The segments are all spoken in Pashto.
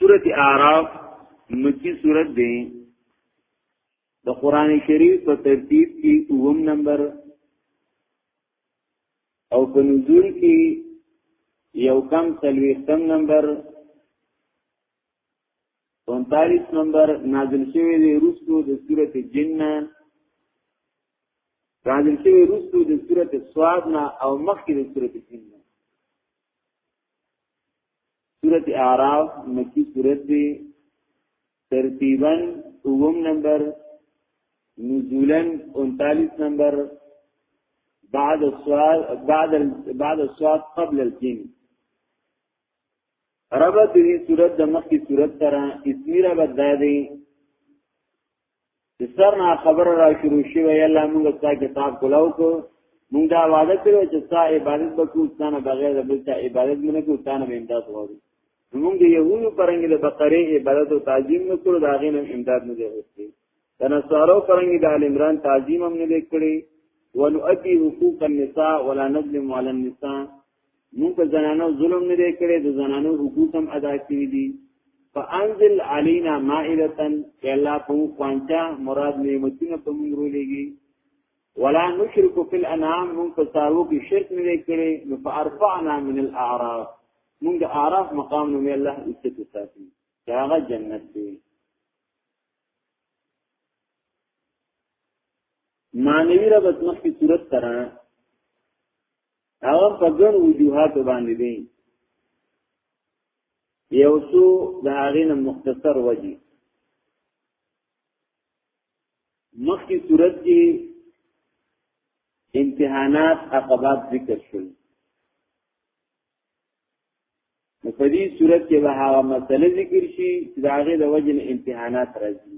سورت اعراف مکی سورت دی د قران شریف په ترتیب کې اوم نمبر او په نزول کې یو کم سلویختم نمبر 39 نمبر نازل شوی دی روسو د سورته جن نازل شوی روسو د سورته سواد نه او مخکې د سورته جن سورت اعراف مکی سورت دی ترتیبا اوم نمبر نزولا انتالیس نمبر بعد السواد بعد ال... بعد السواد قبل الجن ربط دې صورت د مخکې صورت سره اسمی ربط ده دی چې سر نه خبر را شروع شي وی الله موږ ستا کتاب کولاو کو موږ دا وعده کړو چې ستا عبادت وکړو ستا نه بغیر د بل څه عبادت نه کوو ستا نه امداد غواړو موږ د یهودو پرنګ د بقره عبادت او تعظیم نه کړو دا غینه امداد نه دی غوښتي تنصارو پرنګ د آل عمران تعظیم هم نه لیکړي ونؤدي حقوق النساء ولا نظلم على النساء موږ په زنانو ظلم نه دی کړی د زنانو حقوق هم ادا کړی دي فانزل علینا مائلتن یا الله په خوانچا مراد نعمتونه په موږ رولېږي ولا نشرک فی الانعام موږ په سارو کې شرک نه دی کړی نو فارفعنا من الاعراف موږ د اعراف مقام نو الله عزت ساتي دا هغه جنت دی مانوی ربط مخی صورت تران هغه په ګڼ وجوهات باندې دي یو څو د هغې نه مختصر وجي مخکې صورت کې امتحانات عقبات ذکر شول نو په دې صورت کې به هغه مسله ذکر شي چې د هغې د وجې نه امتحانات راځي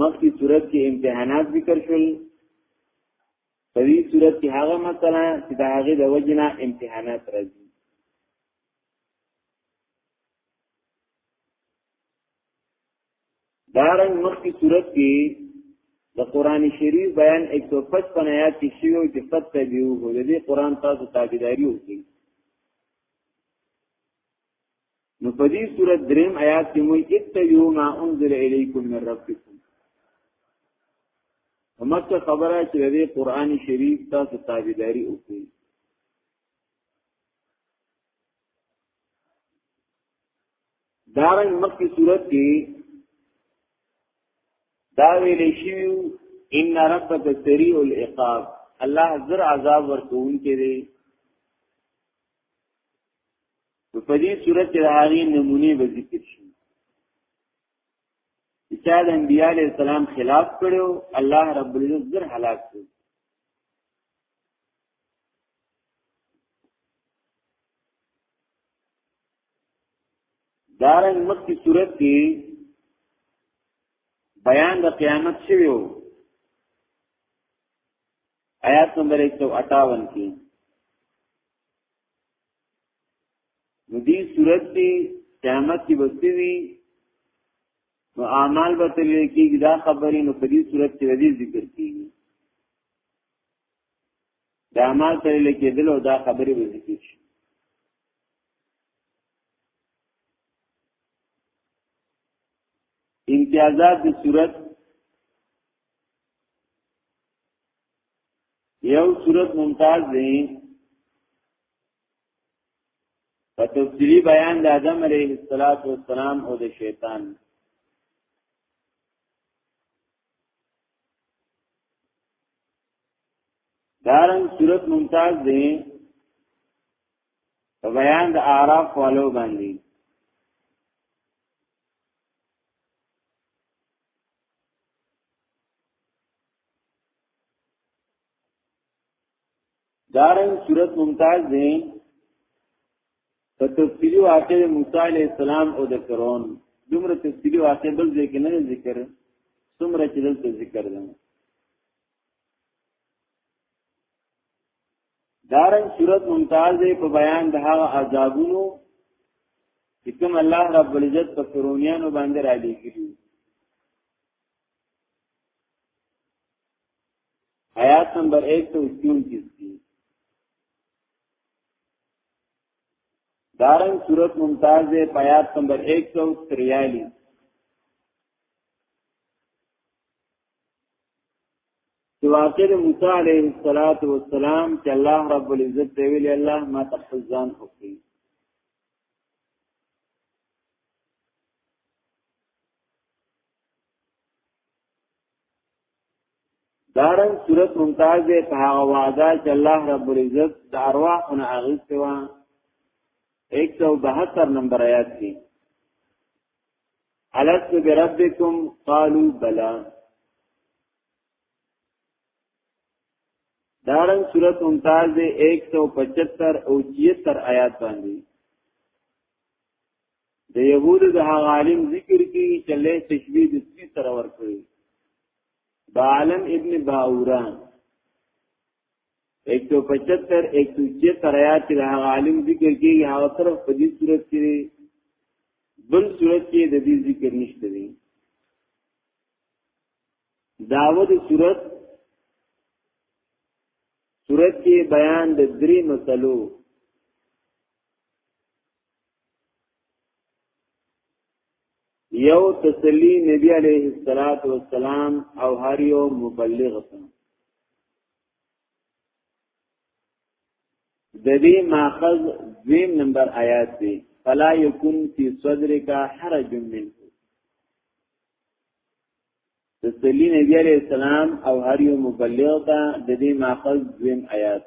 مخکې صورت کې امتحانات ذکر شول په دې صورت کې هغه مثلا چې د هغه د وجنه امتحانات راځي دارنګ مخکې صورت کې د قران شریف بیان 155 آیات کې شیو چې فتح دیو هو دې قران تاسو تابعداري وکړي نو په دې صورت دریم آیات کې موږ اتبعوا ما انزل الیکم من ربکم همته خبره چې د قران شریف تاسو تابعداري وکړئ دارنګ مکه صورت کې دا ویل شي ان ربک سریع العقاب الله زر عذاب ورکون کې دی نو په دې صورت کې هغه نمونه به ذکر شي چا د انبیاء علیہ السلام خلاف کړو الله رب العزت زر هلاک کړ دارنګ مخکې صورت کې بیان د قیامت شوی وو آیات نمبر 158 کې نو دې صورت کې قیامت کې وسوي نو اعمال به تل کېږي دا خبرې نو په دې صورت کې دې ذکر کېږي دا اعمال تل کېدل او دا خبرې به ذکر شي امتیازات د صورت یو صورت ممتاز دی په تفصیلی بیان د آدم علیه السلام او د شیطان دارن صورت ممتاز دی په بیان د اعراف والو باندې دارن صورت ممتاز دی په تفصیلی واقع موسی علی السلام او د فرعون دومره تفصیلی واقع بل ځای کې نه ذکر څومره چې دلته ذکر ده دارن صورت ممتاز دی په بیان د هغه عذابونو چې کوم الله رب العزت په فرعونانو باندې را لېږلي آیات نمبر 133 دی دارن صورت ممتاز دے پیات نمبر 143 چې واقع د موسی عليه الصلاة والسلام چې الله رب العزت دی ویلي الله ما تخفل ځان وکړي دارن صورت ممتاز دی په هغه وعده چې الله رب العزت د ارواحونه اغیسته و 172 نمبر آیات کې الست بربکم قالوا بلا دارن صورت ممتاز دی 175 او 76 آیات باندې د يهودو د هغه عالم ذکر کی چې له تشبيه د سپي سره ورکړي د عالم ابن باورا 175 176 آیات د هغه عالم ذکر کی هغه طرف په دې صورت کې بل صورت کې د دې ذکر نشته دی داود صورت صورت کې بیان د درې مسلو یو تسلی نبی علیه الصلاۃ والسلام او هر یو مبلغ ته د دې ماخذ دویم نمبر آیات دی فلا یکن فی صدرک حرج من تسلی نبی علیہ السلام او هر یو مبلغ ته د دې ماخذ دویم آیات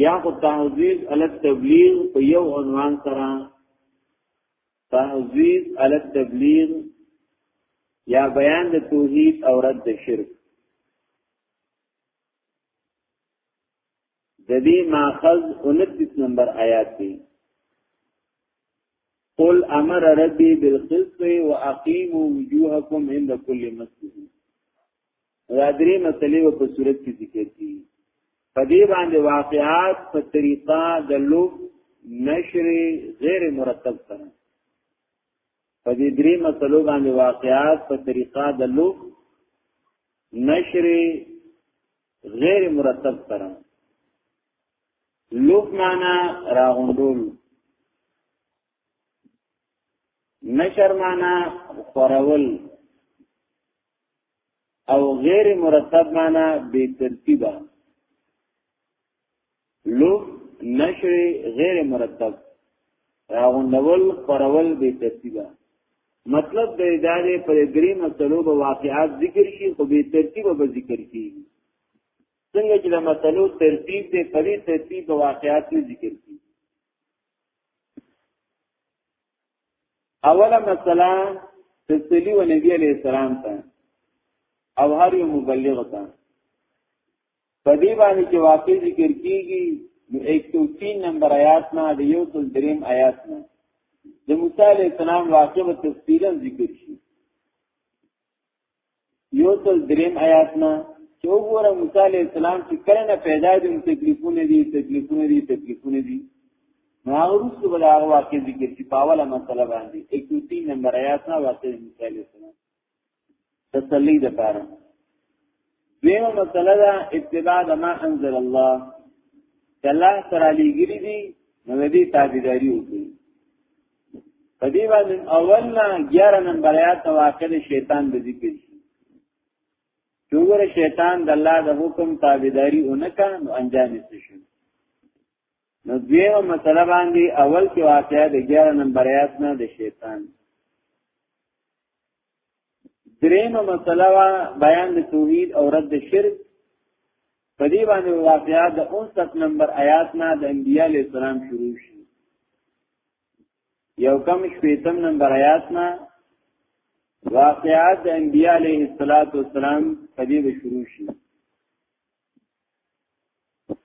یا خو تحزیز علی تبلیغ په یو عنوان سره تحزیز علی تبلیغ یا بیان د توحید او رد د شرک د دې ماخذ 29 نمبر آیات دی قل امر ربي بالقسط واقيموا وجوهكم عند كل مسجد دا درې مسلې و په صورت کې ذکر دي په دې باندې واقعات په طریقه د لوب نشر غیر مرتب سره په دې درې مسلو باندې واقعات په طریقه د لوب نشر غیر مرتب سره لوب معنا راغوندول نشر معنا خورول او غیر مرتب معنا بے ترتیبا لوب نشر غیر مرتب راغندول پرول بے ترتیبا مطلب د ادارې پر درې مسلو به واقعات ذکر شي خو به ترتیب به ذکر شي څنګه چې د مسلو ترتیب دې په دې ترتیب واقعات ذکر شي اوله مسله تسلی و نبی علیہ السلام ته او هر یو مبلغ ته په دې باندې چې واقع ذکر کیږي نو 103 نمبر آیات نه د یو تل دریم آیات نه د موسی علیہ السلام واقع په تفصیلا ذکر شي یو تل دریم آیات نه چې وګوره موسی علی السلام چې کله نه پیدا دي تکلیفونه دي تکلیفونه دي تکلیفونه دي نو هغه رسو بل هغه واقع ذکر چې پاوله مسله باندې 31 نمبر آیات نه واقع موسی علی السلام تسلی ده پاره دیمه مسله ده اتباع د ما انزل الله الله تعالی ګری دي نو دې تابعداري وکړي په دې باندې اول نه 11 نمبر آیات واقع د شیطان د ذکر شي چوغره شیطان د الله د حکم تابعداري اونکه نو انجام یې شي نو دیو مسله باندې اول کې واقع د 11 نمبر آیات نه د شیطان دریمه مسله وا بیان د توحید او رد شرک په دې باندې واقعا د 59 نمبر آیات نه د انبیاء علی السلام شروع شي یو کم شپیتم نمبر آیات نه واقعات د انبیاء علی السلام په دې شروع شي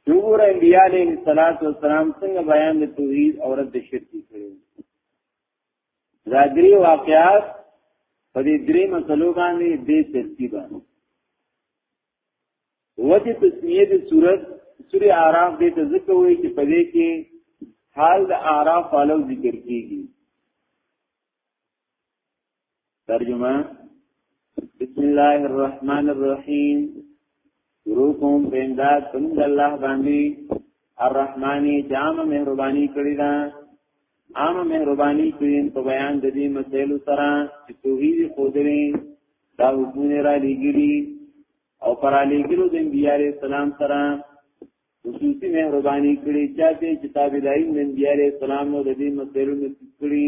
جمهور انبیاء علیه الصلاۃ والسلام څنګه بیان د توحید او رد شرک کړی دا درې واقعات په دې درې مسلو باندې د ترتیبه وجه تسمیه د صورت سوره اعراف دې ته ذکر وی چې په دې کې حال د اعراف والو ذکر کیږي ترجمه بسم الله الرحمن الرحیم شروع کوم په امداد څنګه الله باندې الرحمنی جام مهرباني کړی دا عام مهرباني کړی په بیان د دې مسائل سره چې توحید خودري دا حکمونه را لګیږي او پر لګیلو د انبیاء علیہ السلام سره خصوصي مهرباني کړی چې کتاب دایم د انبیاء علیہ السلام نو د دې مسائل نو کړی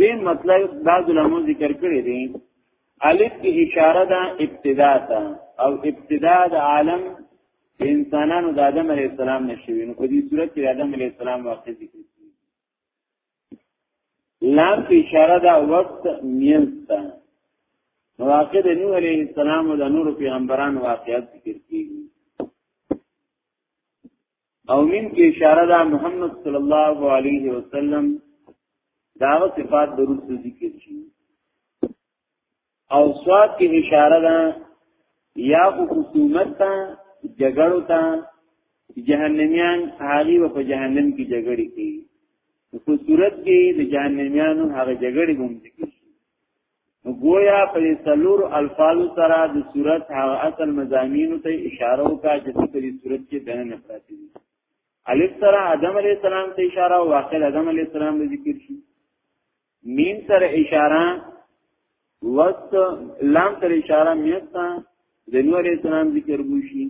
دین مطلب دا علماء ذکر کړی دی الف کی اشاره ده ابتدا ته او ابتدا د عالم انسانانو د آدم علی السلام نشوي نو په دې صورت کې آدم علی السلام واقع ذکر کیږي لام کی اشاره ده وخت میلتا نو واقع د نوح علی السلام او د نور پیغمبران واقعیت ذکر کیږي او مين کې اشاره ده محمد صلی الله علیه وسلم دا صفات درست ذکر شي او سواد کې اشاره ده یا حکومت ته جګړو ته جهنميان هغه په جهنم کې جګړې کوي په صورت کې د جهنميانو هغه جګړې هم ذکر گویا په څلور الفاظ سره د صورت هغه اصل مزامین ته اشاره وکړه چې په دې صورت کې دنه نه پراته دي الف سره آدم علی السلام ته اشاره او واقع آدم علی السلام د ذکر شي میم سره اشاره وست لام سره اشاره میستا د نور علی السلام ذکر بوشي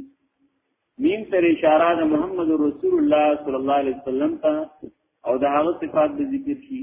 میم سره اشاره د محمد رسول الله صلی الله علیه وسلم ته او د هغه صفات د ذکر شي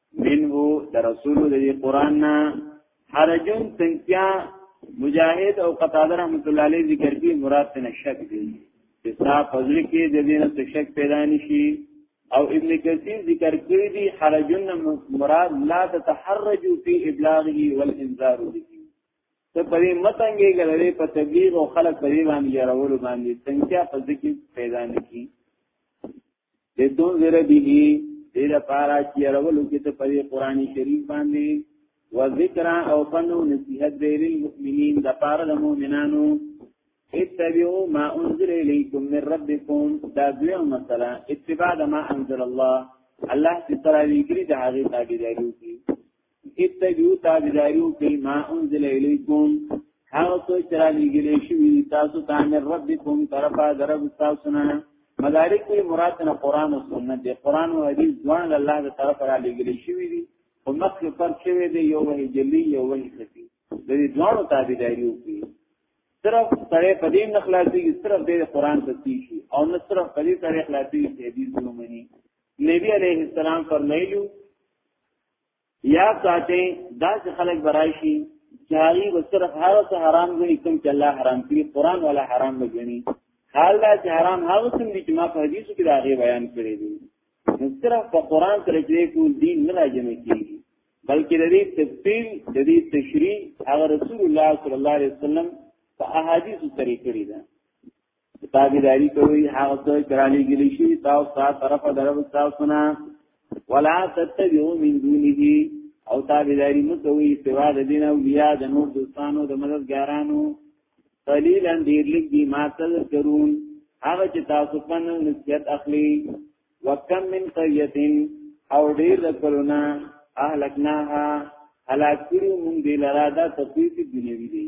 منه د رسول د قران نه حرجون سنتیا مجاهد او قتاده رحمت الله علیه ذکر کی مراد څنګه شک دی چې ستا فضل کې د دې نه شک پیدا نشي او ابن کثیر ذکر کړی دی حرجن مراد لا تتحرجوا فی ابلاغه والانذار به ته په دې متنګې غلې په تبلیغ او خلق په دې باندې یارول باندې څنګه په ذکر پیدا نکي د تون زره به دې لپاره چې راولو کې ته په قرآن شریف باندې و ذکر او فنو نصیحت دې للمؤمنین د پاره د مؤمنانو اتبعوا ما انزل الیکم من ربکم دا دویو مسله اتباع ما انزل الله الله چې تراوی کړی د هغه تابعداري وکړي اتبعو تابداریو کئی ما انزل الیکم هغه څه چې را لګلې شوی تاسو ته من ربکم طرفا درب تاسو نه مدارک کې مراد نه قران او سنت دی قران او حدیث ځوان الله تعالی طرف را لګلې شوی دی او مخ کې فرق شوی دی یو وحی جلی یو وحی خفی د دې ځوانو تابعداریو کې صرف سره په دې نخلاصي صرف د قران ته شي او نه صرف په دې طریق لاتی چې حدیث ومني نبی علیه السلام فرمایلی یا ساته دا چې خلک برایشي چې هغه به صرف هر څه حرام غني کوم چې الله حرام کړی قران ولا حرام غني حال دا چې حرام هغه څه دي چې ما په حدیثو کې راغی بیان کړی دي نو صرف په قران سره چې کو دین نه راځي کیږي بلکې د دې تفصیل د دې تشریح هغه رسول الله صلی الله علیه وسلم په احادیثو سره کړی ده تابعداري کوي هغه څه چې را لېږل شي تاسو ته طرفه درو تاسو نه ولا تتبعوا من دونه او تابعداري مو کوي سوا د دین او بیا د نور دوستانو د مددګارانو قلیلا ډیر لږ دي ما تذکرون هغه چې تاسو په نسبت اخلي وکم من قريه او ډیر د کرونا اهلکناها هلاک کړو مونږ دی لرا دا تفیص دنیوی دی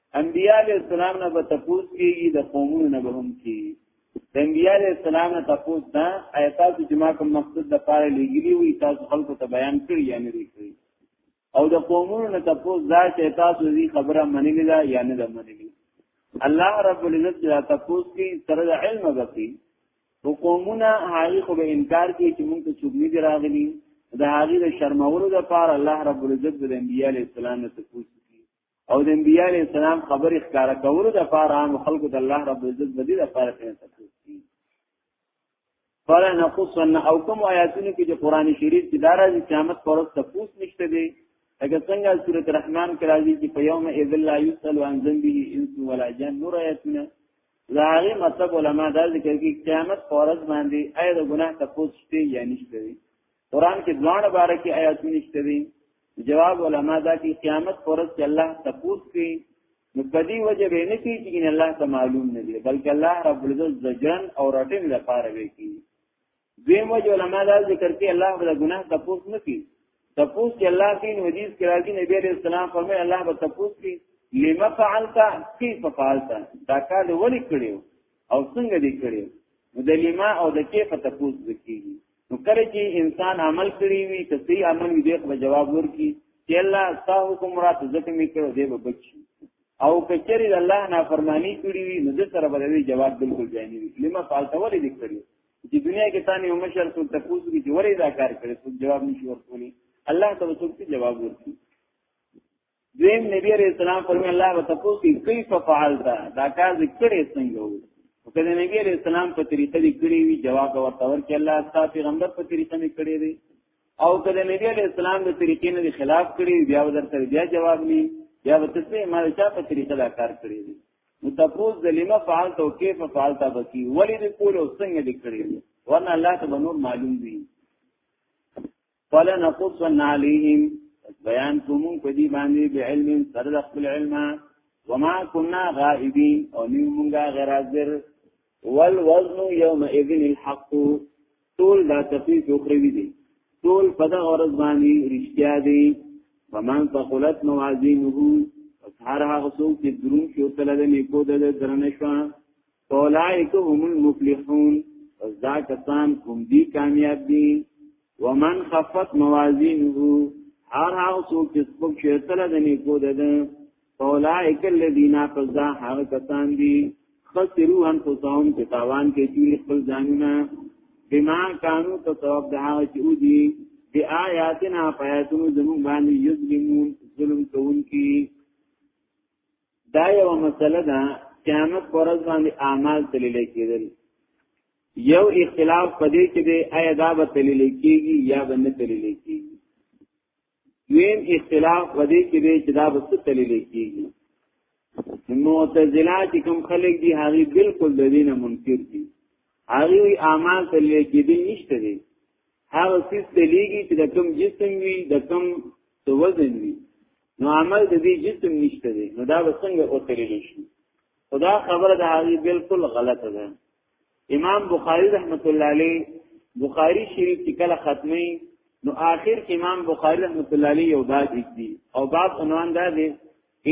انبیاء علیہ السلام نه به تپوس کیږي د قومونو نه به هم کیږي د انبیاء علیہ السلام نه تپوس دا ایتاس چې ما کوم مقصد د پاره لګیلی وي تاسو خلکو ته بیان کړی یا نه کړی او د قومونو نه تپوس دا چې تاسو دې خبره منلې ده یا نه ده منلې الله رب العزت دا تپوس کی تر علم بقي حکومونه هغه خو به انکار کوي چې موږ ته څوګنی دی راغلی دا هغه د شرمولو د پاره الله رب العزت د انبیاء علیہ السلام نه تپوس او د انبیاء علیہ السلام خبر اخکار کولو د پار عام خلق د الله رب العزت بدی د پار په تفسیر کی فلا نقصن او کوم آیاتونه کې چې قران شریف کې دارا د قیامت پر ورځ تفوس نشته دی اګه څنګه سورۃ الرحمن کې راځي چې په یوم اذ لا یسل عن ذنبه انس ولا جن نور آیاتونه زاغه مطلب علما دا ذکر کوي قیامت پر ورځ باندې اې د ګناه تفوس شته یا نشته دی قران کې ځوان باره کې آیاتونه شته دي جواب علما دا کې قیامت پرځ چې الله تپوس کوي نو په دې وجه به نه کوي چې الله ته معلوم نه دی بلکې الله رب العزت زجرن او رټن لپاره وی کوي دویم وجه علما دا ذکر کوي الله به ګناه تپوس نه کوي تپوس چې الله دین حدیث کې راځي نبی عليه السلام فرمایي الله به تپوس کوي لما فعلت كيف فعلت دا کار ولې کړیو او څنګه دې کړیو د لما او د کیف تپوس وکړي نو کله چې انسان عمل کړی وي ته صحیح عمل دې خو جواب ورکړي چې الله تاسو حکم را ته ځکه می کړو دې بچي او کچری د الله نافرمانی کړی وي نو د سره بدوي جواب بالکل ځای نه وي لما فالته ولې دې کړی چې دنیا کې تانه یو مشر څو تفوس کی چې ورې دا کار کړی څو جواب نشي ورکولي الله ته څوک جواب ورکړي دویم نبی علیہ السلام فرمی الله و تاسو کی کیف فعلت دا کار ذکرې څنګه وو کله نبی علیہ السلام په طریقه دې کړی وی جواب ورته ورکړي الله تعالی پیغمبر په طریقه نه کړی دی او کله نبی علیہ السلام د طریقې نه خلاف کړی بیا ورته بیا جواب نی بیا ورته سه ما چا په طریقه دا کار کړی دی نو تاسو د لما فعلت او کیف فعلت بکی ولې دې کول او څنګه دې کړی ورنه الله ته بنور معلوم دی فلا نقصن عليهم بیان کوم په دې باندې به علم سره د خپل علم وما كنا غائبين او نیو مونږه غیر حاضر والوزن يومئذ الحق طول دا تفیق اخروی دی طول پدا غرض باندې رشتیا دی فمن فقلت موازینه هر هغه څوک چې درون شو تل د نیکو د درنه شو اولائک هم المفلحون پس دا کسان هم دی کامیاب دي ومن خفت موازینه هر هغه څوک چې سپک شي تل د نیکو ده اولائک الذین پس دا هغه کسان دي خسرو انفسهم چې تاوان کې دي خپل ځانونه بما کانو ته سبب د هغه چې ودي بی آیاتنا پیاتونو زمون باندې یظلمون ظلم کوونکي دا یو مسله ده قیامت پرځ باندې اعمال تلل کېدل یو اختلاف پدې کې دی آیا دا به تلل کېږي یا به نه تلل کېږي دویم اختلاف پدې کې دی چې دا به څه تلل کېږي معتزله چې کوم خلک دي هغه بالکل د دینه منکر دي هغه اعمال تلل کېدل نشته دي هغه څه تلېږي چې د کوم جسم وي د کوم وزن وي نو عمل د دې جسم نشته دی نو دا به څنګه او تلل شي خدا خبره د هغه بالکل غلطه ده امام بخاری رحمت الله علیه بخاری شریف کې کله ختمي نو آخر کې امام بخاری رحمت الله علیه یو باب دی او باب عنوان دا دی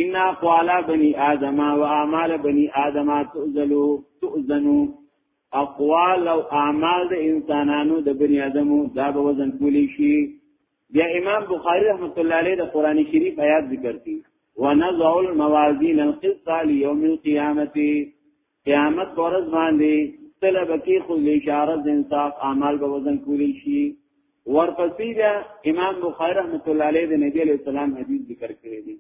ان اقوال بني ادم و اعمال بني ادم تؤذلو تؤذنو اقوال او اعمال د انسانانو د بني ادمو دا به وزن کولی شي بیا امام بخاری رحمت الله علیه د قران شریف آیات ذکر کړي ونضع الموازین القسط لیوم القیامه قیامت ورځ باندې طلب کې خو اشاره د انصاف اعمال به وزن کولی شي ورپسې بیا امام بخاری رحمت الله علیه د نبی علیہ السلام حدیث ذکر کړی دی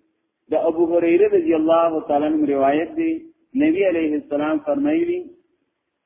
د ابو هريره رضی الله تعالی عنہ روایت دی نبی علیہ السلام فرمایلی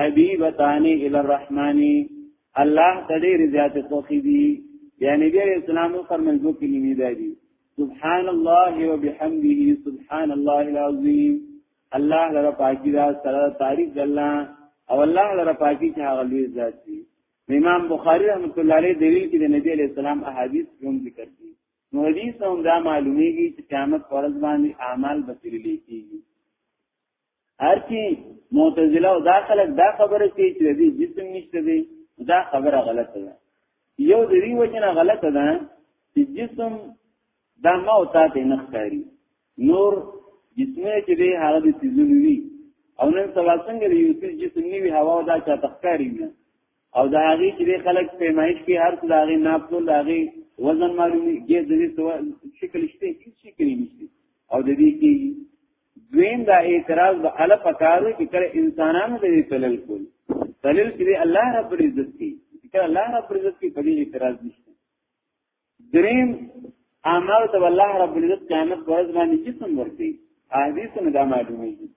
حبیبتان الی الرحمن الله تعالی رضایت خوخی دی یعنی بیا اسلام فرمایي دوه کلمې دی سبحان الله وبحمده سبحان الله العظیم الله لره پاکی دا سره تعریف الله او الله لره پاکی چې هغه لوی ذات دی امام بخاری رحمۃ اللہ علیہ دلیل کې د نبی علیہ السلام احادیث کوم ذکر دي نو حدیث هم دا معلومیږي چې قیامت فرض باندې اعمال بسری لیکيږي هر کی معتزله او دا خلک دا خبره کوي چې دې جسم نشته دی دا خبره غلطه ده یو د دې وجنه غلطه ده چې جسم دا ما او تا ته نه ښکاری نور جسمه چې به هغه د تیزونی وي او نن سبا څنګه د یو تیز جسم نیوي هوا دا چا تخکاری نه او دا هغه چې خلک پیمایش کې هر څه دا غي ناپ ټول دا غي وزن معلومي کې د دې شکل شته هیڅ شکل نشته او د دې کې دویم دا اعتراض به اله پکارو چې کله انسانانو د تلل کول تلل چې الله رب عزت کی چې الله رب عزت کی په دې اعتراض نشته دریم امر ته الله رب عزت قیامت ورځ باندې جسم ورکړي احادیث نه دا معلومه دي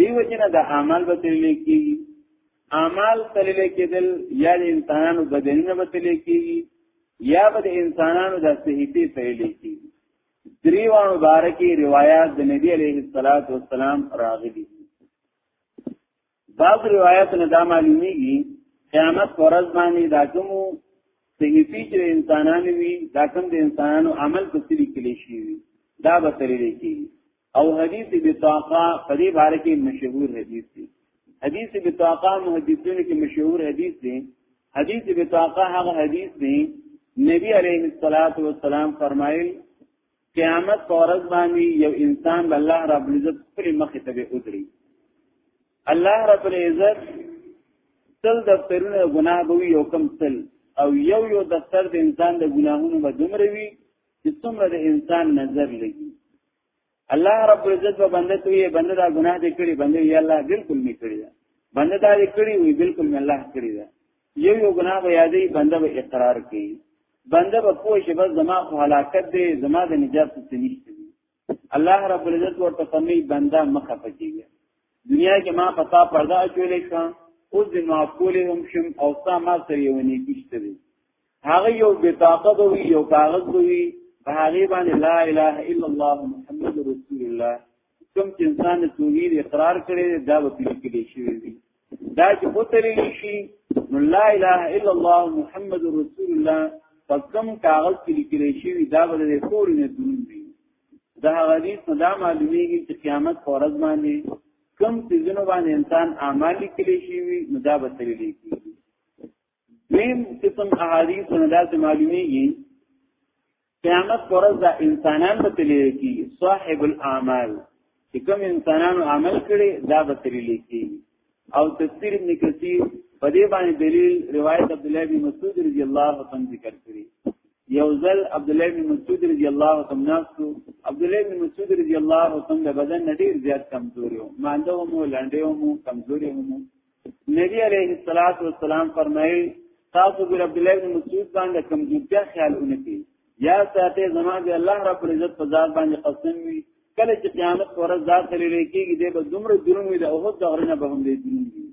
دی وجنه دا اعمال به تلل کی اعمال تلل کېدل یا د انسانانو بدنونه به تلل کی یا به د انسانانو د صحیفه تلل کی دریوان مبارکی روایات د نبی علیه الصلاۃ والسلام راغلي بعض روایت نه دا معلومیږي قیامت ورځ باندې دا کوم صحیفی چې انسانانو وی دا کوم د انسانانو عمل په سری کې لشي وی دا به سری لشي او حدیث بطاقه په دې باره کې مشهور حدیث دی حدیث بطاقه محدثینو کې مشهور حدیث دی حدیث بطاقه هغه حدیث دی نبی علیه الصلاۃ والسلام فرمایل قیامت پر ورځ باندې یو انسان د الله رب العزت پر مخ ته به ودري الله رب العزت تل د پرونه ګناه بوي یو کم تل او یو یو دفتر د انسان د ګناهونو به دومره وي چې څومره د انسان نظر لګي الله رب عزت په بنده ته یې بنده دا ګناه دې کړی بنده یې الله بالکل می کړی دا بنده دا دې کړی وی بالکل می الله کړی دا یو یو ګناه به یادې بنده به اقرار کوي بنده به پوه شي بس زما خو هلاکت دی زما د نجات څه نشته الله رب العزت ورته فرمایي بنده مخه پکېږي دنیا کې ما پتا پردا چولې شم اوس د معقول هم شم او تا ما سره یو نه کیشته دي هغه یو بطاقه به وي یو کاغذ به وي په هغه باندې لا اله الا الله محمد رسول الله کوم چې انسان توحید اقرار کړي دا به پلی کړي شي دا چې وتري شي نو لا اله الا الله محمد رسول الله په کوم کاغذ کې لیکل شي دا به د ټول نه دون وي دا حدیث نه دا معلومیږي چې قیامت فورز باندې کوم چې جنو باندې انسان اعمال لیکل شي نو دا به ترلي کیږي دیم قسم احادیث نه داسې معلومیږي قیامت پر ورځ د انسانان به تلل کی صاحب الاعمال چې کوم انسانانو عمل کړي دا به تلل کی او تفسیر ابن کثیر په دې باندې دلیل روایت عبد الله بن مسعود رضی الله عنه ذکر کړی یو ځل عبد الله بن مسعود رضی الله عنه ناسو عبد الله بن مسعود رضی الله عنه د بدن ډیر زیات کمزوري و مانده مو لنډه مو کمزوري مو نبی علیه الصلاۃ والسلام فرمایي تاسو ګر عبد الله بن مسعود باندې کوم جوړتیا خیال اونکي یا ساته زما دی الله رب العزت په ذات باندې قسم وي کله چې قیامت ورځ ذات لري کېږي د به دومره جرم وي د اوهد دغرنه به هم دې جرم وي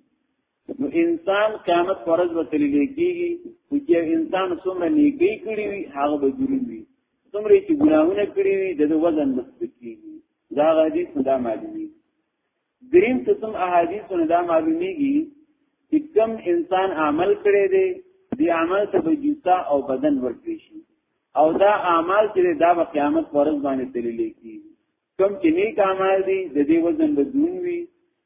نو انسان قیامت ورځ به تللی کېږي او چې انسان څومره نیکی کړی وي هغه به جرم وي څومره چې ګناهونه کړی وي د وزن نسبت کېږي دا حدیث دا معلومي دریم قسم احادیثونه دا معلومیږي چې کم انسان عمل کړي دی دی عمل ته به جوتا او بدن ورکړي شي او دا اعمال چې دا په قیامت ورځ باندې تللی کی کم چې نیک اعمال دي د دې وزن به دون وي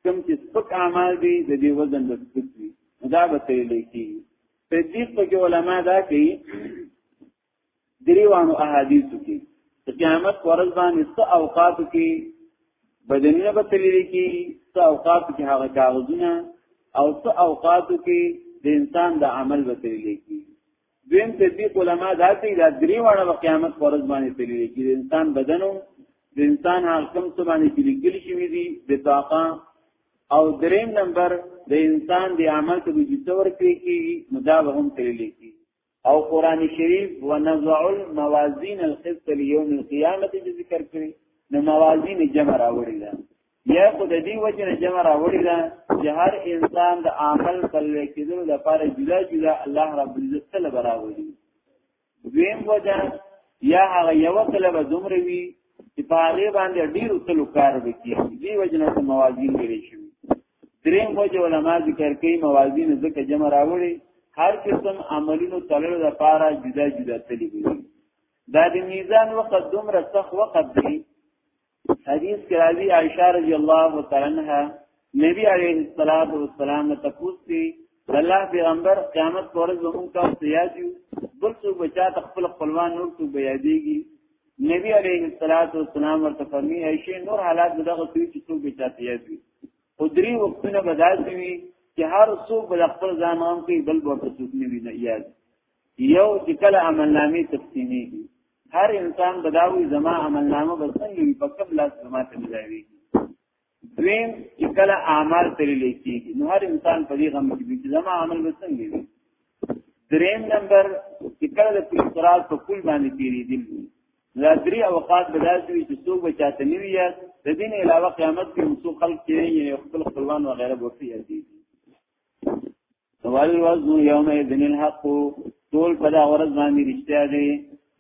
کم چې سپک اعمال دي د دې وزن به سپک وي دا به تللی کی تدقیق په علماء دا کوي دریوانو احادیثو کې قیامت ورځ باندې څه اوقات کې بدنونه به تللی کې څه اوقات کې هغه کاغذونه او څه اوقات کې د انسان د عمل به تللی کې دویم تطبیق علما دا کوي دا درې وړه په قیامت فرض باندې تللی کې د انسان بدنو د انسان حکم څه باندې تللی کې شي دي د طاقه او دریم نمبر د انسان د عمل ته د جوړ کړی کې مداوه هم تللی کې او قران شریف ونزع الموازین القسط ليوم القيامه چې ذکر کړی نو موازین جمع راوړی دا یا خود دې وجه نه جمع راوړی دا چې هر انسان د عمل تلوي کېدو لپاره جدا جدا الله رب العزت ته براوړي دویم وجه یا هغه یو طلب دومره وی چې په هغه باندې ډیر تلو کار وکړي دې وجه نه موازین لري شي دریم وجه علما ذکر کوي موازین ځکه جمع راوړي هر قسم عملونو تللو لپاره جدا جدا تللی دي دا د میزان وخت دومره سخت وخت دی حدیث کې راځي عائشہ رضی الله تعالی عنها نبی علیه الصلاۃ والسلام ته پوښتنه الله پیغمبر قیامت پر ورځ موږ ته سیاجو بل څو بچا خپل خپلوان نور څو بیادېږي نبی علیه الصلاۃ والسلام ورته فرمایي عائشہ نور حالات دغه څه چې څو بچا سیاجو او درې وختونه به داسې وي چې هر څوک به خپل ځان هم کوي بل به ورته څوک نه وي نه یاد یو چې کله عملنامې تقسیمېږي هر انسان به دا وي زما عملنامه به څنګه وي په کوم لاس زما ته ملاوي دویم چې کله اعمال ترې لیکيږي نو هر انسان په دې غم کې چې زما عمل به څنګه وي دریم نمبر چې کله د پرسترال په کول باندې تیری دي لا درې اوقات به داسې وي چې څوک به چاته نه وي د دین علاوه قیامت کې هم څوک خلک چې یعنی خپل خپلوان و غیره ورته یادي سوال وزن یوم اذن الحق ټول په دا ورځ باندې رښتیا دي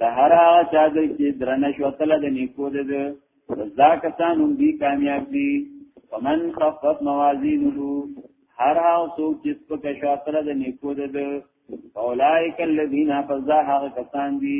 د هر هغه چا چې درنه شو تل د نیکو ده دا کسان هم دي کامیاب دي ومن خفت موازینه هر هغه څوک چې په کښه تل د نیکو ده اولائک الذین فزا هغه کسان دي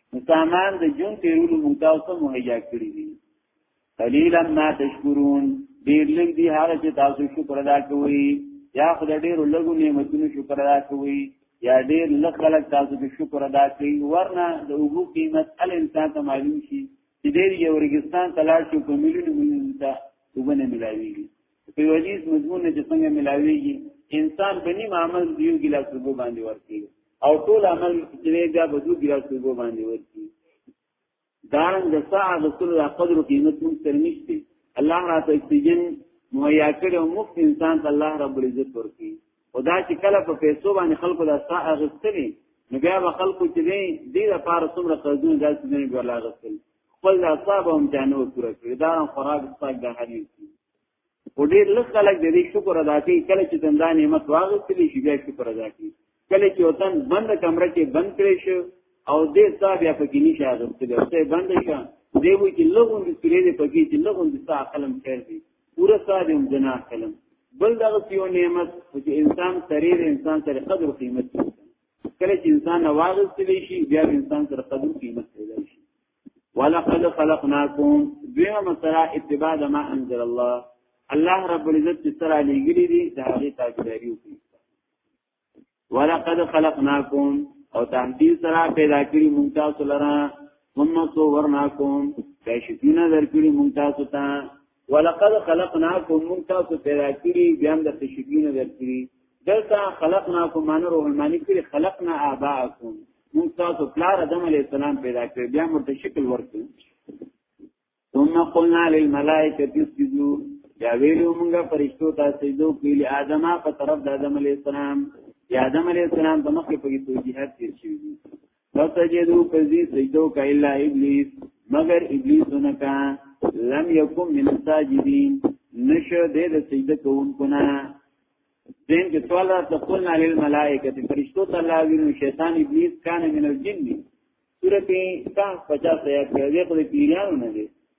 مسامان د جون تیرولو موږ تاسو مهیا کړی دي قلیلا ما تشکرون ډیر لږ دي هغه چې تاسو شکر ادا کوئ یا خدای ډیر لږ نعمتونو شکر ادا کوئ یا ډیر لږ خلک تاسو کې شکر ادا کوي ورنه د وګو قیمت ال انسان ته معلوم شي چې ډیر یو ورګستان تلاش شو په ملیونو ملیونو ته وګنه ملاویږي په وجیز مضمون چې څنګه ملاویږي انسان بنی معامل دیو ګلاس وګو باندې ورکیږي او ټول عمل چې بیا به دوی ګلاس وګو باندې ورکی دارن د ساعه د کل قدر او قیمت مون سره نشته الله راته اکسیجن مهیا کړی او مفت انسان ته الله رب العزت ورکی خدا چې کله په پیسو باندې خلکو د ساعه غستلی نو بیا به خلکو چې دی دې لپاره څومره قرضونه داسې نه ولا غستل خپل اصحاب هم جانو پوره کړی دا خوراک څخه د حالی او ډیر لږ خلک د دې شکر ادا کوي کله چې دنده نعمت واغستل شي بیا شکر ادا کوي کله چې وطن بند کمره کې بند کړی شي او دې تا بیا پکې نشه اغستل او ته بند شه دی وی چې لغون د سورې دې پکې چې لغون د تا قلم خیر دی پورا ساده هم جنا قلم بل دغه یو نعمت چې انسان سره انسان سره قدر قیمت کله چې انسان واغستل شي بیا انسان سره قدر قیمت پیدا شي ولقد خلقناکم دیمه مسله اتباع ما انزل الله الله رب العزت چې سره لګیلي دي د هغه تابعداري وکړي ولقد خلقناکم او تحدید سره پیدا کړی مونږ تاسو لره ثم صورناکم بشکونه درکړي مونږ تاسو ته ولقد خلقناکم من تاسو پیدا کړی بیا د تشبیه نه درکړي دلته خلقناکم معنی روح المانی کړي خلقنا آباءکم من تاسو پلار آدم علی السلام پیدا کړی بیا مرته شکل ورکړي ثم قلنا للملائکه اسجدوا یا ویلو موږ فرشتو ته سجدو کړي آدم په طرف د آدم علی السلام یا آدم علی السلام د مخ په توجیهات کې شوی فسجدو پزی سجدو کا الا ابلیس مگر ابلیس انکا لم یکم من ساجدین نشو دے دا سجدہ کون کنا دین کے سوال را تقلنا للملائکت فرشتو تا اللہ ویلو شیطان ابلیس کانا من الجن دی سورتی کاف پچاس آیات کرده خود پیریانو نده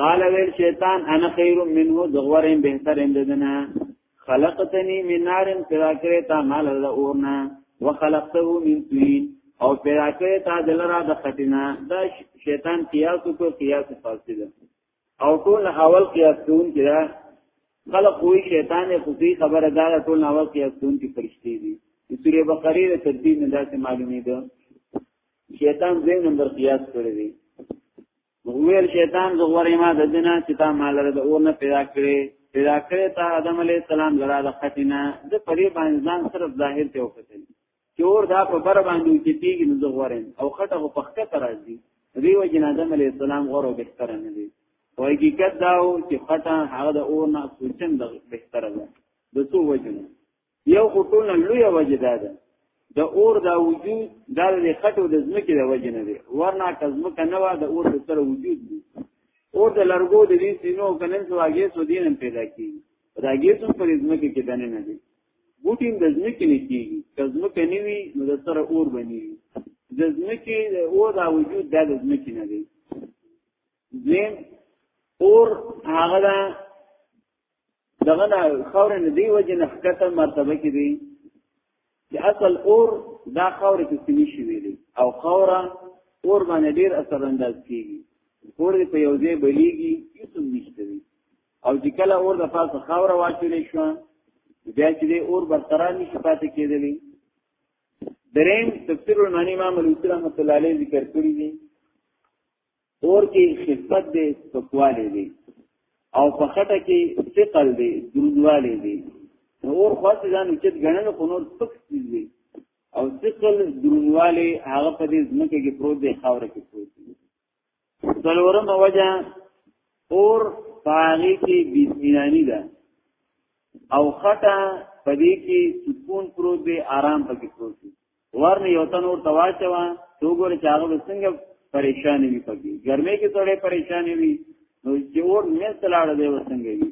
قال ویل شیطان انا خیر منه دغورم بهتر انددنا خلقتنی من نار پیدا کړی تا مال د اورنا وخلقته من طین او پیدا کړی تا دلرا د خټینا دا شیطان قیاس کو قیاس فاسد او ټول اول قیاس دون کې دا خلق وی شیطان خفي خبره دا ټول اول قیاس دون کې فرشتي دي سوره بقره د ترتیب نه داسې معلومې ده شیطان زین نمبر قیاس کړی دی ویل شیطان زه غوړې ما د دنیا چې تا مال لري د اور نه پیدا کړې پیدا کړې تا آدم علی السلام لرا د خټینا د پرې باندې ځان صرف ظاهر ته وکتل چې اور دا په بر باندې چې پیږي نو زه غوړم او خټه په پخته تر راځي دیو جن آدم علی السلام غوړو بهتر نه دی او حقیقت داو چې خټه هغه د اور نه سوچن د بهتر ده د څو وجنه یو خټونه لوی وجه دا ده د اور دا وجود دا د خټو د زمکه د وجه نه دی ورنه که زمکه نه وه د اور د سره وجود دی اور د لرګو د دې سینو کنن سو هغه سو دین پیدا کی دا هغه سو په زمکه کې دنه نه دی بوټین د زمکه نه کیږي که زمکه نه وي نو د سره اور بنی د زمکه او دا وجود د زمکه نه دی زم اور هغه دغه نه خاور نه دی وجه نه حقته مرتبه کې دی چې اصل اور دا خاور کې سمي شي ویلي او خوره اور باندې ډیر اثر انداز کیږي اور په یو ځای بلیږي هیڅ نشته وي او چې کله اور د پاسه خاور واچول شو بیا چې دی اور برقرار نشي پاتې کېدلی دریم تفسیر المانی امام الوسی رحمت الله علیه ذکر کړی دی اور کې خفت دی سپکوالی دی او په خټه کې ثقل دی دروندوالی دی نو اور خاصه ځان اوچت ګڼل خو نور سپک دی او ثقل دروندوالی هغه په دې ځمکه کې پروت دی خاور کې پروت دی څلورم وجه اور پاغي کې بیسمینانی ده او خټه په دې کې سکون پروت دی آرام پکې پروت دی ورنه یو تن ورته واچوا تو ګور چې هغه څنګه پریشان وي پکې ګرمه کې ټوله پریشان وي نو چې اور نه تلاړ دی وسنګ وي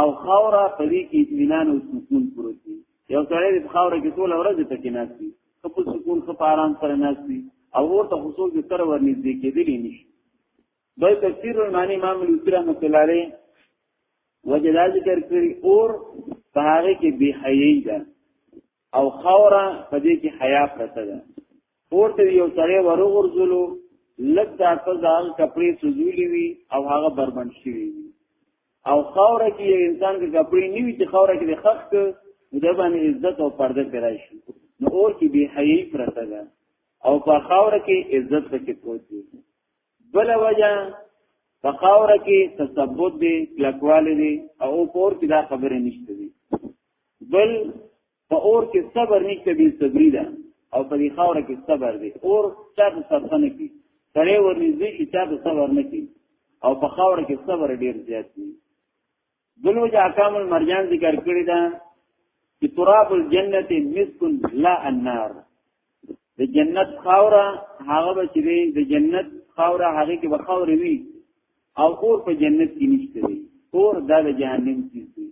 او خاورا پدې کې اطمینان او سکون پروت دی یو سړی د خاورې کې ټول ورځ ته کې ناشتي خپل سکون خپل آرام سره ناشتي او ورته خصوص د سره ورنږدې کېدلی نشي د تفسیر المعنی امام لوسی رحمۃ اللہ علیہ وجدا ذکر کړی اور په هغه کې بے حیاي ده او خورا په دې کې حیا پرته ده پورته یو سړی ورغورځلو لږ دا په ځان کپڑے سوزولي وي او هغه بربن شي او خوره کې یو انسان کې کپڑے نیوي چې خوره کې د خخ د باندې عزت او پرده پیدا شي نو اور کې به حیي پرته ده او په خوره کې عزت پکې پروت دی بل وجه په خاور کې تثبت دی کلکوالی دی او پور کې دا خبره نشته دی بل په اور کې صبر نشته به صبري ده او په دې خاور کې صبر دی اور چا د صبر نه کی سره ورنږدې چې چا د صبر نه کی او په خاور کې صبر ډیر زیات دی دلو چې احکام المرجان ذکر کړی دا چې تراب الجنت مسکن لا النار د جنت خاورا هغه به چې د جنت خاورا هغه کې به خاورې وي او اور په جنت کې نشته وي اور دا د جهنم چیز دی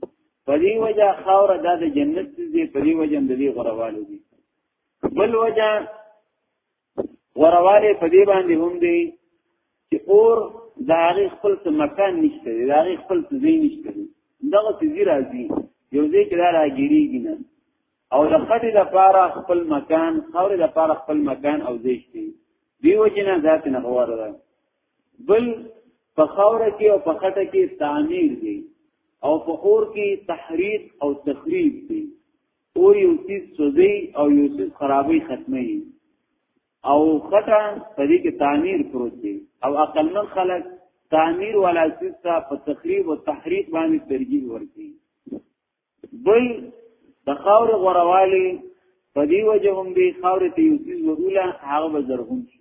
په دې وجه خاورا دا د جنت چیز دی په دې وجه د دې غروالو دي بل وجه ورواله په دې باندې هم دی چې اور د هغه خپل مکان نشته دی د هغه خپل ځای نشته دی دغه ځای راځي یو ځای کې راګیریږي نه او د خټې لپاره خپل مکان خورې لپاره خپل مکان او ځای شته دیو جنا ذات نه غواره ده بل په خوره کې او په خټه کې تعمیر دی او په اور کې تحریق او تخریب دی اور یو څیز سوځي او یو څیز خرابي ختمي او خټه په دې کې تعمیر پروت دی او عقل من خلک تعمیر ولا څیز ته په تخریب او تحریف باندې ترجیح ورکړي بل د خاور غوروالی په دې وجه هم دی خاور ته یو څیز وروله هغه به زرغون شي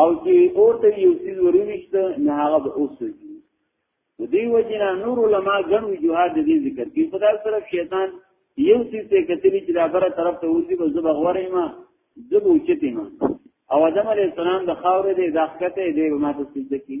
او چې اور ته یو څه ورويشته نه هغه به اوسږي د دې وجنه نور علما ګڼ وجوهات دې ذکر کوي په داسې طرف شیطان یو څه ته کتلی چې دا بره طرف ته وځي به زبغ ورې ما زبو چته ما او ادم علی السلام د خاورې دې ځخته دې به ماته سجده کوي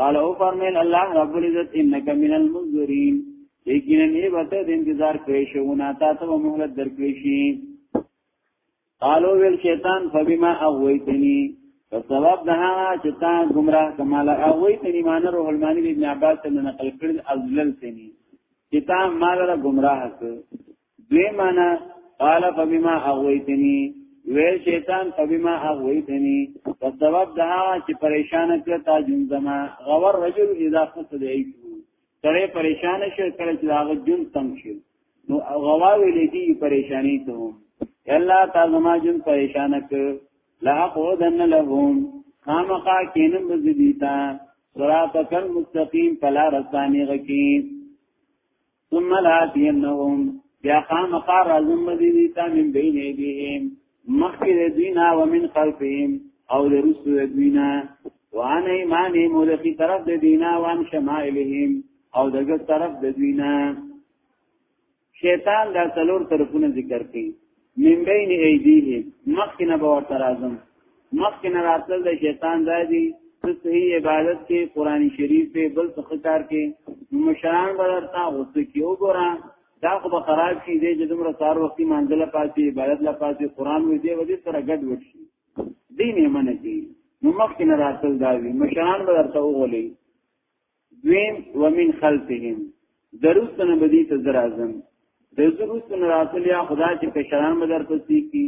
قال او فرمایل الله رب العزت انک من المنذرین یقینا نه وته د انتظار کړی شونه تا ته مهلت درکړی شي قالو ویل شیطان فبما اغویتنی په سبب ده چې تا گمراه کمال اغویتنی مان روح المانی ابن عباس ته نقل کړل ازلل تنی چې تا مال را گمراه کړ دوی معنا قال فبما اغويتني ویل شیطان فبما اغويتني په سبب دا چې پریشان کړ تا جون زما غور رجل اذا قصد ایتو سره پریشان شي کله چې هغه جون تم شي نو غوا ویلې دي پریشانی ته الله تا زما جون پریشان کړ لا قودن لهم خامقا کینم بزدیتا صراطک المستقیم فلا رسانی غکیم ثم لاتینهم بیا خامخا رازم مدینی تا من بین ایدیهم مخیر دوینا ومن خلفهم او د رسو دوینا وان ایمانی مولخی طرف د دینا وان شمائلهم او دغه طرف د دوینا شیطان دا څلور طرفونه ذکر کړي من بین ایدیهم مخکنه به ورته راځم مخکنه راتل د شیطان راځي ته صحیح عبادت کې قران شریف په بل څه کار کې مشران ورته غوسه کې وګورم دا خو به خراب شي دې چې دومره کار وختي منځل پاتې عبادت لا پاتې قران وې دې ودې سره ګډ وډ شي دین یې منه کې نو مخکنه راتل دا وی مشران ورته وغولي دویم ومن خلفهم دروستنه بدی ته درازم د زروستنه راتل یا خدا چې کشران به در پسې کی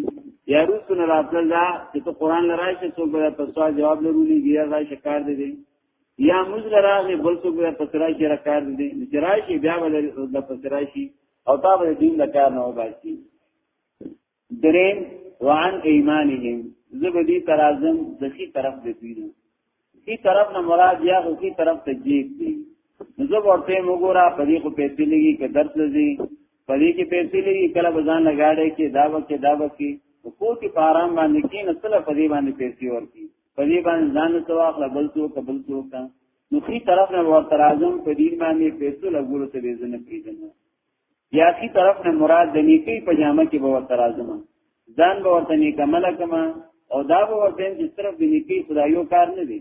یا روستنه راتل دا چې ته قران لراشه څوک به په سوال جواب لرولې یا دا شکار دی دی یا مزل راغې بل څوک به په سرای کې راکار دی دی چې راشي بیا به د په سرای شي او تا به دین د کار نه وباسي دریم وعن ایمانهم زبدی ترازم د خي طرف د پیرو خي طرف نه مراد یا خو خي طرف ته جیب دی زه ورته وګوره په دې خو پیسې لګي که درس لذي په دې کې پیسې لګي کله بزان لګاړې کې دا وکي دا وکي کو کې پارام باندې کې نه سره په دې باندې پیسې ورکی په دې باندې ځان ته واخله بل څو قبل څو کا نو خي طرف نه ورته راځم په دې باندې پیسې لګولو ته دې نه پیژنم سیاسی طرف نه مراد د نیکی په جامه کې به ورته راځم ځان به ورته نیکه ملکما او دا به ورته چې صرف د نیکی خدایو کار نه دی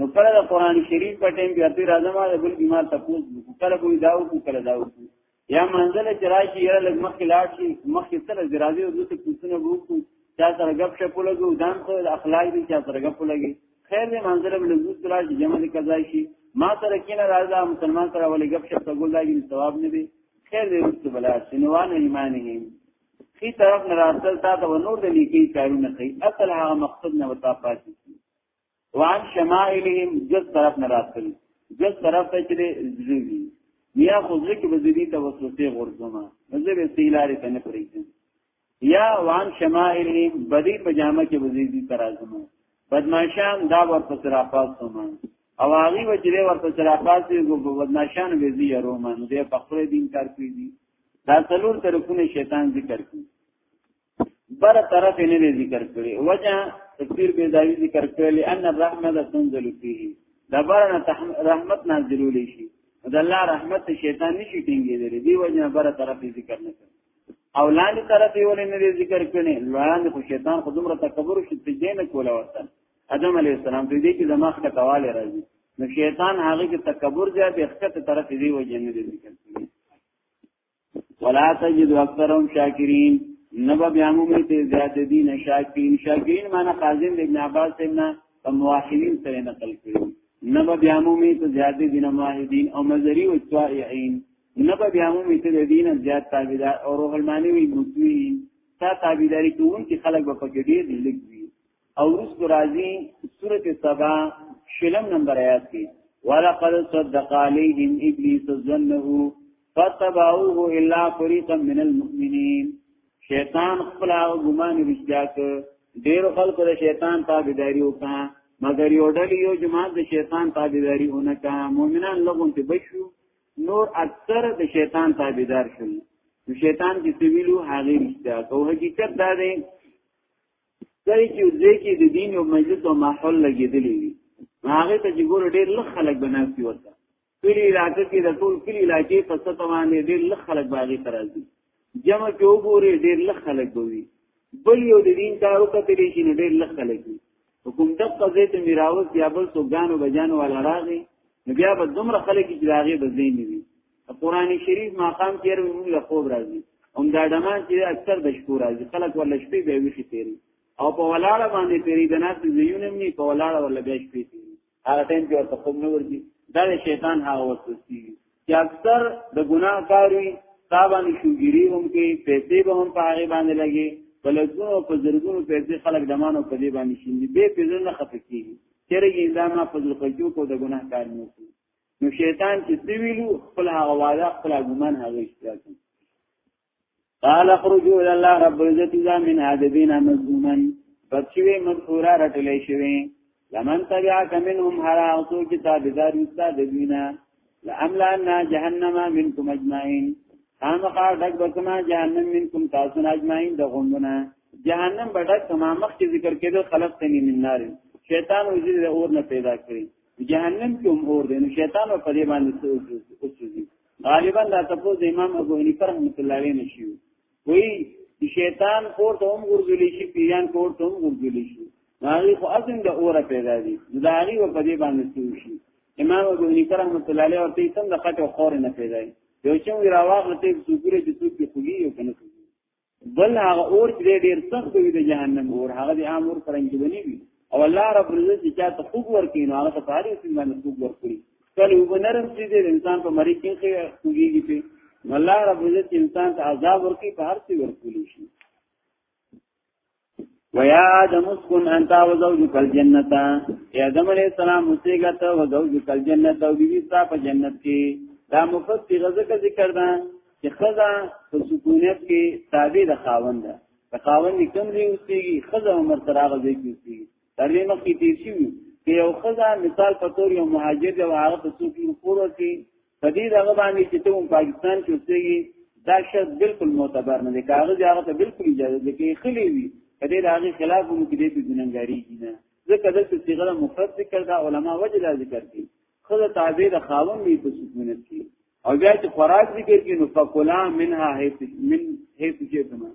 نو کله د قران شریف په ټیم کې اتی راځم دا بل بیمار تپوس کله به داو کو کله داو کو یا منزل چې راشي یره لږ مخکې لاړ شي مخکې سره درازي او دوی پوښتنه وکړو چا سره غب شپو لګو ځان ته اخلاق دي چا سره غب لګي خیر دې منظر به لږ سره چې جمع دې قضا شي ما سره کینه راځه مسلمان سره ولې غب شپ تقول دا کې ثواب نه دی خیر دې رست بلا شنوان ایمان یې خي طرف نه راځل تا ته نور دې لیکي کارونه کوي اصل هغه مقصد نه وتا پاتې وان شمائلهم جز طرف نه راځل جز طرف ته چې زړوي یا خو ځکه به دې ته وسوسه غورځما مزه به سیلارې کنه پرېږدم یا وان شمائلهم بدی پجامه کې وزیدی ترازمو بدمعشان دا ورپس راپاس سومان او هغه وجره ورپس راپاس دی ګو بدمعشان وزی رومان دې په خپل دین کار کوي دي دا څلور طرفونه شیطان ذکر کوي بر طرف نه دی ذکر کړي وجه تفسیر بیزاوی ذکر کړي ان الرحمت تنزل فيه دا برنه رحمت نازلول شي د الله رحمت شیطان نشي ټینګې لري دی وجه بر طرف ذکر نه کوي او لاندې طرف یې ولې نه ذکر کړي لاندې خو شیطان خو دومره تکبر شي چې دې نه کوله وطن ادم علی السلام دې دې کې زما خټه کواله راځي نو شیطان هغه کې تکبر زیات اخته طرف دې وجه نه ذکر کړي ولا تجد اکثرهم شاکرین نبا بیامو می ته زیات دین شاکرین شاکرین معنی قاضی ابن عباس ابن موحدین سره نقل کړي نبا بیامو می ته زیات دین موحدین او مزری او طائعین نه به بیا مو میته د دین زیات تابعدار او روح المانی وی متوی تا تابعداري کوونکي خلک به پکې ډیر لګوي او روس راځي سورته سبا شلم نمبر آیات کې ولقد صدق عليهم ابليس ظنه فتبعوه الا فريقا من المؤمنين شیطان خپل ګمان رښتیا ک ډیر خلکو د شیطان تابعداري وکړه مګر یو ډول یو جماعت د شیطان تابعداري ونه کا مؤمنان لغون ته بشو نور اکثر د شیطان تابعدار شول نو شیطان چې سویلو هغه رښتیا کو حقیقت دا دی ځکه چې ځکه د دین او مجلس او ماحول لګیدلی وي هغه ته چې ګور ډېر لږ خلک بناسي ورته کلی علاقې کې د ټول کلی علاقې په ستو باندې ډېر لږ خلک باغی ترازي جمع کې وګوري ډېر لږ خلک به وي بل یو د دین کار وکړي چې نو ډېر لږ خلک وي حکوم دقه زیت میراوس یا بل څو غانو بجانو ولا راغی نو بیا به دومره خلک چې راغي به زین وي قرآن شریف مقام کې ورو موږ له خوب راځي هم دا دمان چې اکثر د شپو راځي خلک ورل شپې به ویخي تیری او په ولاړه باندې تیری د ناس زیونه نه په ولاړه ورل به شپې تیری هغه ټیم کې ورته خوب نه ورځي دا شیطان هغه وسوسي چې اکثر د ګناه کاری تابان شوګيري هم کې پیسې به هم په هغه باندې لګي بلګونو په زرګونو پیسې خلک دمانو په دې باندې شيندي به پیسې نه خپل کیږي چیرې دا ما فضل قجو کو د ګناه کار نه کوي نو شیطان چې دی ویلو خپل هغه واده خپل ګمان هغه اشتراکي قال اخرجوا الى الله رب العزت ذا من عذابنا مظلوما بچوي مذکورا رټلې شوی لمن تبعك منهم هرا او تو کتاب دار استاد دینا لاملنا جهنم منكم اجمعين خامخا ډک بکما جهنم منکم تاسو اجمعین د غوندونه جهنم بډک کما مخ کې ذکر کېدل خلق تنی من نار شیطان وزیر د اور نه پیدا کړی جهنم کې هم اور دی نو شیطان په دې باندې اوسوږي غالبا دا تاسو د امام ابو حنیفه رحمۃ اللہ علیہ نشي وی شیطان کور ته هم ورغلی شي پیران کور ته هم ورغلی شي هغه خو اذن د اوره پیدا دي دا هغه و په دې باندې شي امام ابو حنیفه رحمۃ اللہ علیہ ورته څنګه خټه خور نه پیدا یو چې راواغ ته څوګره چې څوک خوږي یو کنه بل هغه اور چې ډیر سخت وي د جهنم اور هغه د عام اور پرنګ ونی وي او الله رب العزت چې چاته خوب ورکړي نو هغه ته پاره سي باندې خوب ورکړي کله وبنرم چې د انسان په مری کې کې خوږيږي په الله رب العزت انسان ته عذاب ورکړي په هر څه ورکړي شي ويا آدم اسكن أنت وزوجك الجنة يا آدم عليه السلام مسيقت وزوجك الجنة وبيبستا پا جنت کی دا مفت کی غزک ذکر دا چې خزا په سکونیت کې تابع د خاوند ده د خاوند کم دی اوسېږي خزا عمر تر هغه ځای کې اوسېږي تر دې مخکې تیر شي چې یو خزا مثال په تور یو مهاجر دی او هغه په څوک یې کور ورکړي په دې دغه باندې چې ته هم پاکستان کې اوسېږي دا شرط بالکل معتبر نه دی کاغذ هغه ته بالکل اجازه ده کې خلی وي په دې دغه خلاف هم کې دې په ګننګاری کې نه ځکه د څه صيغه مفرد ذکر دا علما وجه دا ذکر کوي خدای تعالی د خاوند دی په سکونت کې او بیا چې خوراک ذکر کې نو فقلا منها هيت من هيت چې تمام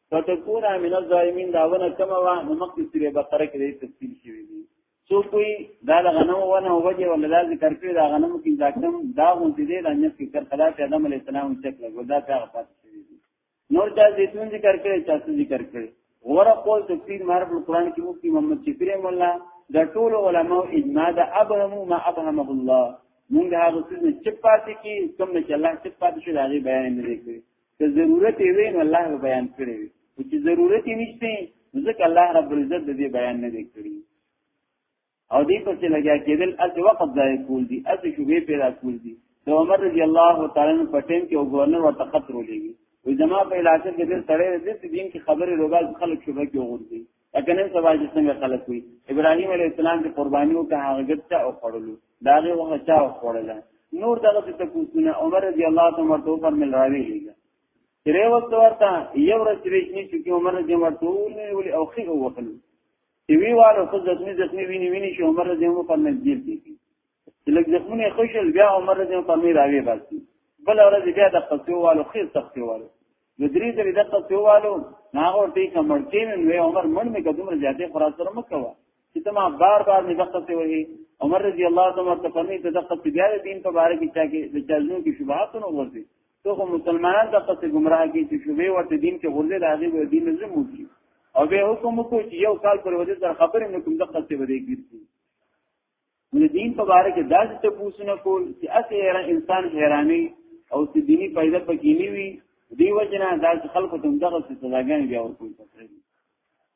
فتكون من الظالمين دا ونه کما وا نو مخکې سوره بقره کې تفصیل شوی دی سو کوئی دا غنم ونه وجه ولا دا ذکر کړی دا غنم کې دا کم دا غون دي دا نه فکر خلاف آدم علی السلام چک لګ دا څه غفات شوی دی نور دا زيتون ذکر کړی چا څه ذکر کړی غره قول تفسیر معرب القرآن کې مفتی محمد شفیع مولا دا ټول علماء اجماع دا ابهم ما ابهمه الله مونږ هغه څه چې پاتې کې کوم چې الله چې پاتې شو دا غي بیان نه کوي که ضرورت یې وي نو الله به بیان کړی وي او چې ضرورت یې نشته ځکه الله رب العزت دې بیان نه کړی او دې پسې لګیا کېدل اس وخت ځای کول دي اس شوبې پیدا کول دي د عمر رضی الله تعالی عنہ په ټیم کې او گورنر ورته خطر ولېږي وې زما په علاقې کې دې سړی دې دین کې خبره روباز خلک شوبې کې وغورځي لکه نن سبا چې څنګه خلک وي ابراهيم عليه السلام د قرباني او هغه ته او خړلو دا غي وه چا خړل نور دغه څه تکوسونه عمر رضی الله تعالی عنہ ته پر مل راوي لګا تیرې وخت ورته یو ورځ ویشنی چې عمر رضی الله تعالی عنہ ولي او خي وکړو چې وی والو خو ځکه ځکه ویني ویني چې عمر رضی الله تعالی عنہ پر مل دي چې لږ زخمونه یې ښه شول بیا عمر رضی الله عنه راوې باسي بله ورځ بیا د قصیوالو خیر سختیوالو نو درې ځلې د قصیوالو هغه ورته یې کمړ کې مې وې عمر مړ مې که دومره زیاتې خورا سره مه کوه چې ته ما بار بار مې دقه څه وهې عمر رضی الله عنه ورته فرمایي ته دقه څه بیا د دین په باره کې چا کې د چلنو کې شبهات نه ورځي ته خو مسلمانان دقه څه ګمراه کې چې شبهه ورته دین کې ورځي راغي و دین نه موږي او به حکم کو چې یو کال پر وځي تر خبرې نو کوم دقه څه ودی ګرځي د دین په باره کې داسې تپوسونه کول چې اصل حیران انسان حیراني او چې دینی پیدا پکې نه وي دی وجنه دا خلکو ته دغه څه سزاګانې بیا ورکول کېږي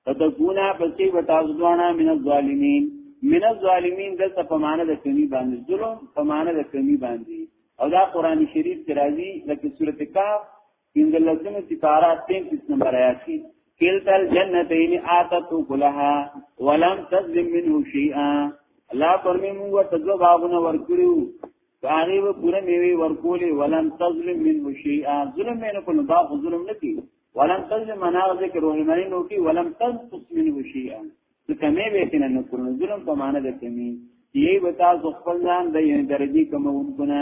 فتكونا پسې وتاسو دوانا من الظالمین من الظالمین د څه په معنی د کمی باندې ظلم په معنی د کمی باندې او دا قران شریف کې راځي لکه سورته کاف پنځلسمه سپاره 33 نمبر آیات کې کلتا الجنتین آتت کلها ولم تظلم منه شیئا الله پرمه موږ ته دوه باغونه ورکړو هغه به پوره میوي ورکولې ولم تظلم منه شیئا ظلم نه کول دا ظلم نه کی ولم تظلم انا ذکر رحمانی نو کی ولم تنقص منه شیئا ته کمې به تنه نه کول ظلم په معنی د کمی یی وتا خپل ځان د درجه کمون کنه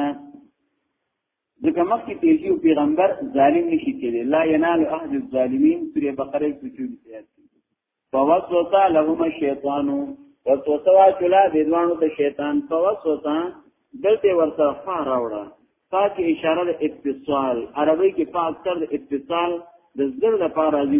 ځکه مخکې تیر شي او پیغمبر ظالم نشي کېدی لا ینال احد الظالمین سوره بقره 124 آیات فوسوسه لهم الشیطان وسوسه واچلا دیدوانو ته شیطان فوسوسه دلته ورته فار راوړه پاکه اشاره د اتصال عربی کې په اکثر د اتصال د زړه لپاره راځي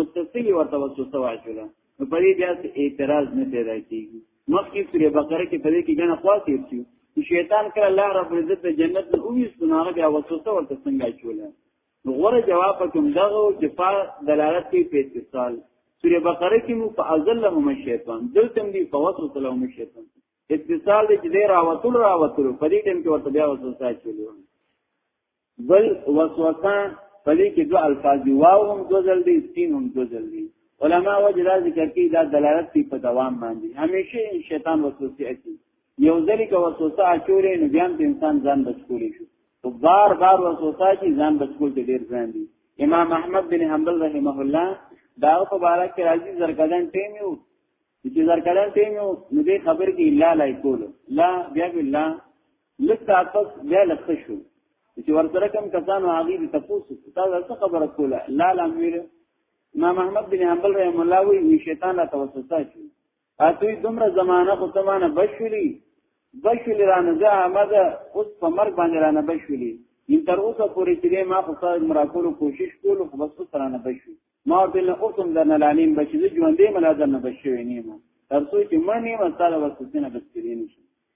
متصل ورته وسوسه واچلا نو په دې بیا اعتراض نه پیدا کیږي مخکې سورې بقره کې په دې کې ګڼه خوا تیر شو شیطان کړه الله رب عزت د جنت نه اویس نو هغه بیا وسوسه ورته څنګه چوله نو غوره جواب کوم دغه چې په دلالت کوي په اتصال سورې بقره کې مو په ازل هم شیطان دلته دی په وسوسه له هم شیطان اتصال دې چې راوتل راوتل په دې ټیم کې ورته بیا وسوسه چوله بل وسوسه پدې کې دوه الفاظ دی واو هم دوه ځل دی سین هم دوه ځل دی علما وجه دا ذکر کوي دا دلالت کوي په دوام باندې همیشه شیطان وسوسه اچي یو ځل کې وسوسه اچولې نو بیا ته انسان ځان بچولی شي تو بار بار وسوسه چې ځان بچول ته ډیر ځان دي امام احمد بن حنبل رحمه الله دا په بارا کې راځي زرکدان ټیم یو چې زرکدان ټیم یو نو دې خبر کې الا لای کول لا بیا بالله لکه پس بیا لکه شو چې ورسره کم کسانو هغه دې تاسو تاسو څه خبره کوله لا لا امیر امام احمد بن حنبل رحم الله وی شیطان لا توسوسه شو اتوی دومره زمانہ خو زمانہ بشلی بشلی را نه ځه احمد اوس په مرګ باندې را نه بشلی ان تر اوسه پورې چې ما خو سره مراکول کوشش کول خو بس سره نه بشو ما بل اوسم درنه لانیم بچی ژوندې ملازم نه بشوي نیمه تر څو چې مړ نیمه سره وسوسنه بسکرین شي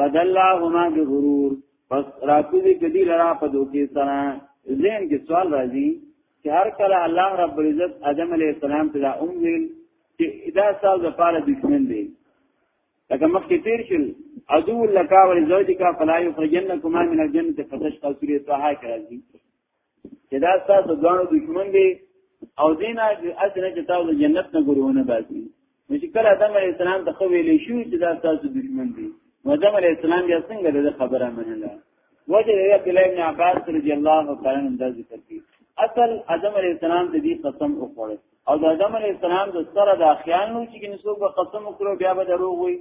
فدلهما بغرور پس راکوزی کدی لرا په دوکې سره ذهن کې سوال راځي چې هر کله الله رب العزت آدم علی السلام ته دا اوم ویل چې ادا سال د پاره دښمن دی لکه مخکې تیر شل عدو لکا ولزوجکا فلا یخرجنکما من الجنه فتشقى سوره طه کې راځي چې دا تاسو دوانو دښمن دی او دینه چې اسنه چې تاسو جنت نه ګورونه باسي نو چې کله آدم علی السلام ته خو ویلې شو چې دا تاسو دښمن دی نو آدم علی السلام بیا څنګه د خبره منله وجه دی عبد الله بن عباس رضی الله تعالی عنہ دا ذکر کړي اصل آدم علی السلام د دې قسم وکړ او د آدم علی السلام د سره د اخیانو چې نسوګه قسم وکړو بیا به دروغ وي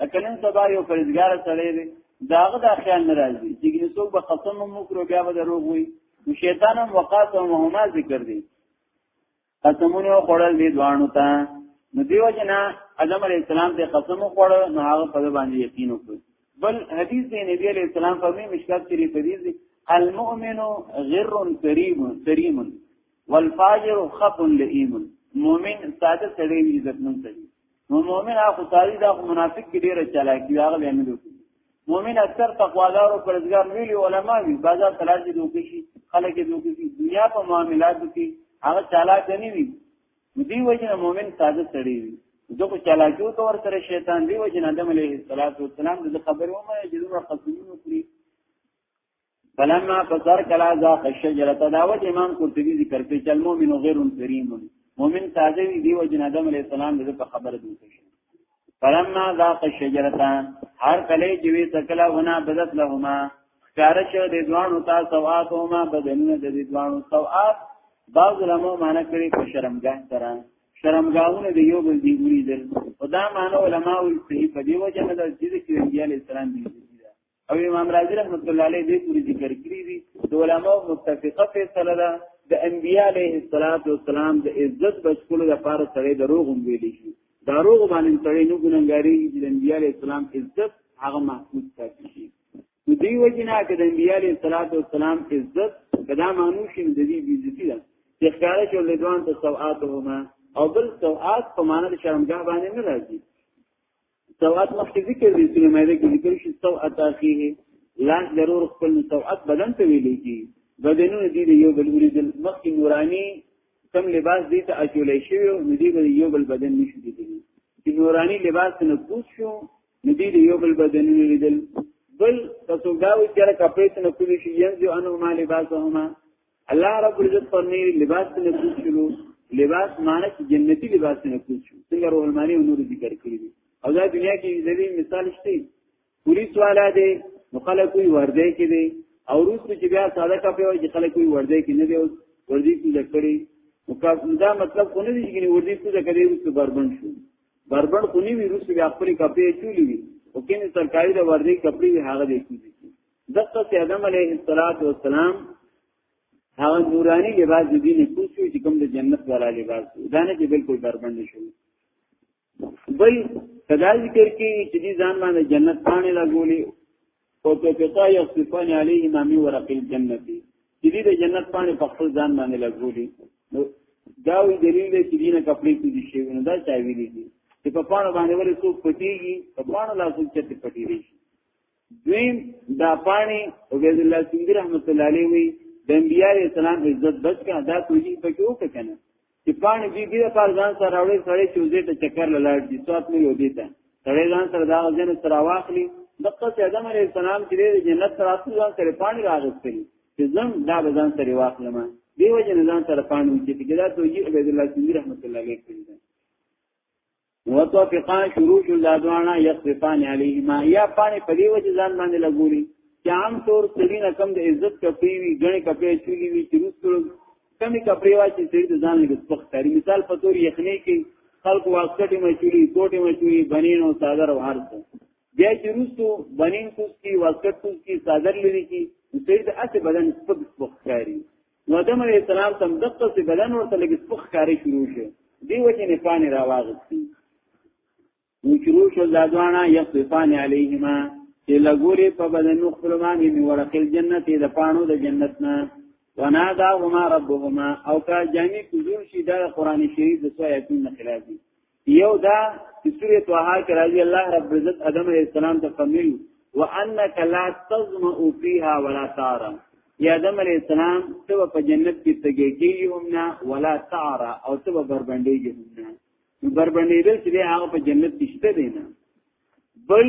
لکه نن سبا یو پرېزګار سړی دی داغه دا خیال نه راځي چې ګنې څوک به قسم هم وکړو بیا به دروغ وي نو شیطان هم وقاص او مهما ذکر دی قسمونه خوړل دي دوانو ته نو دیو جنا ادم علی السلام ته قسم خوړ نو هغه په باندې یقین وکړ بل حدیث دی نبی علی السلام په می مشکات شریف حدیث دی المؤمن غر کریم کریم والفاجر خف لئیم مؤمن ساده سړی عزت مند دی نو مؤمن اخو تاری دا خو منافق کې ډیره چالاکی هغه به نه دوی مؤمن اکثر تقوادار او پرهیزګار ویلي علما وی بازار تلاش دي دوی شي خلک دې دوی شي دنیا په معاملاتو کې هغه چالاک نه وي دی وجنه مؤمن ساده سړی وي دغه چالاکیو تو ور سره شیطان دی وجنه آدم علیه السلام د خبرو مې جوړه قسمونه کړی فلما فسر کلا ذا الشجره تداوت امام قرطبي ذکر کوي چې المؤمن غیر کریم مؤمن تازه وی دی او جن آدم علی السلام دغه په خبره دی فلما ذا الشجره هر کله چې وی تکلا ونا بدت لهما کارش د دوانو تا سوات هما بدن د دوانو سوات بعض علماء معنا کوي په شرمګاه سره شرمګاونه دی یو بل دی ګوري دل خدا معنا علماء وی په دې وجه نه د دې کې انبیاء علی السلام دی او امام رازی رحمت الله علیه دې پوری ذکر کړی دی د علماء متفقه فیصله ده د انبیاء علیه السلام د عزت بچولو لپاره سره د روغ ویلې شي دا روغ باندې سره نو ګننګاری چې د انبیاء علیه السلام عزت هغه محفوظ پاتې شي نو دی وجنا کې د انبیاء علیه السلام عزت کدا مانو شي د دې بیزتی ده چې ښکارا چې لدوان ته سوءاتهما او بل سوءات په معنی د شرمګاه باندې نه راځي سواد مخکې ذکر دي چې مې کې ذکر شي سواد اخیه لاس ضرور خپل سواد بدن ته ویلې کی بدنونه دي یو بل وریدل مخکې نورانی کم لباس دي ته اچولې شي نو دي به یو بل بدن نشي دي چې نورانی لباس نه کوز شو نو دي یو بل بدن وریدل بل تاسو دا و چې کپړې ته نه کولی شي ینځو انو ما لباسهما الله رب العزت فرمایي لباس نه کوچ شنو لباس معنی چې جنتی لباس نه کوچ شو څنګه روح المانی نور ذکر کړی دي او دا دنیا کې د دې مثال شته پولیس والا دی نو خلک وي ورده کې دی او روس چې بیا ساده کپی وي چې خلک وي ورده کې نه دی او ورده کې لکړي نو کا دا مطلب خو نه دی چې ورده کې لکړي روس بربند شو بربند خو نه وي روس بیا خپل کپی چولی وي او کینه سرکاري د ورده کپړي هغه دی دغه چې آدم علیه السلام هغه نورانی لباس د دین کوڅو چې کوم د جنت والا لباس دا نه چې بالکل بربند شو بل کدا ذکر کې چې دې ځان باندې جنت پانه لګولې او ته پتا یو صفان علیه امامي ورقه جنت دې دې جنت پانه په خپل ځان باندې لګولې نو دا وی دلیل دی چې دینه کپړې کې دي شی نه دا چا ویلي دي چې په پانه باندې ورې څوک پټيږي په پانه لاسو چې پټيږي دویم دا پانی عبید الله سندی رحمت الله علیه وی د انبیاء اسلام عزت بچ کا دا توجیه پکې وکنه چې پانی بی بی پر ځان سره راوړي سړی چوزې ته چکر لاړ دي سوات نه یو دیتا سړی ځان سره دا ځنه سره واخلي دغه چې آدم علیه السلام چې د جنت سره اصل ځان سره پانی راغستل چې زم دا ځان سره واخلم دیو جن ځان سره پانی چې دا توجیه عبید الله سندی رحمت الله علیه کړی وتوفقا شروع شو دا دوانا یخففان علیهما یا پانی په دی وجه ځان باندې لګوري چې عام طور سړي نه کم د عزت کپی وی غني کپی چولی وی چې رسول کمی کپی وا چې سړي د ځان له سپخ تاری مثال په تور یخنی کې خلق واسطه مچولی کوټه مچولی بنین او صادر او هر څه بیا چې رسو بنین کوس کی واسطه کوس کی صادر لري کی سړي د اته بدن سپخ سپخ تاری نو آدم علیه السلام تم دقه سی بدن ورته لګي سپخ کاری شروع شي دی وجه نه پانی راواغستی نو شروع شو لادوانا یصفان علیهما چې لګوري په بدن خپل باندې می ورقل جنت د پانو د جنت نه وناداهما ربهما او کا جامع کوزول شي د قران شریف د سوایتون خلاف دي یو دا چې سورې طه کې راځي الله رب عزت ادم علیه السلام ته فرمایي وانك لا تظمأ فيها ولا تعرى یا آدم علیہ السلام تو په جنت کې تګي کېږي هم نه ولا تعرى او تو بربندېږي هم نه بربندېدل چې هغه په جنت کې شته دی نه بل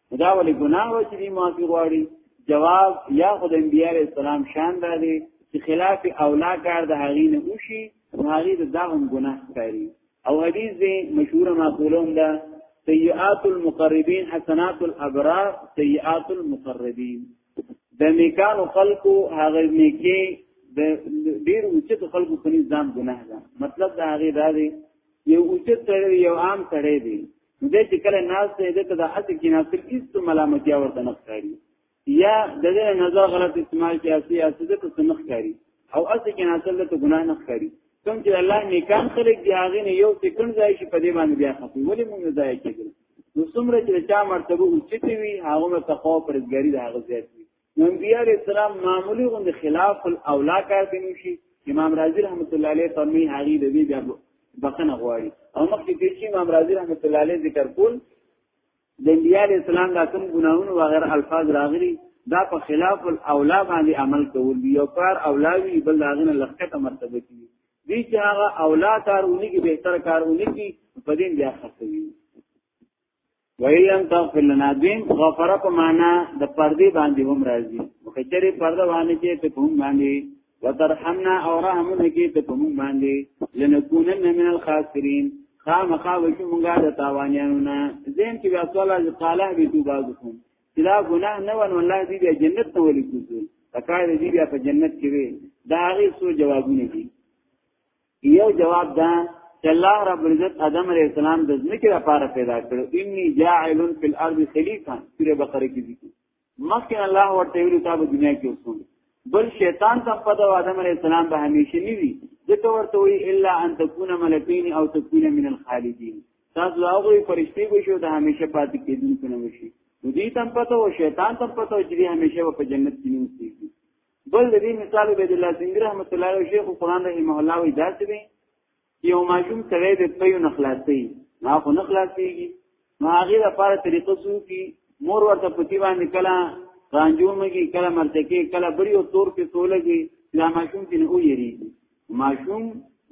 دا ولې ګناه و چې دی معافي غواړي جواب یا خدای انبیاء علیہ السلام شان دا دی چې خلاف اولا کار د هغې نه وشي نو هغې د دا هم ګناه ښکاري او حدیث دی مشهوره معقوله هم ده سیئات المقربین حسنات الابرار سیئات المقربین د نیکانو خلقو هغه نیکی د ډیر اوچت خلقو په نظام ګناه ده مطلب دا هغه دا دی یو اوچت سره یو عام سره دی نو دې چې کله ناس ته دې ته د هڅه کې ناصر هیڅ ملامتیا ورته نه ښکاري یا د دې نظر غلط استعمال کې اسی اسی دې ته نه ښکاري او اسی کې ناصر له ګناه نه ښکاري کوم چې الله نیکان خلق دی هغه نه یو سکند ځای شي په دې باندې بیا خفي ولې موږ ځای کېږي نو څومره چې چا مرتبه اوچتي وي هغه تقوا پرځګری د هغه زیات وي انبیاء علیہ السلام معمولی غوند خلاف الاولا کار کوي شي امام رازی رحمت الله علیه فرمی هغه د دې بیا بخنه غواړي او مخکې دې چې امام رازی رحمت الله علیه ذکر کول د انبیاء علیہ السلام د کوم ګناهونو وغیر الفاظ راغلي دا په خلاف الاولا باندې عمل کول دی یو کار اولاوی بل داغنه لخته مرتبه کی دی چې هغه اولا کارونه کې بهتر کارونه کې په دې بیا خرڅوي ویلم تغفر لنا دویم غفر په معنا د پردې باندې هم راځي مخچري پرده باندې چې ته کوم باندې وترحمنا او رحمنا کې ته کوم باندې لنکونن من الخاسرین خامخا وشو مونږه د تاوانیانو نه زم کې بیا سوال از قاله به تو باز کوم چې دا ګناه نه ون الله دې بیا جنت ته ولې کوزل تکای دې بیا په جنت کې وي دا هغه سو جوابونه دي یو جواب ده چې الله رب العزت آدم علیه السلام د ځمکې لپاره پیدا کړو انی جاعل فی الارض خلیفہ سوره بقره کې دي مخکې الله ورته ویلو تا په دنیا کې اوسول بل شیطان ته په د آدم علیه السلام به همیشه نیوي ځکه ورته وی الا ان تکون ملکین او تکون من الخالدین تاسو هغه فرشتي به شو د همیشه پاتې کېدونکو نه وشي دوی تم پته او شیطان تم پته چې همیشه په جنت کې نیوي بل د دې مثال عبد الله زنګ رحمت الله علیه شیخ قرآن رحمه الله وی داسې دی یو ماشوم سره د پیو نخلاصي ما خو نخلاصيږي ما هغه لپاره طریقه سو کی مور ورته پتی باندې کلا رانجو مګي کلا مرتکی کلا بری او تور کې سولګي لا ماشوم کې نه ویری ماشوم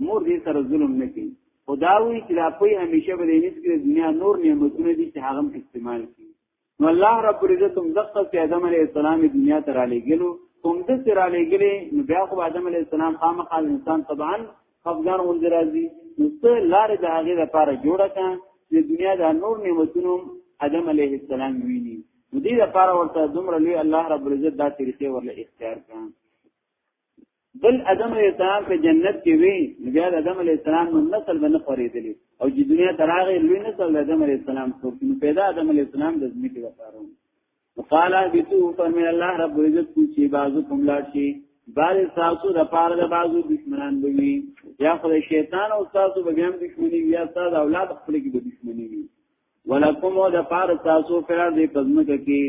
مور دې سره ظلم نه کوي خداوی چې لا پي همیشه به دې نس کې دنیا نور نعمتونه دي چې هغه استعمال کړي نو الله رب العزت هم دغه چې آدم علی السلام دنیا ته را لېګلو کوم د سره را لېګلې نو بیا خو آدم علی السلام خامخا انسان طبعا خفګان غوند راځي نو څه لار د هغه لپاره جوړه کړه چې دنیا د نور نعمتونو آدم علی السلام ویني نو دې لپاره ورته دومره لوی الله رب العزت دا طریقې ورله اختیار کړه بل ادم علیہ السلام په جنت کې وی بیا ادم علیہ السلام نو نسل باندې خورېدلی او چې دنیا تراغه لوی نسل ادم علیہ السلام څو پیدا ادم علیہ السلام د ځمکې لپاره وقاله بیتو فرمی الله رب عزت چې بازو کوم لا شي بار تاسو د پاره د بازو دشمنان بوي یا خو شیطان او تاسو به هم دشمنی یا تاسو اولاد خپل کې دشمنی وي ولکم او د پار تاسو پر دې پزمکه کې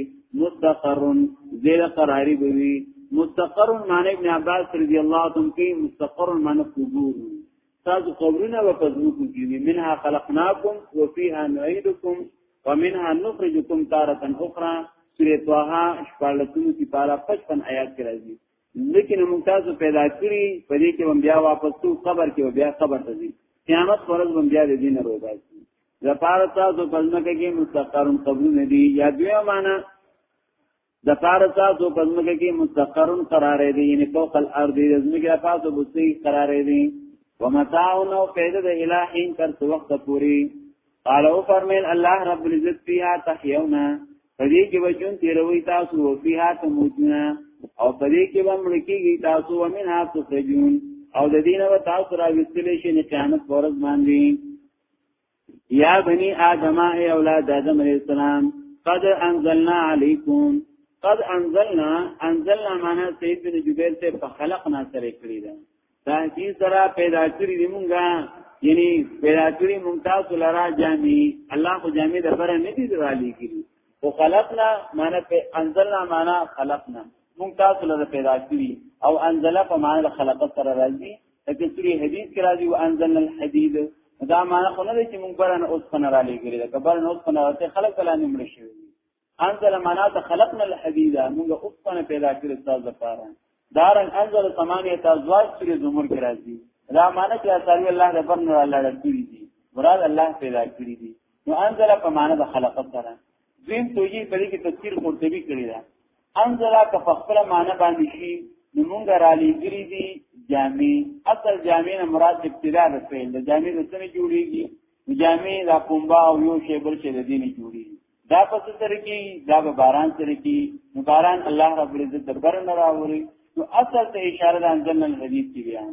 مستقرن زیر قراری بوي مستقرن معنی ابن عباس رضی الله عنه کې مستقرن معنی قبور تاسو قبرونه و پزمکو کې وي منها خلقناکم وفيها نعيدكم ومنها نخرجكم تارة اخرى سورة طه شپږلسمه کې پارا 55 آیات کې راځي لیکن موږ تاسو پیدا کړی په دې کې هم بیا واپس تو قبر کې بیا قبر ته ځي قیامت ورځ هم بیا دې نه روزي لپاره تاسو په ځمکه کې مستقرون قبرونه دي یا دوی معنا د پاره تاسو په ځمکه کې مستقرون قرار دي یعنی فوق الارض د ځمکې په تاسو بوسي قرار دي ومتاعون او پیدا د الہین تر څو وخت پوري قال او فرمایل الله رب العزت فيها تحيون پدې کې وجون تیروي تاسو او فيها تموتون او پدې کې به ملکیږي تاسو ومنها تخرجون او د دینه و تاسو را وستلې شي قیامت ورځ باندې یا بنی آدم ای اولاد آدم علیہ السلام قد انزلنا علیکم قد انزلنا انزلنا معنا سید بن جبیر ته په خلقنا سره کړی دا تحقیق سره پیدا کړی دی مونږه یعنی پیدا کړی مونږ تاسو لرا جامع الله خو جامع د بره نه دی رالی کړی او خلقنا معنا په انزلنا معنا خلقنا مونږ تاسو لرا پیدا کړی او انزل په معنا خلقت سره راځي لکه سوري حدیث کې راځي وانزلنا الحديد دا معنی خو نه دی چې موږ برنه اوس خنه را لګري دا کبرنه اوس خنه راته خلق کله نه مړ شي انزل معنا ته خلقنا الحديد موږ اوس خنه پیدا کړی تاسو لپاره دارن انزل ثمانیه ازواج سوري زمر کې راځي دا معنی چې اصلي الله د برنه الله لګري دي مراد الله پیدا کړی دي نو انزل په معنی د خلق سره دین توجیه په دې کې تفسیر قرطبي کړی دا انزلا که په خپل معنی باندې شي نو مونږ را لېګری دي جامع اصل جامع نه مراد ابتدا ده فعل د جامع د څه جوړیږي جامع د کومبا او یو شی بل شی د دین جوړیږي دا په څه سره کې دا به باران سره کې نو باران الله رب العزت دربر نه راوړي نو اصل ته اشاره د انزل الحديث کې بیان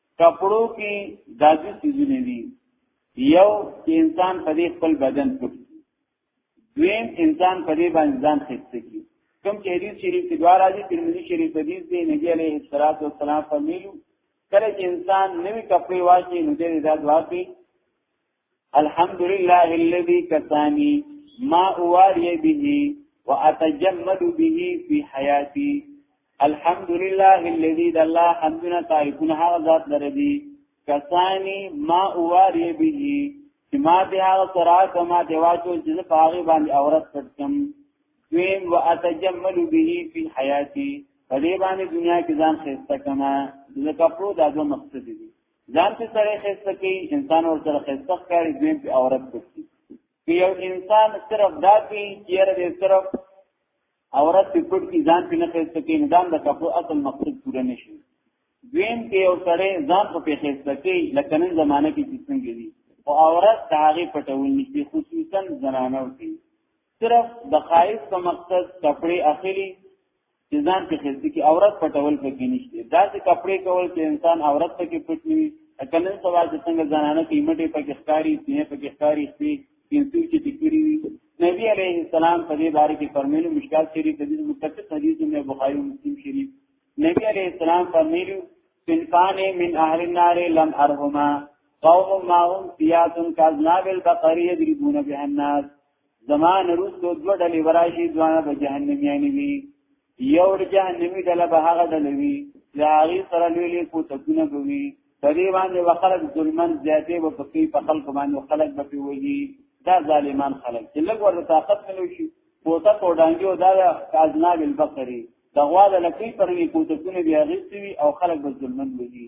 کپړو کې دازي سيزونه دي یو چې انسان په دې خپل بدن پټ دویم انسان په دې باندې ځان خسته کی کوم چې حدیث شریف کې دوه راځي ترمذی شریف حدیث دی نبی علیه الصلاۃ والسلام فرمایلو کله چې انسان نوی کپڑے واچي نو دې دا دعا کوي الحمدلله الذي كساني ما اواري به واتجمد به في حياتي الحمدلله الذي د الله حمدنا تعرفونه هغه ذات لري کسانی ما اواری به چې ما ته هغه سرا کما دی واچو چې په هغه باندې عورت پټم دویم و اتجمل به فی حیاتی په دې باندې دنیا کې ځان خسته کما د کپړو دغه مقصد دی ځان په سره خسته کې انسان ور سره خسته کاری دین په عورت کوي که یو انسان صرف دا کوي چې هر دې صرف عورت په پټ کې ځان په نه خسته کې نظام د کپو اصل مقصد پوره نشي دویم کې یو سره ځان په خسته کې لکه نن زمانه کې څنګه دي او عورت د هغه پټول نشي خصوصا زنانو کې صرف د خایف په مقصد کپڑے اخلي چې ځان په خېل کې عورت پټول پکې نشته دا چې کپڑے کول چې انسان عورت پکې پټوي کلن سوال چې څنګه زنانه کې مټې پکې ښکاری سینې پکې ښکاری سي کینسو چې دکري نبی عليه السلام په دې باره کې فرمایلی مشکل شریف د دې متفق حدیث میں بخاری او مسلم شریف نبی عليه السلام فرمایلی سنفان من اهل النار لم ارهما قوم ما هم سیات کاذناب البقر یضربون بها الناس زما نرستو دو ډلی وراشی دوانا با جهنمیانی وی یو ډ جهنمی ډله به هغه ډله وی چې هغه سره لوی لوی کوتکونه بوي په دې باندې وخلق ظلمن زیاتې و پکې په خلق باندې خلق به پیوږي دا ظالمان خلق چې لږ ورته طاقت ملو شي کوتک او ډانګي او دا کازناب البقري د غوا د لکې پرې کوتکونه بیا غیستوي او خلق به ظلمن وږي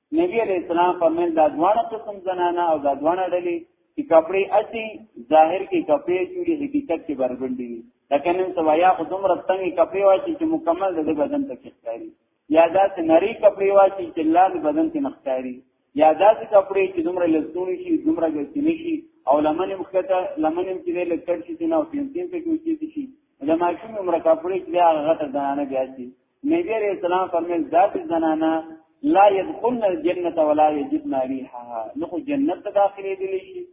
نبی علیہ السلام فرمایل دا دواړه قسم زنانه او دا دواړه ډلې چې کپڑے اسی ظاهر کې کپڑے چوری حقیقت کې بربندي وي لکه نن سبا یا خو دومره څنګه کپڑے واچي چې مکمل د بدن ته ښکاري یا دا چې نری کپڑے واچي چې لاندې بدن ته نختاري یا دا چې کپڑے چې دومره لزونی شي دومره ګرځینی شي او لمنې مخته لمنې چې له کړ شي نه او تین تین ته کوي شي د ماشوم عمر کپڑے چې هغه غټه زنانه بیا شي نبی علیہ السلام فرمایل ذات زنانا لا يدخلن الجنه ولا يجدن ريحها نو خو جنت ته داخلي دي شي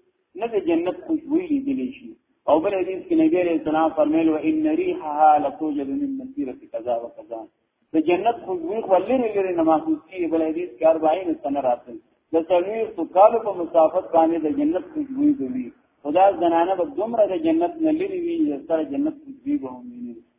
نه د جنت خوشبوئی لیدلی شي او بل حدیث کې نبی عليه السلام فرمایل و ان ريحها لتوجد من مسيره كذا وكذا د جنت خوشبوئی خو لري لري نه محسوس کیږي بل حدیث کې 40 سنه راتل د سړي په کال په مسافت باندې د جنت خوشبوئی دوی خدا زنانه به دومره د جنت نه لري وي چې سره جنت خوشبوئی به هم نه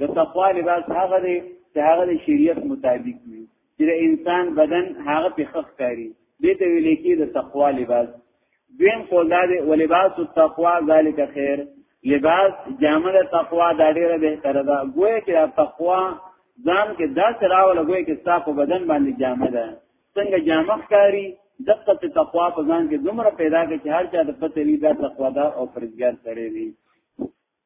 د تقوا لباس هغه دی چې هغه د شریعت مطابق وي چې د انسان بدن هغه په خخ کاری دې ته ویل کې د تقوا لباس دویم قول دا دی ولباس التقوا ذالک خیر لباس جامه د تقوا دا ډیره بهتره ده ګویا چې د تقوا ځان کې دا سراوله ګویا چې صاف بدن باندې جامه ده څنګه جامه ښکاری دقه ته تقوا په ځان کې دومره پیدا کې چې هر چا د پته وی دا تقوا دا او فرزګار سره وي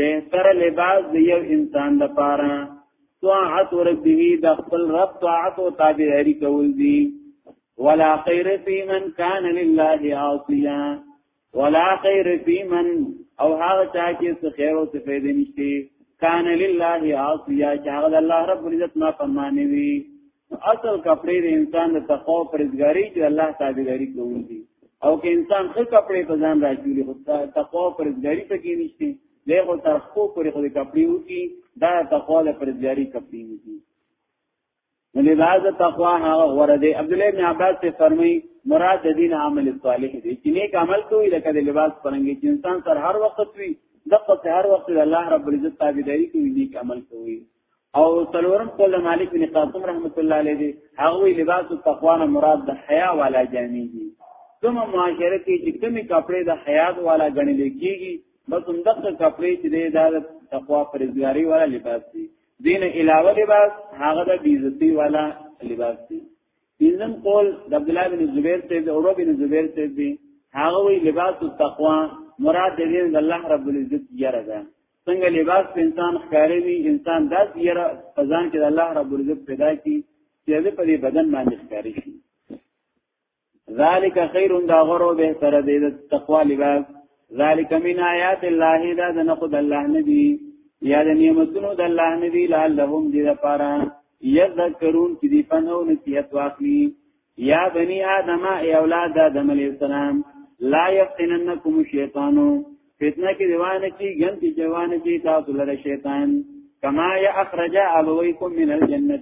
بهتر لباس دی یو انسان د پاره طاعت ربه د خپل رب طاعت او تابعداري کول دي ولا خیر فی من کان لله عاصیا ولا خیر فی من او هغه چا چې څه خیر او څه فائدې نشته کان لله عاصیا چې هغه الله رب العزت ما فرمانه وی اصل کپڑے د انسان د تقوا پرېزګاری چې الله تابعداري کوي دي او که انسان خپل کپڑے په ځان راځي خو تقوا پرېزګاری ته کې نشته دغه تر خو پرې خو د کپڑے وکي دا تقوا د پرېزګاری کپڑے نه دي نو لباس تقوا هغه غره دی عبد الله بن عباس ته فرمایي مراد د دین عمل صالح دی چې نیک عمل کوي لکه د لباس پرنګي چې انسان سر هر وخت وي دغه هر وخت الله رب العزت تابعداري کوي نیک عمل کوي او څلورم قول مالک بن قاسم رحمت الله علیه دی هغه لباس التقوا نه مراد د حیا والا جامې دي کوم معاشره کې چې کومې کپڑے د حیا والا غنل کېږي بس هم دغه کپڑے چې د تقوا پرېزګاری والا لباس دي دین علاوه لباس هغه د بیزتی والا لباس دي پنځم قول د عبد الله بن زبیر ته د اورو بن زبیر ته دی هغه وی لباس التقوا مراد دې د الله رب العزت یره ده څنګه لباس په انسان ښکارې وي انسان داس یره ځان کې د الله رب العزت پیدا کی چې دې په دې بدن باندې ښکارې شي ذالک خیر دا غرو به تر دې د تقوا لباس ذالک من آیات الله دا د نقد الله نبی یا د نعمتونو د الله نبی لعلهم دې لپاره یذکرون چې دې پنو نصیحت واخلي یا بنی آدم ای اولاد آدم علیہ السلام لا یفتننکم شیطانو فتنه کې دیوانه کې ګن کې جوانه کې تاسو لره شیطان کما یا اخرج ابویکم من الجنه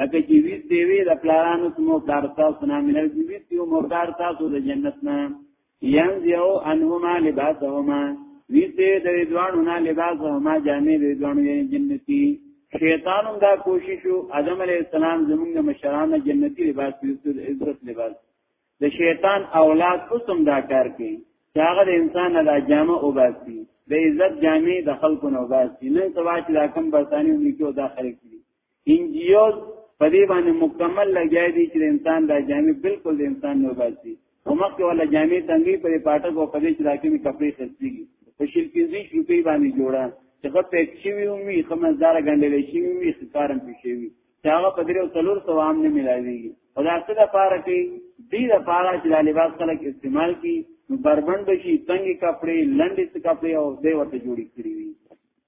لکه چې ویس دی وی د پلارانو کومو دار تاسو نه من الجنه یو مردار تاسو د جنت نه ینزیو انهما لباسهما ویسته د دوانو نه لباسهما جامې د دوانو یې جنتی شیطان هم دا کوشش او ادم علی السلام زمونږ مشرانه جنتی لباس ویسته د عزت لباس د شیطان اولاد اوس هم دا کار کوي چې هغه د انسان له جامه او باسي د عزت جامې د خلکو نه باسي نن سبا چې دا کم برتانی ولیکو دا خلک انجیوز په دې باندې مکمل لګیا دي چې انسان دا جامې بالکل د انسان نه باسي او مخکې ولا جامې تنګي په پاټک او په دې چې راکې کپڑے خرڅيږي په شل کېږي روپۍ باندې جوړه چې په پیک شي وي او می خمسدار غندل شي وي خکارم پېښي وي چې هغه په دې او څلور سو عام نه ملایوي او دا څه د پاره کې دې د پاره چې د لباس خلک استعمال کی بربند شي تنګي کپڑے لنډي کپڑے او دې ورته جوړي کړی وي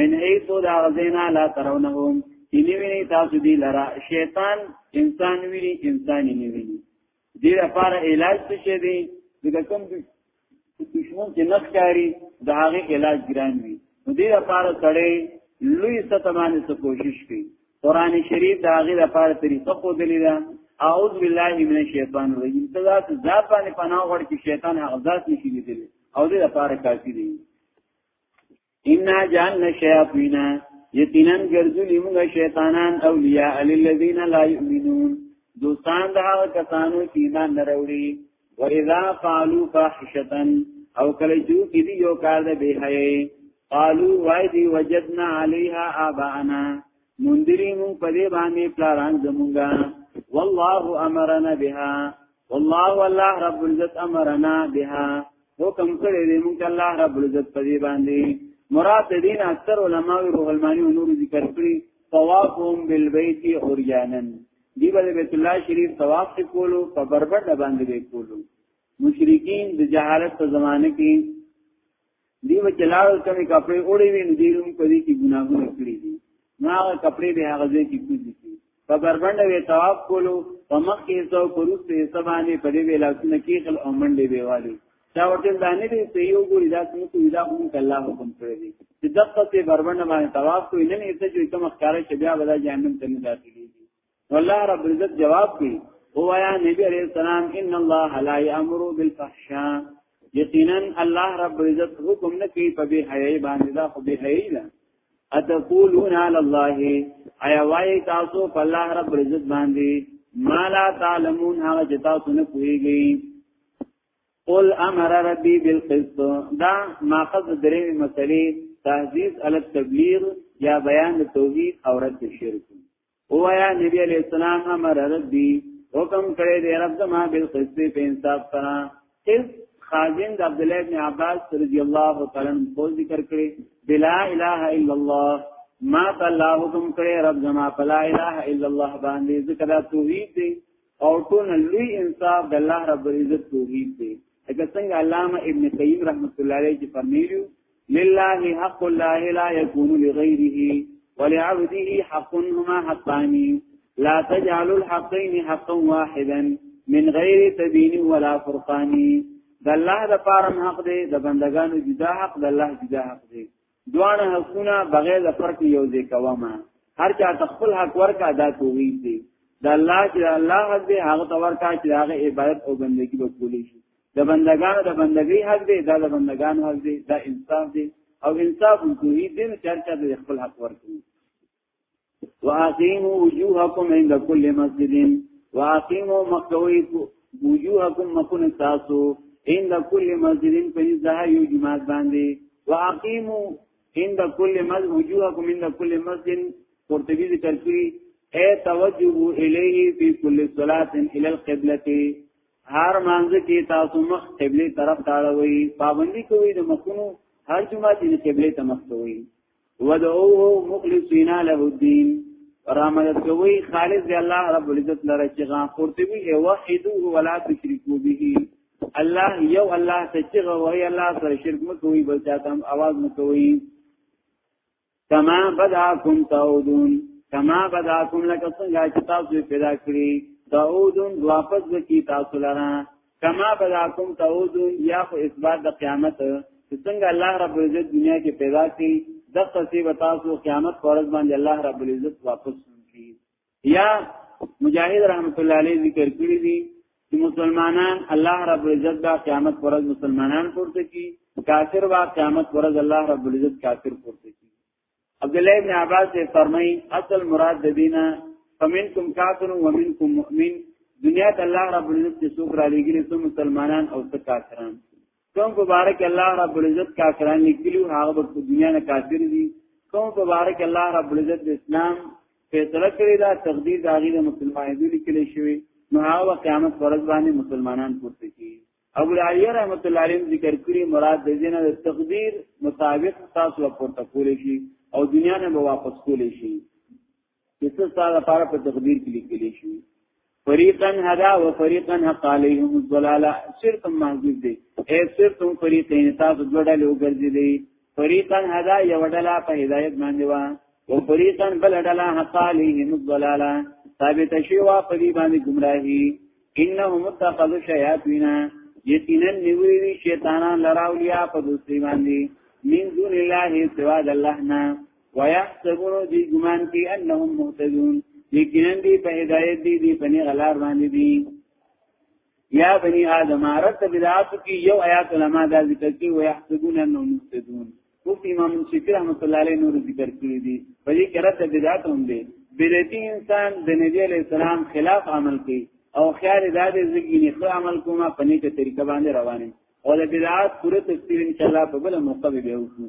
من حيث دا غزینا لا ترونهم چینی ویني تاسو دی لرا شیطان انسان ویني انسان نه ویني دې لپاره علاج څه شي دی دغه کوم دشمن چې نخکاری دا هغه علاج ګران وي نو دې لپاره سړی لوی ستمانه څه کوشش کوي قران شریف دا هغه لپاره طریقه خو دلی دا اعوذ بالله من الشیطان الرجیم تدا ذات باندې پناه وړ کې شیطان هغه ذات نشي لیدلی او دې لپاره کافی دی ان جعلنا الشياطين یقینا ګرځولي موږ شیطانان اولیاء للذین لا یؤمنون دوستان د هغه کسانو چې ایمان نه راوړي و اذا فعلوا فاحشه او کله چې کې دی یو کار د بهایي قالو وای دی وجدنا علیها آباءنا مندری مون په دې باندې پلاران زمونږه والله امرنا بها والله والله رب العزت امرنا بها حکم کړی دی مونږ الله رب العزت په دې باندې مراد دین اکثر علما او روح المانی او نور ذکر کړی طوافهم بالبيت عريانا دی بل بیت الله شریف طواف کولو په بربر باندې کولو مشرکین د جهالت په زمانه کې دیو چې لار کومې کپڑے اوړې وي نو دیوم په دې کې ګناهونه کړی دي ما کپڑے به هغه ځای کې کوزي دي په بربند وی طواف کولو په مخ کې څو پروت یې سبانه په دې ویلاسونه کې خل او منډې به والي دا ورته دانه دې ته یو ګوري دا څنګه کوي دا هم الله حکم کړی دي چې دغه ته بربند باندې طواف کوی نه نه ته چې کوم ښکارې چې بیا ولا جهنم ته نه داخلي الله رب العزت جواب کوي هو یا نبی علیہ السلام ان الله لا یامر بالفحشاء یقینا الله رب العزت حکم نه کوي په بی حیاي باندې دا خو بی حیاي ده اتقولون علی الله ایا وای تاسو په الله رب العزت باندې ما لا تعلمون هغه چې تاسو نه پوهیږئ قل امر ربي بالقسط دا ماخذ درې مسلې تهذیب علی التبلیغ یا بیان توحید او رد شرک اوایا نبی علیہ السلام امر ربی حکم کړی دی رب زما بالقسط په انصاف سره قسط خازن د عبد الله بن عباس رضی الله تعالی عنہ په ذکر کړی بلا اله الا الله ما تعالی حکم کړی رب زما بلا اله الا الله باندې ذکر توحید دی او ټول لوی انصاف د الله رب العزت توحید دی لکه څنګه علامه ابن قیم رحمت الله علیه فرمایلی لله حق الله لا يكون لغيره ولعبده حق هما حقان لا تجعل الحقين حقا واحدا من غير تبين ولا فرقان د الله د پارم حق دی د بندگانو جدا حق د الله جدا حق دی دوانه حقونه بغیر د فرق یو ځای کوما هر چا خپل حق ورکا ادا کوي دی د الله چې الله حق دی هغه تور کا چې هغه عبادت او بندگی وکړي شي د بندگانو د بندګۍ حق دی دا د بندگانو حق دی دا انصاف دی او انصاف کوي دین چرچا د خپل حق ورکړي واقیموا وجوهکم عند كل مسجد واقیموا مقوی وجوهکم مکن تاسو عند كل مسجد په ځای یو جماعت باندې واقیموا عند كل مسجد وجوهکم عند كل مسجد قرطبی ذکر کړی اے توجه الیه فی کل صلاه الی القبلۃ هر مانځ کې تاسو مخ قبله طرف تاړوي پابندي کوي د مخونو هر جمعه چې قبله ته مخ کوي ودعوه مخلصین له الدين رحمت کوي خالص دی الله رب العزت لره چې غان قرطبي او وحدوه ولا تشركوا به الله یو الله ته چې غوي الله سره شرک مکوي بل چاته هم आवाज مکوي کما بداکم تعودون کما بداکم لکه څنګه چې تاسو پیدا کړی تعودون واپس وکي تاسو لرا کما بداکم تعودون یا خو اثبات د قیامت چې څنګه الله رب العزت دنیا کې پیدا کړي د قصې وتاسو قیامت پر ورځ باندې الله رب العزت واپس یا مجاهد رحمت الله علیه ذکر کړی دی چې مسلمانان الله رب العزت دا قیامت پر ورځ مسلمانان پورته کی کافر وا قیامت پر ورځ الله رب العزت کافر پورته کی عبد الله ابن عباس یې فرمایي اصل مراد د دینه فمنکم کافر و منکم مؤمن دنیا ته الله رب العزت څوک را لګیږي څو مسلمانان او څو کافران کوم مبارک الله رب العزت کافران لیکلو هغه په دنیا نه کافر دي کوم مبارک الله رب العزت د اسلام فیصله کړی دا تقدیر د هغه مسلمانانو دي لیکلی شوی نو هغه قیامت پر ورځ باندې مسلمانان پورته کی ابو العالیه رحمت الله علیه ذکر کړی مراد د دینه د تقدیر مطابق تاسو پورته کولی شي او دنیا نه واپس کولی شي چې څه ستا لپاره په تقدیر کې لیکل شي فریقا هدا و فریقا حق علیهم الضلاله صرف محذوب دی اے صرف تم فریقین تاسو جوړل او ګرځي دی فریقا هدا یو ډلا په هدایت باندې وا او فریقا بل ډلا حق علیهم الضلاله ثابت شی وا په دې باندې گمراهی انهم اتخذوا شیاطین یقینا نیوی شیطانان لراولیا په دوسری باندې من دون الله سوا د الله نه ويحسبون دي ګمان کې انهم مهتدون یقینا دي په هدایت دي دي په غلار باندې دي یا بنی آدم عرض بدعات کی یو آیات علما دا ذکر کی ويحسبون انهم مهتدون مفتی امام شفیع رحمت الله علیه نور ذکر کړی دي په دې کې رد بدعات هم دي بدعتي انسان د نبی علیہ السلام خلاف عمل کوي او خیال دا دې زګینی خو عمل کومه په نیکه طریقه باندې روانه او د بدعات پوره تفصیل ان شاء الله په بل موقع به وکړو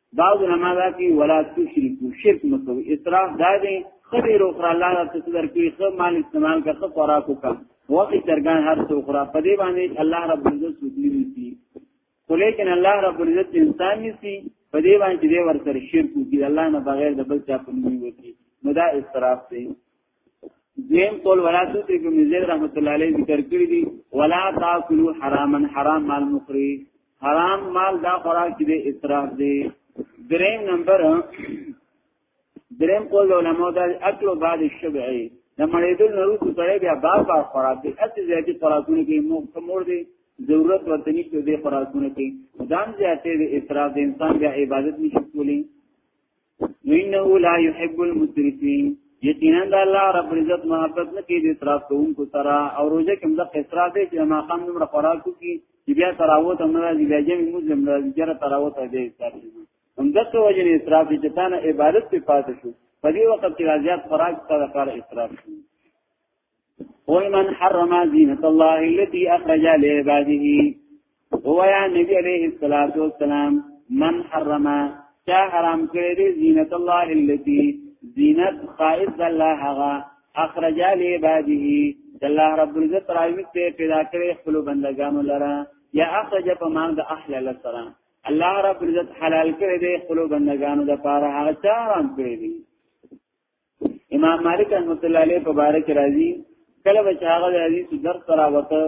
بعض علماء دا کوي ولا تشرکو شرک مکو اسراف دا دی خبر اخرى الله ته صدر کې خو مال استعمال کا خو خوراک وکړه وقت درګان هر څو اخرى په دې باندې الله رب العزت سودلی نسی خو لیکن الله رب العزت انسان نسی په دې باندې دې ورته شرک کوي الله نه بغیر د بل چا په نوم وتی نو دا اسراف دی دیم قول ولا سوت ابن زید رحمت الله علیه ذکر کړی دی ولا تاکلوا حراما حرام مال مخری حرام مال دا خوراک دی اسراف دی دریم نمبر دریم قول علماء دا اکل بعد الشبع د مړېدل نه روته سره بیا بار بار خوراک دی اته زیاتې خوراکونه کې مو کمور دی ضرورت ورته نشته د خوراکونه کې ځان زیاتې د اسراف د انسان بیا عبادت نشي کولی انه لا يحب المسرفين یقینا د الله رب عزت محبت نه کوي د اعتراف کوونکو سره او روزه کوم د اعتراف دی چې ما خام نمبر خوراک کوي چې بیا تراوت هم راځي بیا جمع مسلم راځي جره تراوت دی اعتراف هم دغه وجه نه اعتراف دي چې تانه عبادت په پاتې شو په دې وخت کې راځيات خوراک سره کار اعتراف شي قل من حرم زینت الله التي اخرج لعباده هو يا نبی عليه الصلاه والسلام من حرم چا حرام کړی دی زینت الله التي زینت خائز الله هغه اخرج لعباده الله رب العزت راوي ته پیدا کړی خپل بندگانو لره یا اخرج په مان د اهل لسره الله رب العزت حلال کړی دی خپل بندگانو د پاره هغه چا حرام کړی دی امام مالک رحمۃ اللہ علیہ په باره کې راځي کله به هغه د حدیث درس تراوته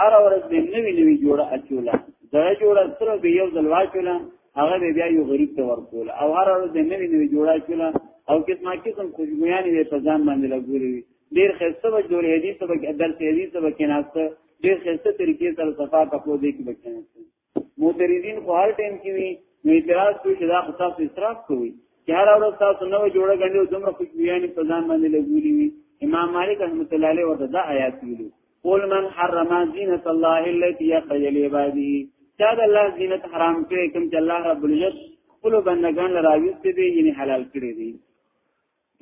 هر ورځ به نوی نوی جوړه اچولا دا جوړه تر به یو ځل واچولا هغه بیا یو غریب ته ورکول او هر ورځ به نوی نوی جوړه اچولا او قسمه قسم خوشبویانې په ځان باندې لګولې ډیر خسته به جوړ حدیث به درس حدیث به کېناسته ډیر خسته طریقې سره صفه په دې کې بچنه معترضین خو هر ټیم کې وي نو اعتراض کوي چې دا خو تاسو اعتراض کوي چې هر ورځ تاسو نو جوړه غنډې او دومره خوشبيانې په ځان باندې لګولې وي امام مالک رحمت الله علیه ورته دا آیات ویلو قول من حرم زینت الله التي يخرج لعباده چا د الله زینت حرام کړې کوم چې الله رب العزت خپل بندگان لراويست دي یعنی حلال کړې دي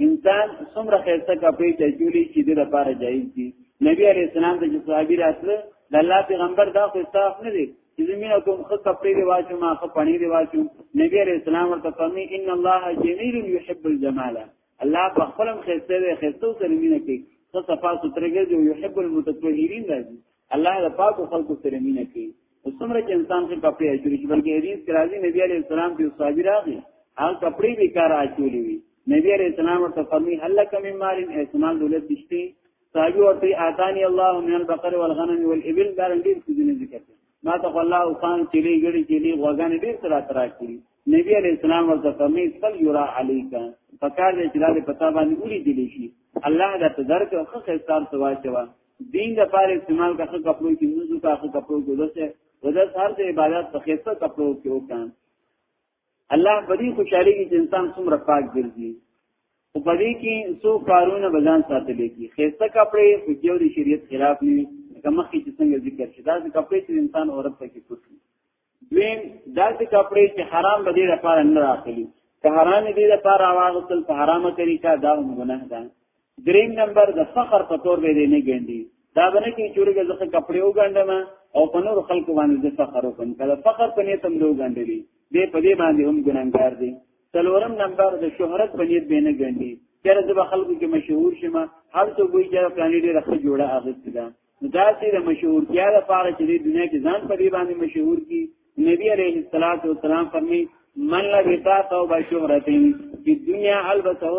انسان څومره خیرته کپی ته جوړی چې د لپاره جایز دي نبی علی السلام د صحابي راتله د الله پیغمبر دا خو استاف نه دي چې زمينه کوم خه کپی دی واچو ما خه پنی دی واچو نبی علی السلام ورته فرمی ان الله جمیل یحب الجمال الله په خپلم خیرته دی خیرته سره مینه کوي خو صفات ترګه دی یحب المتطهرین دی الله د پاک خلکو سره مینه کوي څومره چې انسان خپل کپڑے اچولي چې بلکې حدیث کې راځي نبی عليه السلام په صحابي راغی هغه کپڑے به کار اچولي وي نبی عليه السلام ورته فرمایي هل کم مال احتمال دولت دشتي صحابي ورته اعطاني الله من البقر والغنم والابل دا رنګي څه ذکر ما ته الله وسان چلی ګړي چلی غوګان ډیر سره ترا کړی نبی علیہ السلام ورته فرمی صلی یرا علیک فکر دې چې دا په تابانه اولی دي شي الله دا تدرک او خخ استار سوا چوا دین د پاره استعمال کا خپل کپړو کې منځو کا خپل کپړو کې ودسه ودس هر د عبادت په خپل کپړو کې وکړ الله په دې خوشاله کې انسان څومره پاک ګرځي او په دې کې څو کارونه بزان ساتل کی خپل کپړې په جوړي شریعت خلاف نه کمخې چې څنګه ذکر شي دا کپړې چې انسان عورت ته کې کوي دویم داسې کپړې چې حرام به دې لپاره نه راخلي که حرام دې لپاره واغتل په حرامه طریقه دا هم ګناه ده دریم نمبر د فخر په تور به دې نه ګڼي دا باندې کې چورګه ځکه کپړې وګڼم او په نور خلکو باندې د فخر وکم کله فخر په نیت هم لو ګڼلې دې په دې باندې هم ګناګار دي څلورم نمبر د شهرت په نیت به نه ګڼي چېرې د خلکو کې مشهور شمه هر څوک وایي چې پلان دې راخه جوړه اغستې ده دا چې د مشهورتیا لپاره چې د دنیا کې ځان په دې باندې مشهور کی نبی علیه الصلاۃ والسلام فرمی من لا بتا توبه شهرتین چې دنیا البته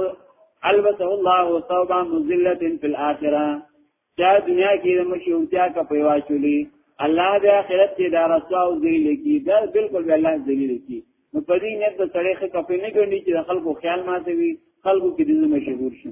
البته الله توبه مذله فی الاخره چا دنیا کې د مشهورتیا کا پیوا چولی الله د آخرت کې دار اسوا او ذلیل کی دا بالکل به الله ذلیل کی نو په دې نیت د سړی خې کپې نه ګڼي چې خلکو خیال ماته وي خلکو کې د مشهور شي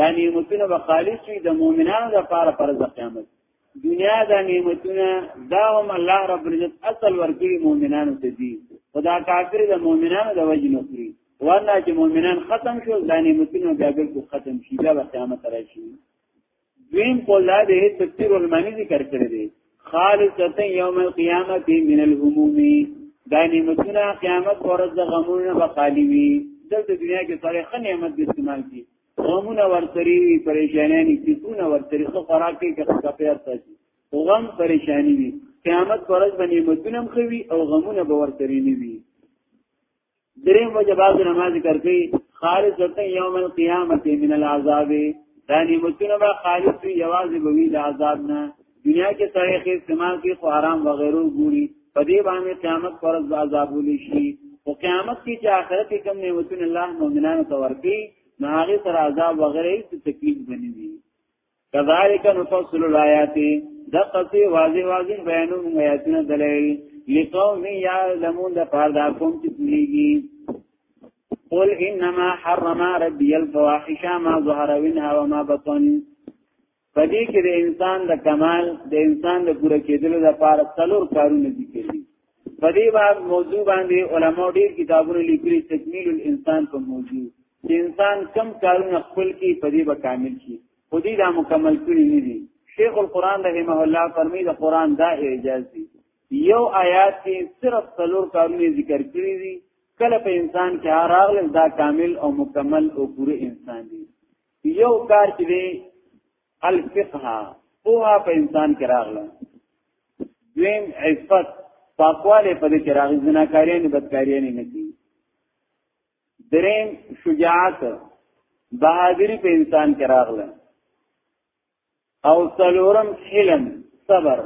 دا نعمتونه به خالص وي د مؤمنانو لپاره پر ځ قیامت دنیا دا نعمتونه دا هم الله رب العزت اصل ورکی مؤمنانو ته دي خدا کافر د مؤمنانو د وجه نکري ورنه چې مؤمنان ختم شو دا نعمتونه بیا بالکل ختم شي دا به قیامت راشي دویم قول دا دی تفسیر المانی ذکر کړی دی خالصتا یوم القیامت من الهموم دا نعمتونه قیامت ورځ د غمونو به خالی وي دلته دنیا کې سره خه نعمت د استعمال کی غمونه ورتری وي پریشانې نه کیونه ورتری خو خوراک کې که څه پیار تاسو غم پریشانی وي قیامت ورځ به نعمتونه خوي او غمونه به ورتری نه وي دریم وجه بعض علماء ذکر کوي خالص ورته یوم القیامت من العذاب دا نعمتونه به خالص وي یوازې به وي د عذاب نه دنیا کې سړی خې استعمال کې خو حرام وغیرو ګوري په دې باندې قیامت پر ورځ عذاب ولي شي او قیامت کې چې آخرت کې کوم نعمتونه الله مؤمنانو ته ورکړي نو هغه سره عذاب وغیرې څه تکلیف بنوي کذالک نفصل الایات دقتی واضح واضح بیانو موږ آیاتونه دلایل لقوم یعلمون د پاره دا قوم چې پوهیږي قل انما حرم ربي الفواحش ما ظهر منها وما بطن پدې کې د انسان د کمال د انسان د پوره کېدلو لپاره څلور کارونه دي کړی په دې باب موضوع باندې علما ډېر کتابونه لیکلي تکمیل الانسان په موضوع چې انسان کم کارونه خپل کې په دې به کامل شي خو دې دا مکمل کړی نه دي شیخ القرآن رحمه الله فرمی د قرآن دا اعجاز دی یو آیات کې صرف څلور کارونه ذکر کړی دي کله په انسان کې راغل دا کامل او مکمل او پوره انسان دی یو کار چې دی الفقه پوها په انسان کې راغله دویم عفت پاکواله په دې کې راغلي زناکاري نه بدکاري نه نکي دریم شجاعت بہادری په انسان کې راغله او څلورم حلم صبر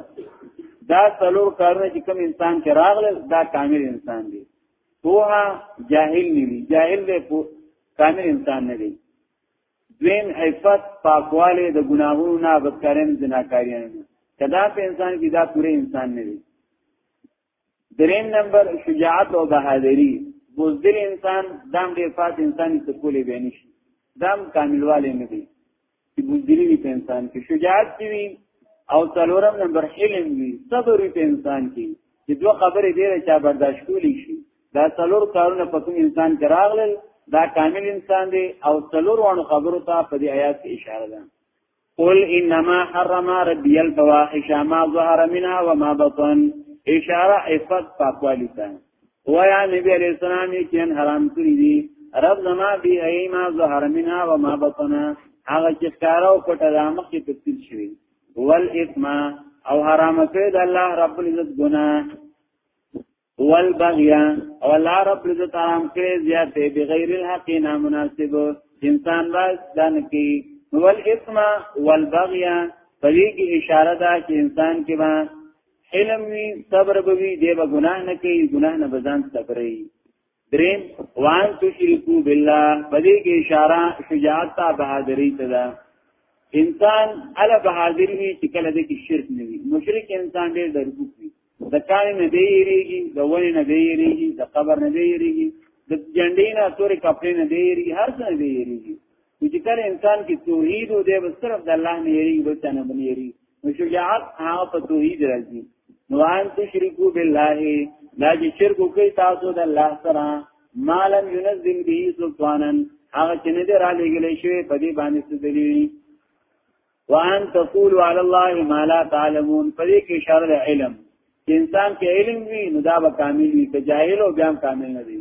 دا څلور کارونه چې کوم انسان کې راغله دا کامل انسان دی پوها جاهل نه دی جاهل دی کامل انسان نه دی دویم عفت پاکوالی د ګناهونو نه بدکارین زناکاریان کدا په انسان کې دا پوره انسان نه دی دریم نمبر شجاعت او بهادری بوزدل انسان دام ډیر فات انساني څه کولې به نشي دام کاملواله نه دی چې بوزدلی وي په انسان کې شجاعت وي او څلورم نمبر حلم وي صبر وي په انسان کې چې دوه خبرې ډیره چا برداشت کولی شي دا څلور کارونه په کوم انسان کې راغلل دا کامل انسان دی او څلور وانو خبرو ته په دې آیات کې اشاره ده قل انما حرم ربي الفواحش ما ظهر منها وما بطن اشاره افق پاکوالی ته وایا نبی علیہ السلام چې حرام کړی دي رب زما بی ایما ظهر منها وما بطن هغه چې ښکارا او پټه د مخ کې تفصیل شوی ول اثم او حرام کړی د الله رب العزت ګناه هو البغي او الله رب عزت آرام کړي زیاته بغیر الحق نامناسب انسان باز دان کی هو الاسم والبغي پدې کې اشاره ده چې انسان کې با حلم وی صبر بوي دی به ګناه نه کوي ګناه نه بزان صبرې دریم وان تشرکو بالله پدې کې اشاره شجاعت ته بهادری ته ده انسان الا بهادر وي چې کله دې کې شرک نه وي مشرک انسان ډېر درګوک وي د کاني نه دی یریږي د ونې نه دی یریږي د قبر نه دی یریږي د جنډې نه تورې کپړې نه دی یریږي هر څه نه دی یریږي چې کله انسان کې توحید او دی بس صرف د الله نه یری بل څه نه بنیری نو شجاعت هغه په توحید راځي نو ان تشرکو بالله دا چې شرک کوي تاسو د الله سره مالم ينزل به سلطانا هغه چې نه دی را لګلې شوی په دې باندې څه دلیل وان تقول على الله ما لا تعلمون په دې کې اشاره علم چې انسان کې علم وي نو دا به کامل وي که جاهل او بیا کامل نه وي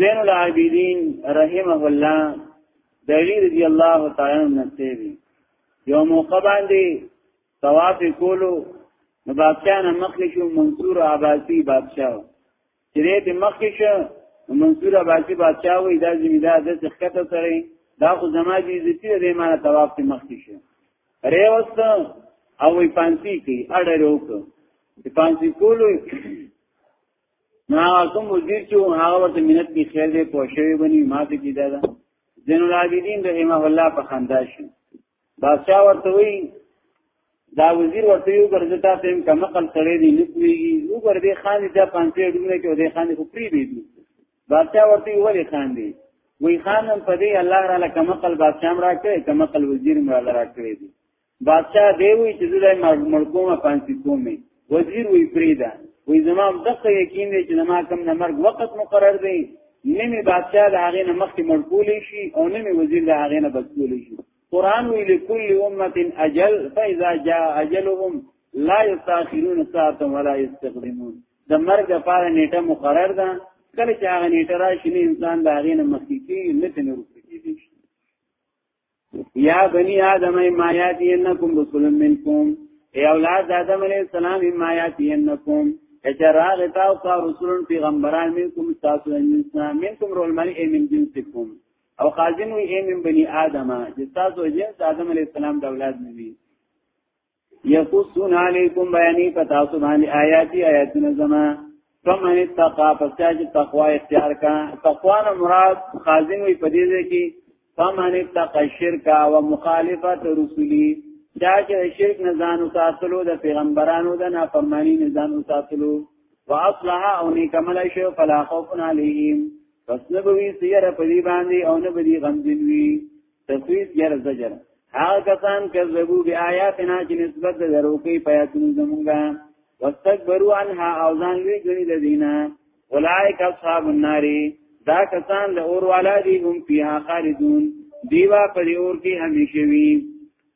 زین العابدین رحمه الله د علی رضی الله تعالی عنہ نسیبی یو موقع باندې طواف کولو نو بادشاہ نه مخکې شو منصور عباسی بادشاہ چې دې مخکې شو منصور عباسی بادشاہ وې دا زمیدار د څخته سره دا خو زما دې عزت دې ما طواف ته مخکې شو ریوست او وی پانسی کی اډر وک پانسی کولو نا کوم مدیر چې هغه ورته مینت کې خیر دی پوښوي بني ما ته کیدا ده زین العابدین رحمه الله په خندا شي بادشاہ ورته وی دا وزیر ورته یو ګرځي تاسو هم کم عقل سره دی نه کویږي یو ګرځي خان دا پانځه ډونه کې ودی خان خو پری دی بادشاہ ورته وی خان دی وی خانم په دې الله را لکه مقل بادشاہ را کړې کمقل وزیر را را کړې دي بادشاہ دی وی چې زه ما ملکومه پانسی کومې وزیر وی فریدا وی زما دغه یقین دی چې ما کم نه مرګ وخت مقرر دی نیمه بادشاہ د هغه نه مخکې ملکول شي او نیمه وزیر د هغه نه بدکول شي قران وی لكل امه اجل فاذا جاء اجلهم لا يستاخرون ساعه ولا يستقدمون د مرګ لپاره نیټه مقرر ده کله چې هغه نیټه راشي انسان د هغه نه مخکې نه تنور یا بنی آدم ما یاتینکم رسول منکم ای اولاد آدم علیہ السلام ما یاتینکم اچراغ تاو تا رسولن پیغمبران منکم تاسو انسان منکم رول معنی ای من جنسکم او قاضی نو ای من بنی آدم چې تاسو جنس آدم علیہ السلام د اولاد نوی یقصون علیکم بیانی پتا سبحان آیاتی آیاتنا زما فمن اتقا پسیا چې تقوا اختیار کا تقوا نه مراد خازن وي پدې دې کې فمن اتقا شرک او مخالفت رسولی دا چې شرک نه ځان وساتلو د پیغمبرانو د نافرمانی نه ځان وساتلو واصلح او نیکمل شو فلا خوف علیهم پس نه بوي سیر پدې باندې او نه بوي غمجن وي تخویف ير زجر هغه کسان کذبو بی آیاتنا چې نسبت د درو کوي پیاتونو زمونږه واستكبروا عنها او ځان لوی غني د دینه اولائک اصحاب النار دا کسان د اور والا دي هم فيها خالدون دیوا پر اور کې همیشه وي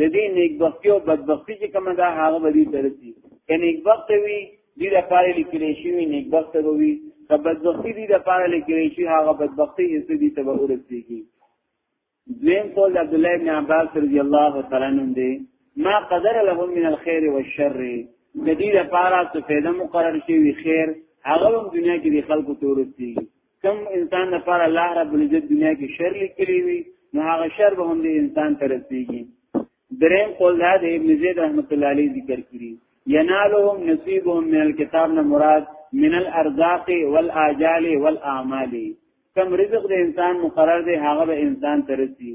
د دې نیکبختی او بدبختی چې کومه ده هغه به دې درسي که نیکبخت وي دې لپاره لیکل شي نیکبخت به وي که بدبختی دې لپاره لیکل شي هغه بدبختی هیڅ دې ته به ورسیږي دویم قول عبد الله بن عباس رضی الله تعالی عنہ دی ما قدر لهم من الخير والشر د دې لپاره څه فائدہ مقرر شي خیر هغه هم دنیا کې د خلکو تورسي کم انسان لپاره الله رب العزت دنیا کې شر لیکلی وي نو هغه شر به هم د انسان ته رسیږي دریم قول دا د ابن زید رحمت الله علیه ذکر کړی ینالهم نصیبهم من الكتاب نه مراد من الارزاق والاجال والاعمال کم رزق د انسان مقرر دی هغه به انسان ته رسیږي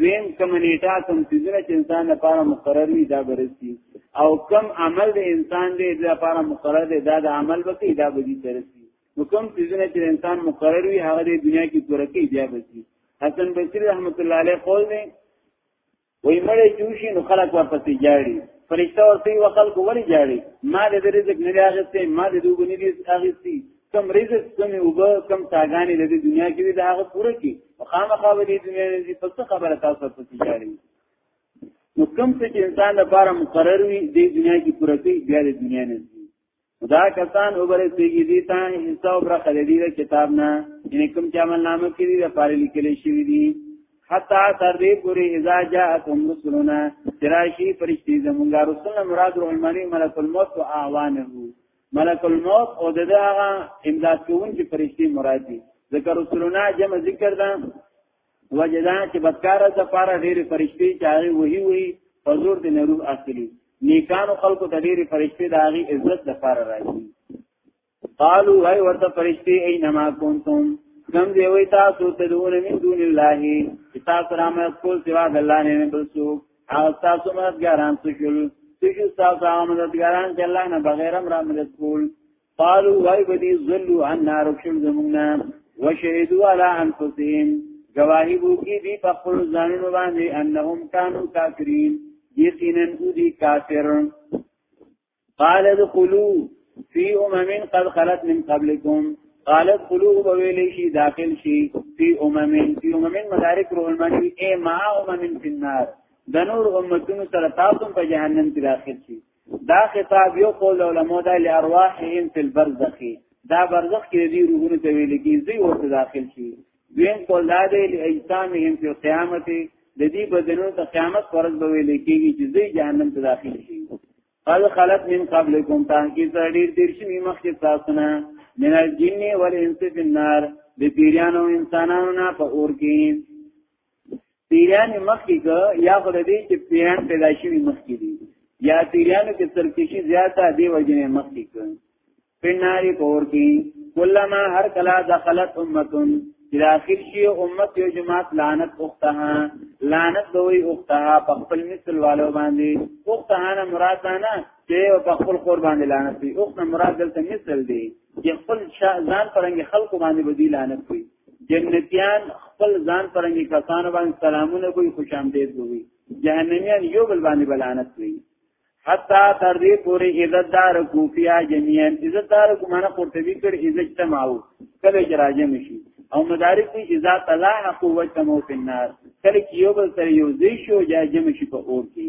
دویم کم نیټه کم سیزونه چې انسان لپاره مقرر وي دا برسي او کم عمل د انسان دی لپاره مقرر دی دا د عمل وکي دا به دي ترسي نو کوم څیزونه چې انسان مقرر وي هغه د دنیا کې پوره کوي بیا بچي حسن بصری رحمت الله علیه قول دی وای مړې جوشي نو خلک ورپسې جاړي فرشتہ ورته یو خلک ولې جاړي ما د رزق نه راغستې ما د دوه نه دي اغستې کم رزق کم وب کم تاګانې د دنیا کې د هغه پوره کی مخامخا د دنیا نه دي پس خبره تاسو پسې جاړي نو کم څه چې انسان لپاره مقرر وي د دنیا کې پوره کوي بیا د دنیا نه دا کسان اوبره سیږي دي ته حصہ اوبره خریدي د کتاب نه یعنی کوم چې عمل نامه کړي د پاره لیکل شوی دي حتا تر دې پوری اذا جاءتهم رسلنا تراشی فرشتي زمونږه رسول مراد روح المانی ملک الموت او اعوانه ملک الموت او دغه امداد کوون چې فرشتي مراد دي ذکر رسولنا جمع ذکر ده وجدا چې بدکار د پاره ډېر فرشتي چې هغه وਹੀ وਹੀ په زور د روح اخلي نیکانو خلقو ته ډېر فرشتي د هغه عزت د پاره راځي قالو هاي ورته فرشتي اينما كنتم کم دی وی تاسو ته دون من دون الله کتاب را مې خپل سوا د الله نه بل څو او تاسو مددګاران څه شول څه تاسو مددګاران چې الله نه بغیر امر مدد کول قالو وای بدی ظلو ان نار شل زمونا وشهدوا على انفسهم گواہی بو کی دی په خپل ځانونو باندې انهم کانوا کافرین یقینا او دی کافر قال ادخلوا فی امم قد خلت من قبلكم قال ادخلوا بویلی شي داخل شي فی امم فی امم مدارک روح المانی ای ما امم فی النار د نور امتونو سره تاسو په جهنم کې داخل شي دا خطاب یو قول علماء دا لارواحهم فی البرزخ دا برزخ کې دی روحونه ته ویل کی زی ورته داخل شي دویم قول دا دی لایتامهم فی القیامت د دې بدنونو ته قیامت پرځ به ویل کیږي چې زی جهنم ته داخل شي قد خلت من قبلكم تحقیق ډیر دیر شوی مخکې تاسو نه من الجن والانس فی النار د پیرانو انسانانو نه په اور کې پیران مخکې که یا خو دې چې پیران پیدا شوي مخکې دي یا پیرانو کې سرکشي زیاته دی وجنه مخکې که پناری پور کې کلمہ هر کلا دخلت امتون چې داخل شي امت یو جماعت لعنت اختها لعنت دوی اختها په خپل مثل والو باندې اختها نه مراد نه چې په خپل قور باندې لعنت وي اخت نه مراد دلته مثل دی چې خپل ځان پرنګ خلکو باندې بدی لعنت وي جنتیان خپل ځان پرنګي کسانو باندې سلامونه کوي خوش آمدید کوي جهنميان یو بل باندې بلانت کوي حتا تر دې پورې عزت دار کوفیا جميعا عزت دار کو معنا قرطبي کړ عزت تماو کله جراجم شي او مدارک دي اذا طلع قوه تمو فی النار کله یو بل سره یو ځای شو جاجم شي په اور کې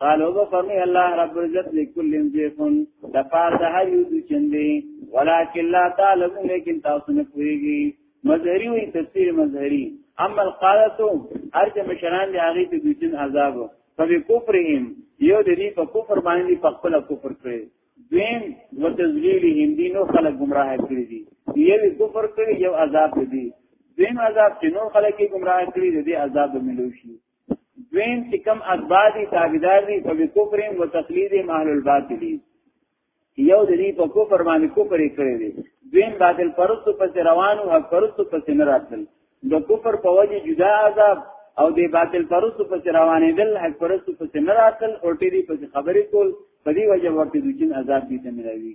قالو به فرمی الله رب العزت لكل ذيفن دفار ده هر یو دوچندی ولیکن لا تعلمون لیکن تاسو نه پوهیږي مظهری وی تفسیر مظهری اما القادتو ارج مشران دی هغه ته دوچن عذابو فبی کفرهم یو د دې په کفر باندې په خپل کفر کړی دویم وتذلیلهم دین او خلق گمراه کړی دي یو کفر کړی یو عذاب دی دویم عذاب چې نور خلک گمراه کړی دي عذاب ملوشي دویم چې کم اتباع دي تابعدار دي په کفر او تقلید اهل الباطل دي یو د دې په کفر باندې کفر کړی دی دویم باطل پرست پس روانو حق پرست پس نه راتل د کفر په وجه جدا عذاب او د باطل پرست پس روانې دل حق پرست پس نه راتل او ټی دي پس خبرې کول په دې وجه ورته د جن عذاب دي ته ملوي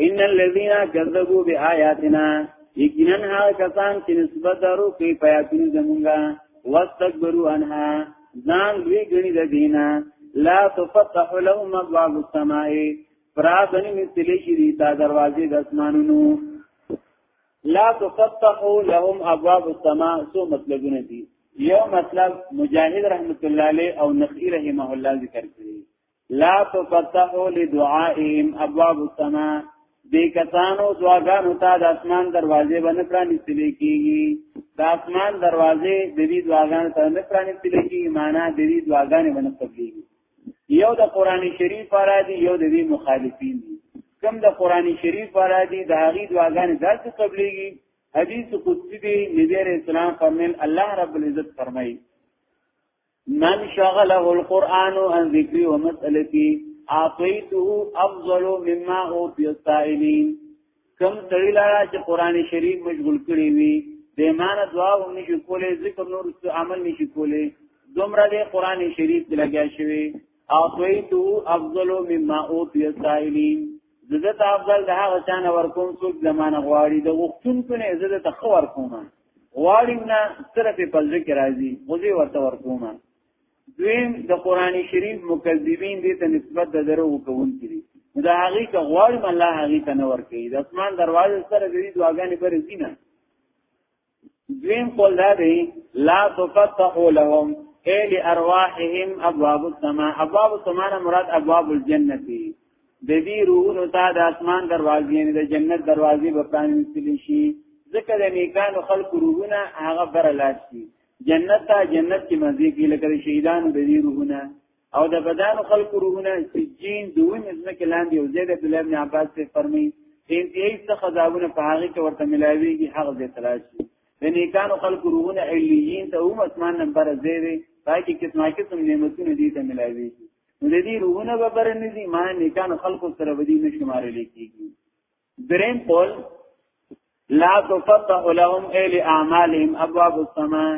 ان الذين كذبوا بآياتنا یقینا هغه کسان چې نسبت دارو کوي پیاتونه زمونږه واستكبروا عنها ځان دوی غني د دینه لا تفتح لهم ابواب السماء فرابن مثلی شری تا دروازې د اسمانونو لا تفتح لهم ابواب السماء سو مطلبونه دي یو مطلب مجاهد رحمت الله علیه او نخی رحمه الله ذکر کړی لا تفتحو لدعائهم ابواب السماء دې کسانو دعاګانو ته د اسمان دروازې باندې پرانیستل کیږي د اسمان دروازې د دې دعاګانو ته نه پرانیستل کیږي معنا د دې دعاګانې باندې قبليږي یو د قران شریف را دي یو د دې مخالفین دي کم د قران شریف را دي د هغه دعاګانې داسې قبليږي حدیث قدسی دی نبی رسول الله فرمایل الله رب العزت فرمایي من شغله القرآن عن ذکری و مسئلتی اعطیته افضل مما اوتی السائلین کم سړی لاره چې قران شریف مشغول کړی وي د ایمان دعا هم نشي کولای ذکر نور څه عمل نشي کولای دومره د قران شریف کې لګیا شوی اعطیته افضل مما اوتی السائلین زده ته افضل د هغه چانه ورکوم څوک زمانه غواړي د وختونکو نه زده ته خو ورکوم غواړم نه صرف په ذکر راځي خو دې ورته ورکوم دویم د قران شریف مکذبین دې ته نسبت د درو کوونکي دي دا هغه که غواړم الله هغه ته نور کوي د اسمان دروازه سره دې دعاګانې پر زینه دویم قول دا دی لا تفتح لهم اے لارواحهم ابواب السماء ابواب السماء مراد ابواب الجنه د دې روحونو ته د اسمان دروازې یعنی د جنت دروازې به پرانیستل شي ځکه د نیکانو خلق روحونه هغه بر لاړ شي جنت ته جنت کې مزي کې لکه شهیدانو د دې روحونه او د بدن خلق روحونه سجین دوی مزنه کې لاندې او زید عبد الله بن عباس ته فرمایي انتهایی څه خداونه په هغه کې ورته ملاويږي هغه دې تلاش شي د نیکانو خلق روحونه علیین ته هم اسمان نمبر زیره پای کې قسمه قسم نعمتونه دي ته ملاويږي نو د دې روحونه به بر نه دي ما نیکان خلکو سره ودی نه شمارل کیږي دریم قول لا تفتح لهم ال اعمالهم ابواب السماء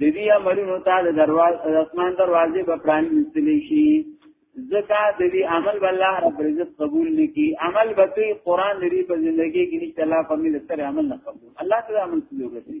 د دې عملونو ته د دروازه د اسمان دروازې په پران نستلی شي ځکه د دې عمل والله رب عزت قبول نکي عمل به قرآن لري په ژوندۍ کې نشته الله په مل سره عمل نه قبول الله تعالی عمل څه وکړي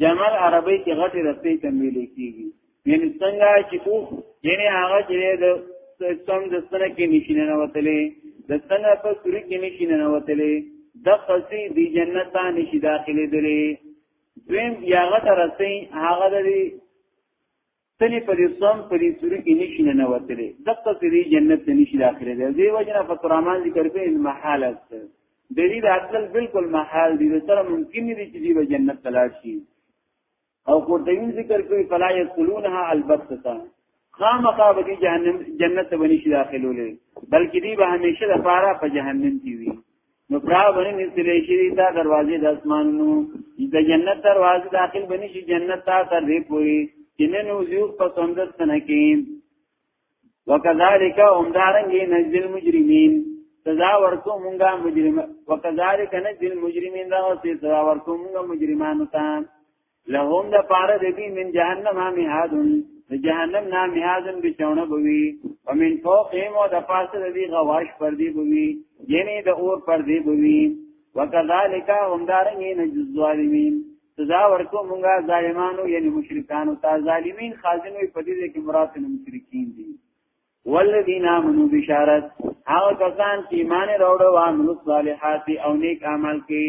جمل عربی کې غټي رسې تمویل کیږي یعنی څنګه چې او یعنی هغه چې د سم د سنه کې نشینه نه وتلې د سنه په سوري کې نشینه نه وتلې د قصي دی جنت ته نشي داخلي دلې دویم یاغه ترسي هغه د تنه په دې څنګه په دې سوري کې نشي نه نوتلې دغه سری جنت ته نشي داخله دی دې وجنه په ترمان ذکر کوي محال است د دې د اصل بالکل محال دي سره ممکن دي چې دې جنت تلاش شي او قرطبین ذکر کوي فلا یقلونها البتتا خامخا به جهنم جنت ته ونشي داخلولې بلکې دې به همیشه د پاره په جهنم کې وي نو پرا باندې نسلې شي دا دروازې د اسمانونو د جنت دروازې داخل بنې شي جنت ته تر دې پوری جنن وزیو په سندس نه کې وکذالک هم دارنګې نزل مجرمین سزا ورکو مونږه مجرم وکذالک نزل مجرمین دا او سزا ورکو مونږه مجرمانو ته لهم د پاره د دې من جهنم مهادن د جهنم نه مهادن به چونه بوي ومن فوقهم او د پاسه د دې غواش پر دې بوي یعنی د اور پر دې بوي وکذالک هم دارنګي نجز ظالمین سزا ورکو مونږه ظالمانو یعنی مشرکانو ته ظالمین خازن وي په دې کې مراد نه مشرکین دي والذین آمنوا بشارت هغه کسان چې ایمان راوړل او عمل صالحات او نیک عمل کوي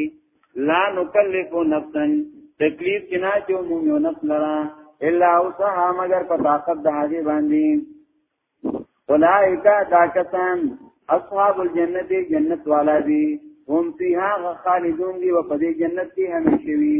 لا نکلف نفسا تکلیف چې نه چې موږ یو نفس لرا الا اوسها مگر په طاقت د هغه باندې اولائک دا کسان اصحاب الجنه جنت والا دي هم فيها خالدون دي او په دې جنت کې همیشه وي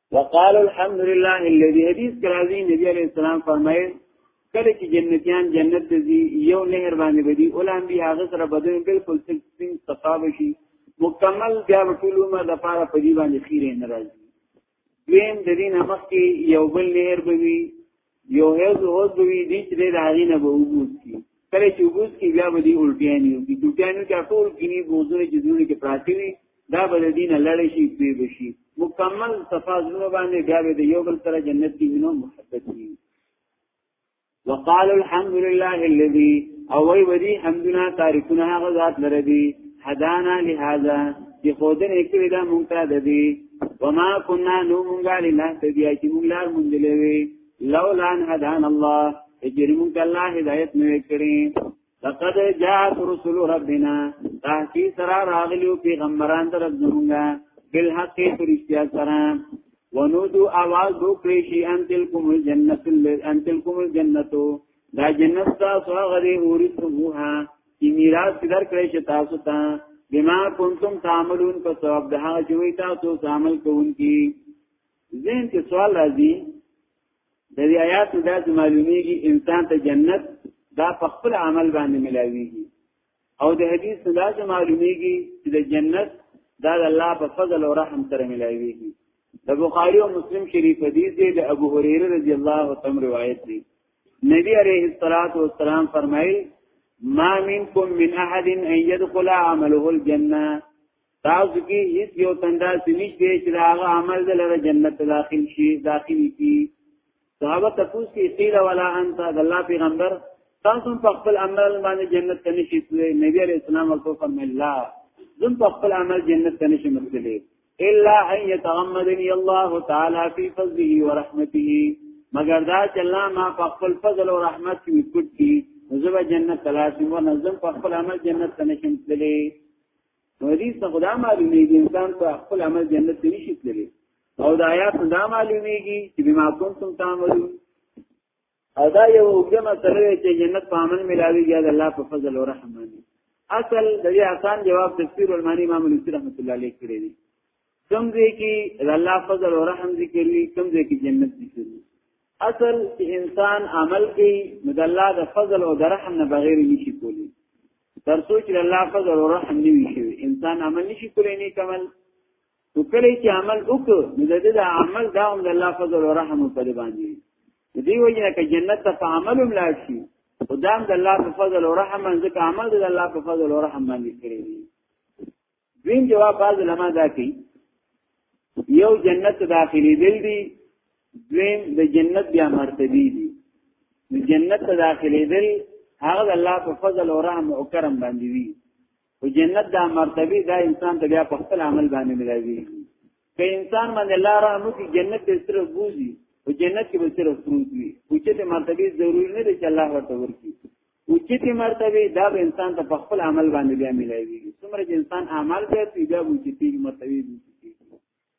وقال الحمد لله الذي حدیث کرازی نبی علیہ السلام فرمایي کله چې جنتیان جنت ته ځي یو نهر باندې بدی اولام بیا هغه سره بدن بالکل سپین صفاب شي مکمل بیا ټول عمر د پاره په دی باندې خیره ناراضي دویم د دین مخکې یو بل نهر بوي یو هیز هوز به وی دي چې د هغې نه به وبوس کی کله چې وبوس کی بیا به دي الټیانی وي الټیانی چې ټول کینی بوزونه چې دونه کې پراتی وي دا به د دین لړې شي پی بشي مکمل صفازونه باندې بیا به د یو بل سره جنت کې منو محبت وي وقال الحمد لله الذي او وی ودی حمدنا تاریخنا هغه ذات لره دی هدانا لهذا چې خودنه کړی دا مونږ ته د دې وما كنا نو مونږه لنه تدیا چې مونږ لار مونږ لوي لولا ان هدان الله اجری مونږ الله هدایت نو کړی لقد جاءت رسل ربنا تحقیق سره راغلیو پیغمبران در زمونږه بالحق فرشتیا سره ونودو آواز دو کریشی ان تلکم الجنت ان تلکم الجنتو دا جنت تا سو غری اوریتموها چې میراث درکړی شي تاسو ته بما کنتم تعملون په سبب د هغه چې وی تاسو عمل کوونکی ذهن کې سوال راځي د دې آیات د معلومیږي انسان ته جنت دا په خپل عمل باندې ملاويږي او د حدیث دا چې معلومیږي چې د جنت دا د الله په فضل او رحم سره ملاويږي د بخاری او مسلم شریف حدیث دی د ابو هريره رضی الله عنه روایت دی نبی علیہ الصلوۃ والسلام فرمایل ما منکم من احد ان يدخل عمله الجنه تاسو کې هیڅ یو تندا سنیش دی چې هغه عمل د لره جنت داخل شي داخل کی صحابه تاسو کې قیل ولا انت د الله پیغمبر تاسو په خپل عمل باندې جنت ته نشئ تللی نبی علیہ السلام ورته فرمایله زم په خپل عمل جنت ته نشم تللی الا ان يتغمدني الله تعالی فی فضله ورحمته مگر دا چې الله ما په خپل فضل او رحمت کې وکړ کی زه به جنت تلاشم و نظم په خپل عمل جنت ته نشم تللی نو دې څه خدا معلومیږي انسان په خپل عمل جنت ته نشي تللی او د آیات دا معلومیږي چې بما کنتم تعملون او دا یو اوږده مسله ده چې جنت په عمل ملاویږي د الله په فضل او رحم باندې اصل د دې آسان جواب تفسیر المانی امام نصیر رحمت الله علیه کړی دی کوم ځای کې د الله فضل او رحم ذکر وی کوم ځای کې جنت ذکر وی اصل چې انسان عمل کوي نو د الله د فضل او د رحم نه بغیر نشي کولی تر څو چې الله فضل او رحم نه وي شي انسان عمل نشي کولی نه کمل نو کله چې عمل وکړو نو د دې د عمل دا هم د الله فضل او رحم په دی باندې دی وجه کې جنت ته په عمل هم لاړ شي خدام د الله په فضل او رحم باندې کوم عمل د الله په فضل او رحم باندې کړی دی دین جواب باز لما دا کوي یو جنت داخلي دل دی دویم د جنت بیا مرتبه دی د جنت داخلي دل هغه الله په فضل او رحم او کرم باندې وی او جنت دا مرتبه دا انسان ته بیا په خپل عمل باندې ملایوي که انسان باندې الله رحم وکړي جنت ته صرف بوزي او جنت کې به صرف پروت وي او چې ته مرتبه ضروري نه دی چې الله ورته ورکړي او چې ته مرتبه دا به انسان ته په خپل عمل باندې بیا ملایوي څومره چې انسان اعمال کوي بیا به چې ته مرتبه وي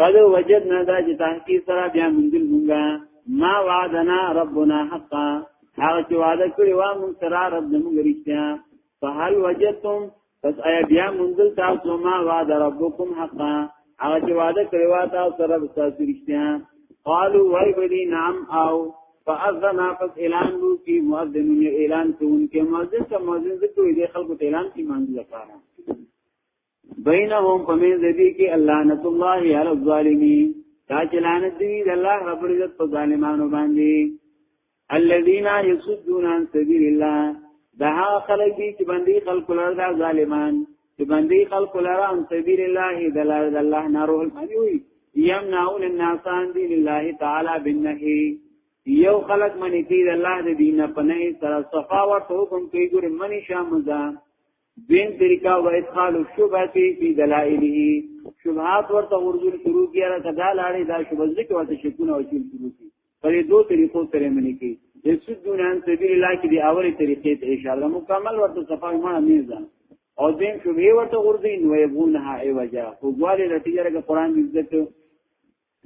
قد وجدنا دا چې تحقیق سره بیا مونږ مونږه ما وعدنا ربنا حقا هغه چې وعده کړی و مونږ سره رب زموږ رښتیا فهل وجدتم پس ایا بیا مونږ تاسو ما وعد ربکم حقا هغه چې وعده کړی و تاسو سره تاسو رښتیا قالوا وای بدی نام او فاذن پس اعلان وو کی مؤذن اعلان کوونکې مؤذن ته مؤذن ذکر دی خلکو ته اعلان کی مانځي لپاره بینهم فمن ذی کی الله نت الله علی الظالمین دا چلانت دی د الله رب العزت په ظالمانو باندې الذين يصدون عن سبيل الله دا هغه خلک دي چې باندې خلق لار دا ظالمان چې باندې خلق لار عن سبيل الله د لار د الله نه روح المنوي يمنعون الناس عن دين الله تعالى بالنهي یو خلق منی کی د الله د دین په نه سره صفا ورته حکم کوي ګور منی شامزه دین طریقہ و ادخال الشبهه فی دلائله شبهات ورته ورزول شروع کیاره کدا لاړې دا شبهه ځکه ورته شکونه او شین شروع کی په دې دوه طریقو سره منی کی د سدون ان سبیل الله کې دی اوله طریقې ته اشاره مکمل ورته صفای مړه میزه او دین شبهه ورته ورزین و یبونها ایوجا خو ګواله لټیږي قرآن دې ذکر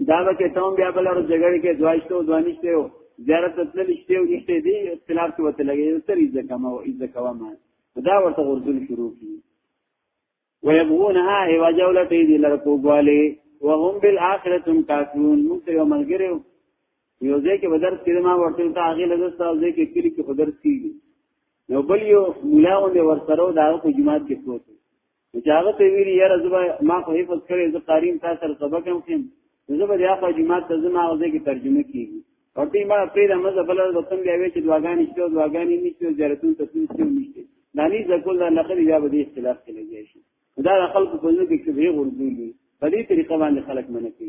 دا به کې تم بیا بل ور جګړه کې دواشتو دوانشته یو زیارت تل شته او نشته دی اختلاف ته وته لګي تر یې ځکه ما او یې ځکه ما دا ورته ورزول شروع کی ويبغونها هي وجوله دې لرکو غالي وهم بالاخره کافرون موږ یو ملګری یو ځای کې بدرس کې ما ورته ته هغه لږه او ځای کې کلی کې بدرس کیږي نو بل یو مولا غوندې ورسره دا په جماعت کې پروت نو چې هغه ته ویلي یاره زه به ما خو حفظ کړی زه قاریم تا سره سبق هم خیم زه به د هغه جماعت ته زما هغه ځای کې ترجمه کېږي او دې ما پیدا مزه بل د تم بیا وی چې دواګانې شته دواګانې نشته زیارتون ته څه شي نشته دانی ځکول دا لقب بیا به دې اختلاف کې لګی شي دا خلکو په نو کې چې به ورګولي په دې طریقه باندې خلک منکې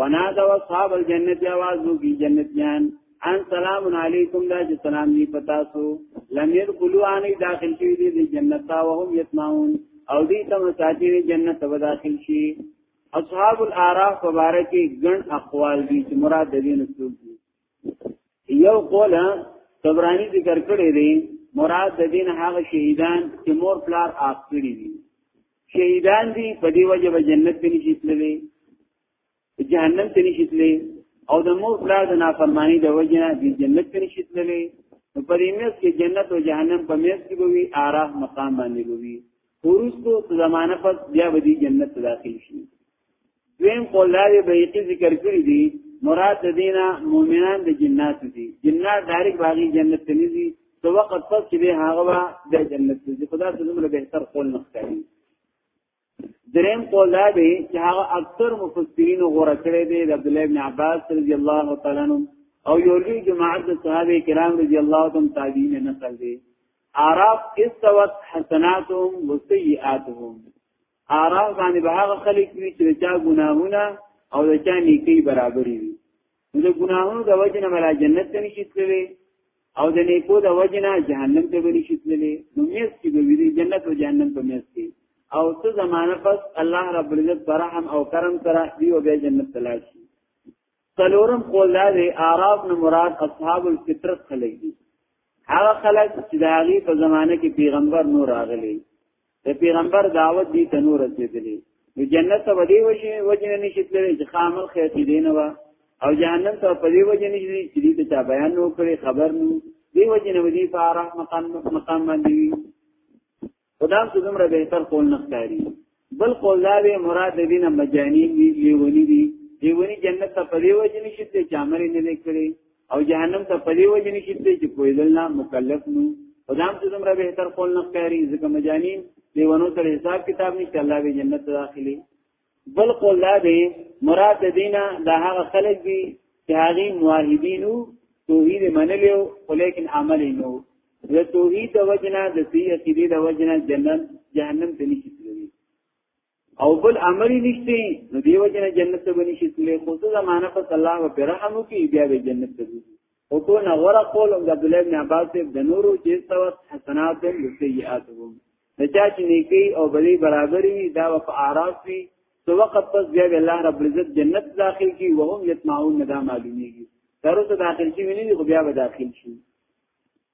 ونادوا اصحاب الجنت आवाज وکي جنتيان ان سلام علیکم دا چې سلام دی پتا سو لمیر قلوانی داخل شي دي د جنت تا وهم یسمعون او دې تم ساتي جنت ته داخل شي اصحاب الاعراف مبارکي ګن اقوال دي چې مراد دې نسوږي یو قول تبرانی ذکر کړی دی مراد د دین هغه شهیدان چې مور پلار آف کړی دي شهیدان دي په دی وجه به جنت ته نشي تللی جهنم ته نشي تللی او د مور پلار د نافرمانی د وجه نه د جنت ته نشي تللی نو په دې مېز کې جنت او جهنم په مېز کې وي آراه مقام باندې وي ورستو زمانه پس بیا به دي جنت داخل شي دویم قول دا دی بیقی ذکر کړی دی مراد د دینه مؤمنان د جنات دي جنات دارک باغی جنت ته نزي تو وقت پس چې به هغه وا د جنت ته خدا ته زمره بهتر قول نختاري دریم قول دا دی چې هغه اکثر مفسرین غوړه کړی دی د عبد الله ابن عباس رضی الله تعالی عنہ او یو لوی جماعت د صحابه کرام رضی الله تعالی عنہ تابعین نقل دی اعراف استوت حسناتهم وسیئاتهم اعراف باندې به هغه خلک وي چې چا ګناهونه او د چا نیکی برابرې وي نو د ګناهونو د وجه نه ملا جنت ته نشي تللی او د نیکو د وجه نه جهنم ته به نشي تللی نو میز کې به وي جنت او جهنم په میز کې او څه زمانه پس الله رب العزت برحم او کرم سره دی او به جنت تلاش شي څلورم قول دا دی اعراف نه مراد اصحاب الفطرت خلک دي هغه خلک چې د هغه په زمانه کې پیغمبر نور راغلي د پیغمبر دعوت دي ته نور رسیدلی نو جنت ته ودی وشي وجنه نشي تللی چې خامل خیر دي نه وا او جهنم ته په دی وجنه نشي چې دې ته بیان نو کړی خبر نو دی وجنه ودی فارح مقام مقام باندې خدام څه زمره به تر قول نختاری بل قول دا به مراد دینه مجانی دی لیونی دی لیونی جنت ته په دی وجنه نشي ته چامرې نه لیکړي او جهنم ته په دې وجه نشي تللی چې کویدل نه مکلف نو خدام ته زمره به تر خپل نه کوي ځکه مجانین دیونو تر حساب کتاب نشته الله به جنت داخلي بل قول دا دی مراد دینا دا هغه خلک دي چې هغه موحدینو توحید منلیو ولیکن عمل نو د توحید د وجنا د سی عقیده د وجنا جنت جهنم ته نشي تللی او بل عملی نشته نو دیو جن جنت ته بنی شي تلې خو څه زمانہ په الله او پر رحم کی بیا به جنت ته ځي او کو نه غره قول عبد الله ابن عباس د نورو چې سوت حسنات او سیئاتهم نچا چې نیکی او بلی برابر وي دا په اعراف وي تو وقت پس بیا الله رب العزت جنت داخل کی وهم یتمعون ندا معلومیږي تر اوسه داخل شي ویني خو بیا به داخل شي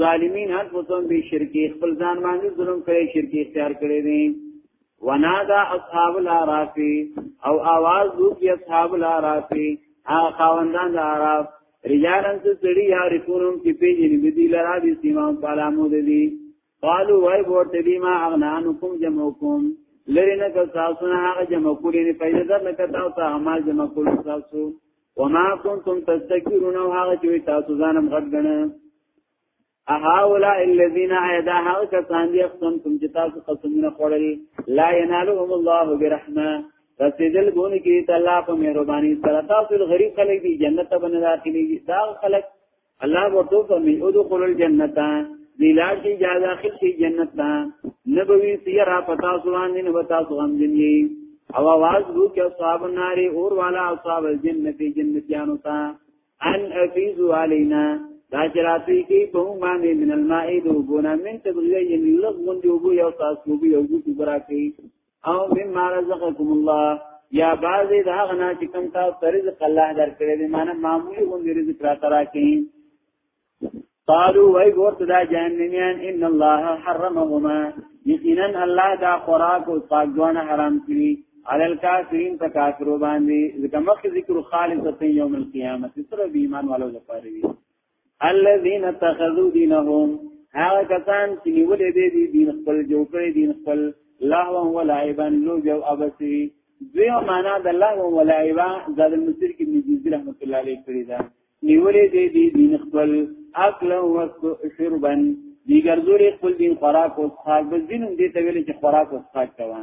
ظالمین هر پسون به شرکی خپل ځان باندې ظلم کړي شرکی اختیار کړي دي ونادا اصحاب الاعراف او आवाज وکي اصحاب الاعراف هغه خاوندان د اعراف رجالن څه سړي یارفونم چې پیژنې د دې لرا دي سیمه په علامو دي قالو وای ورته دي ما اغنانکم جمعکم لری نه که تاسو نه هغه جمع کولې نه پیدا در نه که تاسو عمل جمع کول تاسو وما كنتم تستكبرون او هغه چې تاسو ځانم غټ غنه اهؤلاء الذين ايدا هغه کسان دي قسم کوم چې تاسو قسمونه خوړل لا ينالهم الله برحمه رسیدل ګون کې ته الله په مهرباني سره تاسو غریب خلک دي جنت ته بنه داخلي دا خلک الله ورته فرمي او دخول الجنت دیلار کی اجازه اخر شي جنت ته نبوي سیرا پتا سوان دین وتا سوان دین او आवाज وو کې اصحاب النار اور والا اصحاب الجنت جنتیانو ته ان افیزو علینا دا چراتی کی په باندې من الماء دو ګونا من تبلیه یعنی لغون دی وګو یو تاسو وګو یو وګو براکی او مما رزقکم الله یا بعضی دا غنا چې کوم تاسو ته رزق الله درکړي دی معنی معمولی غوندې رزق را ترا کړي قالوا وای ورته دا جهنميان ان الله حرمهما یقینا الله دا خوراک او پاکوان حرام کړی علی الکافرین په کافرو باندې ځکه مخکې ذکر خالص ته یوم القیامت سره به ایمان والو لپاره وی الذين اتخذوا دينهم هغه کسان چې نیولې دي دي دین خپل جوړ کړی دین خپل لهوا ولعبا لوجو ابسی دوی معنا د لهوا ولعبا زاد المسیر کې نجیز رحمت الله علیه کړی دا نیولې دي دي دین خپل اکل او شربا دی ګرځوري خپل دین خوراک او څښاک بس دین دې ته ویل چې خوراک او څښاک کوي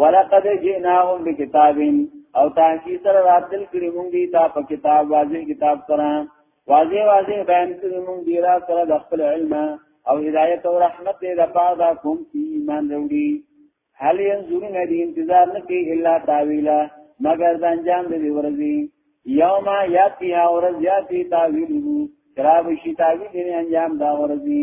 ولقد جئناهم بكتاب او تحقیق سره راتل کړی مونږ دی تا په کتاب واضح کتاب سره واضح واضح بیان کړی مونږ دی را سره د خپل علم او هدایت او رحمت دې د پاره دا کوم چې ایمان وروړي هل ينظرون دې انتظار نه کوي الا تاویلا مگر د انجام دې ورځي یوم یاتی ها ورځ یاتی تاویلو کراب شي تاویل دې انجام دا ورځي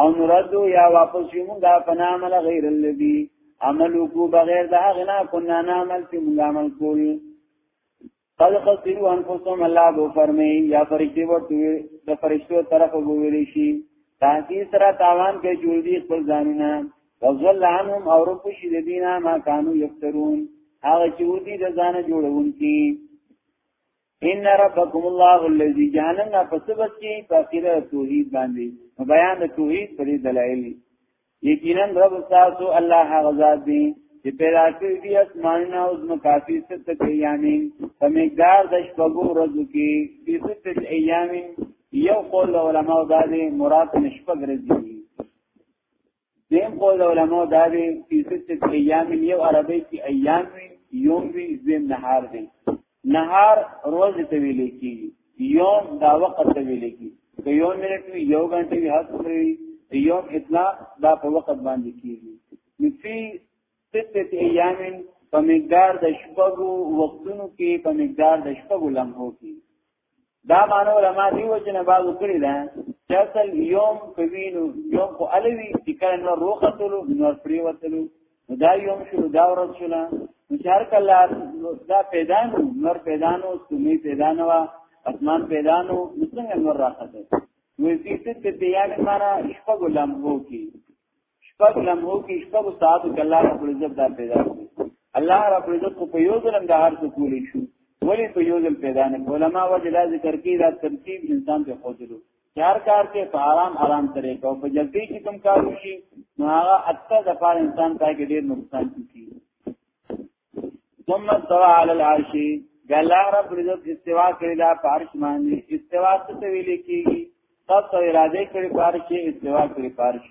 او نردو یا واپس یو مونږه پنا عمل غیر الذی عمل کو بغیر دا غنا کنا نعمل چې مونږ عمل کول قد خسروا انفسهم الله بو فرمی یا فرشتي ورته د فرشتو طرف وګوري شي تاکي سره تاوان کې جوړ دي خپل ځانونه وظل عنهم او رب شي د دینه ما كانوا یفترون هغه چې ودي د ځانه جوړون کی ان ربکم الله الذی جهنم نه پس بس کی فقیره توحید باندې بیان د توحید پر دلایل یقینا رب تاسو الله غزا دی چې پیدا کړی دی اسمانونه او زمکاتی ست ایامین په مقدار د شپږو ورځو کې د ست ایامین یو قول علماء دا دی مراد نشپګ ورځې دیم قول علماء دا دی چې ست ایام یو عربی کې ایام وی یوم وی زم نهار دی نهار روز ته ویل کی یوم دا وخت ته ویل کی که یو منټ وی یو غنټه وی هڅه وی یوم اطلاق دا په وخت باندې کیږي نفي ست ایام په مقدار د شپږو وختونو کې په مقدار د شپږو لمحو کې دا مانو علماء دی و چې نه باغ کړی دا چې اصل یوم کوینو یوم خو الوی چې کله نو روختلو نو پریوتلو دا یوم شو دا ورځ شو نه مشار کله دا پیدا نو نور پیدا نو سمې پیدا نو اسمان پیدا نو څنګه نور راخته وې دې ته ته یاد مارا شپږ لمبو کې شپږ لمحو کې شپږ ساعت کې الله رب العزت دا پیدا کړو الله رب العزت کو په یو ځل د هر څه کولی شو ولی په یو ځل پیدا نه علماء وجه دا ذکر کوي دا ترتیب انسان ته خوذلو چار کار کې په آرام آرام طریقه او په جلدی کې کوم کار وشي نو هغه اته د پاره انسان ته کې ډیر نقصان کوي ثم استوى على العرش ګلا رب عزت استوا کړی دا پارش باندې استوا څه ویل کیږي تاسو اراده کړی پارش استوا کړی پارش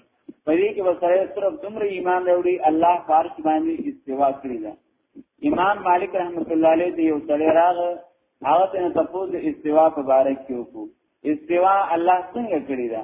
پرې کې وسره صرف دومره ایمان لري الله پارش باندې استوا کړی دا امام مالک رحمت الله علیه دی یو سړی راغ هغه ته تاسو د استوا په اړه کې وکړو استوا الله څنګه کړی دا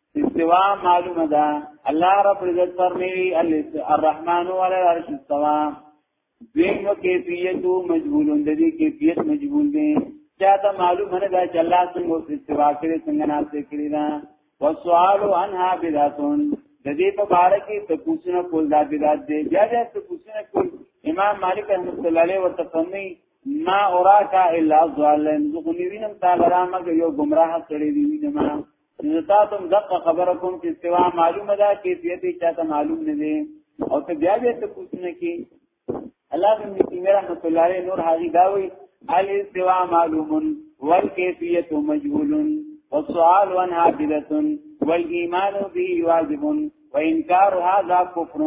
استوا معلومه ده الله رب عزت فرمایي الرحمن علی العرش استوا دیم کیفیت مجهول د دې کیفیت مجهول دی چاته معلومه نه ده چې الله څنګه استوا کړی څنګه ناشته کړی دا وسوال عنها بداتون د دې په اړه کې تکوسنه کول دا بدات دی بیا بیا تکوسنه کول امام مالک رحمۃ اللہ علیہ وتفنی ما اوراکا الا ظالم زغنی وینم تعالی را مګ یو گمراه سړی دی وینم نتاتم دق خبر کوم چې سوا معلومه ده کیفیت چاته معلوم نه دي او ته بیا بیا ته پوښتنه کی الله بن تیمیه رحمۃ اللہ علیہ نور حاجی داوی علی سوا معلوم والکیفیت مجهول والسؤال عنها بدعه والايمان به واجب وانکار هذا کفر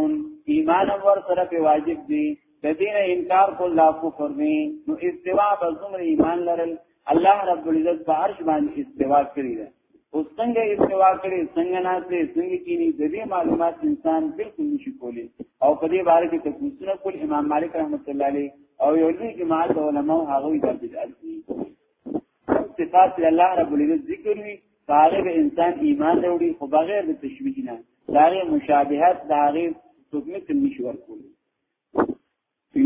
ایمان ور سره په واجب دی د دین انکار کول لا کفر دی نو استوا بزمر ایمان لرل الله رب العزت په عرش باندې استوا کړی ده او څنګه استوا کړی څنګه ناشته څنګه کینی د دې معلومات انسان بالکل نشي کولی او په دې باره کې تفصیلونه کول امام مالک رحمت الله علیه او یو لوی جماعت علماء هغه د بدعت دي صفات الله رب العزت ذکر وی هغه به انسان ایمان وروړي خو بغیر د تشبیه نه دا مشابهت دا غي حکمت نشور کولی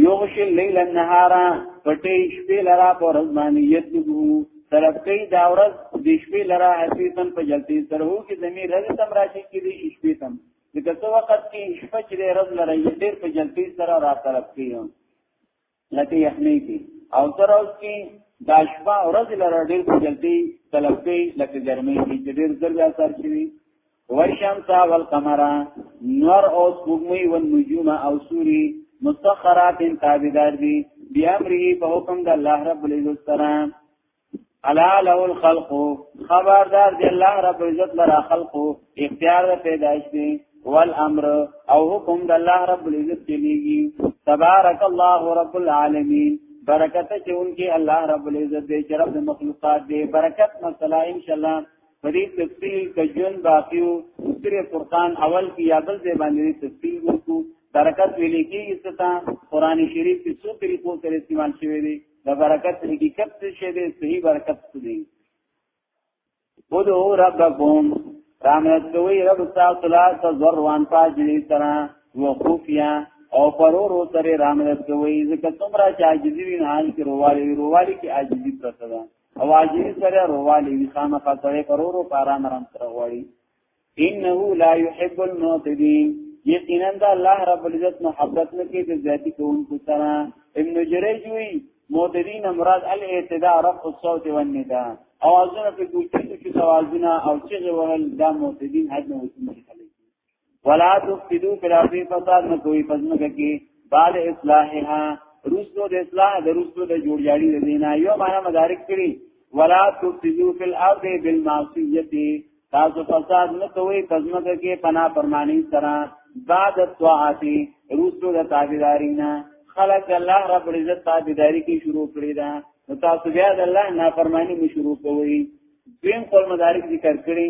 یغش اللیل النهار پټې شپې لرا په ورځ باندې یتبو طرف کوي دا ورځ د شپې لرا حسیتن په جلتی سره هو کې زمي رز تم راشي کې دي شپې تم لکه څو وخت کې شپه چې رز لرا یې ډېر په جلتی سره را طرف کوي لکه یخنی کې او تر اوس کې دا شپه ورځ لرا ډېر په جلتی طلب کوي لکه ګرمي کې ډېر زر بیا سر شي والشمس والقمر نور او سپوږمۍ او نجوم او سوري مسخرات تابعدار دي بأمره په حکم د الله رب العزت سره الا له الخلق خبردار دی الله رب العزت لرا خلق اختیار د پیدائش دی والامر او حکم د الله رب العزت چلیږي تبارک الله رب العالمین برکت چونکی الله رب العزت دی چې رب مخلوقات دی برکت مسله ان شاء الله په دې تفصیل د جون باقیو سورې فرقان اول کې یا بل ځای باندې تفصیل وکړو برکت ویلې کېږي چې تا قران شریف کې څو طریقو سره استعمال شوی دی د برکت حقیقت څه شی دی صحیح برکت څه دی ودعو ربکم رامت کوي رب تاسو لا تزور وان پاجلی سره وخوفیا او پرور سره رامت کوي ځکه څومره چې عاجزی وین حال کې روالي روالي کې عاجزی پرته ده اواجی سره رووالی وی خامخا سره پرورو پارا مرم سره غواړي انه لا يحب المعتدين یقینا دا الله رب العزت محبت نه کوي د ذاتی کوونکو سره ابن جریج وی معتدین مراد الاعتداء رفع الصوت والنداء اوازونه په کوټه کې اوازونه او چغه وهل دا معتدین حد نه وتی ولا تفسدو فی الارض فساد نه کوي پزمکه کې بعد اصلاحها روسو د اصلاح د روسو د جوړ جاړي د دینا یو معنا مدارک کړي ولا تفسدو فی الارض بالمعصیه تاسو فساد نه کوي پزمکه کې پنا پرمانی سره بعد الطاعات روسو د تابعدارینا خلق الله رب العزت تابعداری کې شروع کړی دا نو تاسو بیا د الله نافرمانی مو شروع کوئ دویم قول مدارک ذکر کړي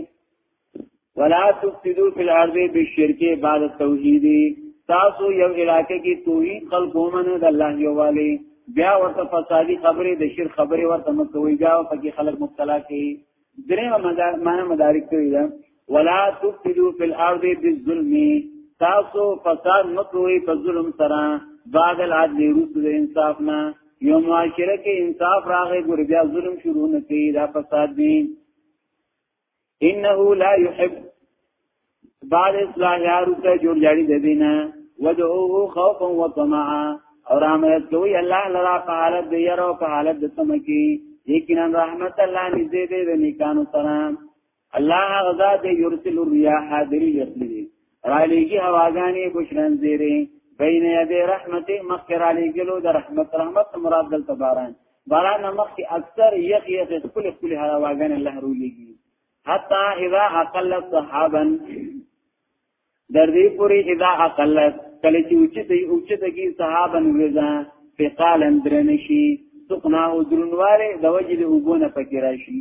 ولا تفسدوا فی الارض بالشرک بعد التوحید تاسو یو علاقه کې توحید خلق ومنه د الله یو والی بیا ورته فسادی خبره د شرک خبره ورته مکوي بیا پکې خلق مبتلا کوي درې معنا مدارک کوي دا ولا تفسدوا فی الارض بالظلم تاسو فساد مکوي په ظلم سره بعد العدل رسل انصاف نه یو معاشره کې انصاف راغی ګور بیا ظلم شروع نه کوي دا فساد دی انه لا يحب بعد اصلاح یارته جوړ جاړي د دینه ودعوه خوفا وطمعا او رحمت کوي الله لرا په حالت دی یرو په حالت د سمکی یقینا رحمت الله نږدې دی د نیکانو سره الله غزا دی یرسل الرياح دری یخلی رالیږي هواګانې بشرن زیری بین یدی رحمت مخکې رالیږلو د رحمت رحمت مراد دلته باران باران مخکې اکثر یخ یخ خپل خپل هواګانې الله رولیږي حتا اذا اقلت صحابا در دې پوری اذا اقلت کله چې اوچت اوچت کی صحابا وزا فقالن درنشي سقنا او درنواله د وجه د وګونه پکې راشي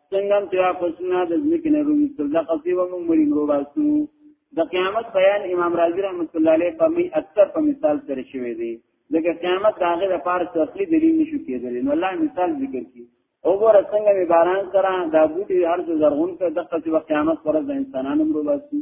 څنګه هم چې واپس نه د ځمکې نه رومي تل د قصې و موږ مړي مرو باسو د قیامت بیان امام رازی رحمت الله علیه په می اکثر په مثال سره شوی دی لکه قیامت د هغه لپاره اصلي دلیل نشو کېدلی نو الله مثال ذکر کړي او ګوره څنګه می باران سره دا بوټي هر څه زرغون کړ دغه چې قیامت پر د انسانانو مرو باسو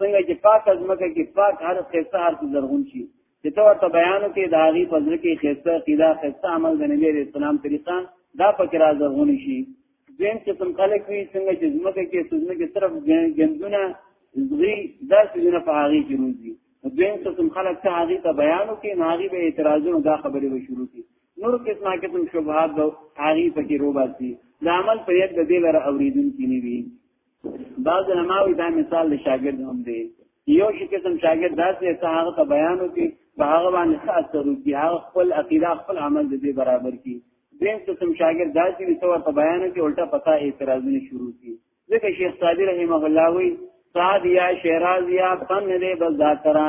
څنګه چې پاک ازمکه کې پاک هر خسته هر څه زرغون شي چې تو ته بیانو کې د هغه په ځل کې خسته قیدا خسته عمل د نبی رسول سلام طریقه دا پکې را زرغون شي دین چې څنګه خلک وي څنګه چې زمکه کې سوزنه کې طرف ګندونه زغی دا سوزنه په هغه کې روزي دین چې څنګه خلک ته هغه ته بیانو کې ناغي به اعتراضونه دا خبرې به شروع کی نور قسمه کې څنګه شبهات به هغه پکې روباسي د عمل په یت د دې لپاره اوریدونکو نه وي بعض علماوی دا مثال د شاګرد هم دی یو شي قسم شاګرد داسې ته هغه ته بیان وکي په هغه باندې ښه اثر وکي هغه خپل عقیده خپل عمل دې برابر کړي دین قسم شاګرد داسې وي ته ته بیان وکي الټا پتا اعتراضونه شروع کړي ځکه شیخ صادق رحمه الله وی صاد یا شیراز یا فن دې بس ذاترا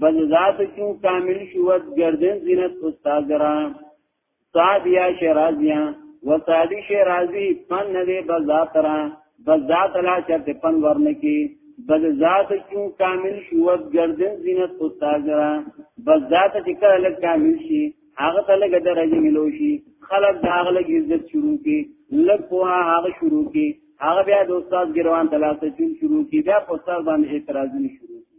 بل ذات کیوں کامل شوت گردن زینت استاد را صادیا شرازیا و صادی شرازی پن ندی بزاترا بزاتلا چرت پن ورنکی بزات چون کامل شوت گردن زینت استاجرا بزات چکر لگ کامل شی هغه تلګ درجه ملو شي خلک دا هغه لګ عزت شروع کی لګ په هغه شروع کی هغه بیا د استاد ګروان تلاسه چون شروع کی بیا په استاد باندې اعتراضونه شروع کی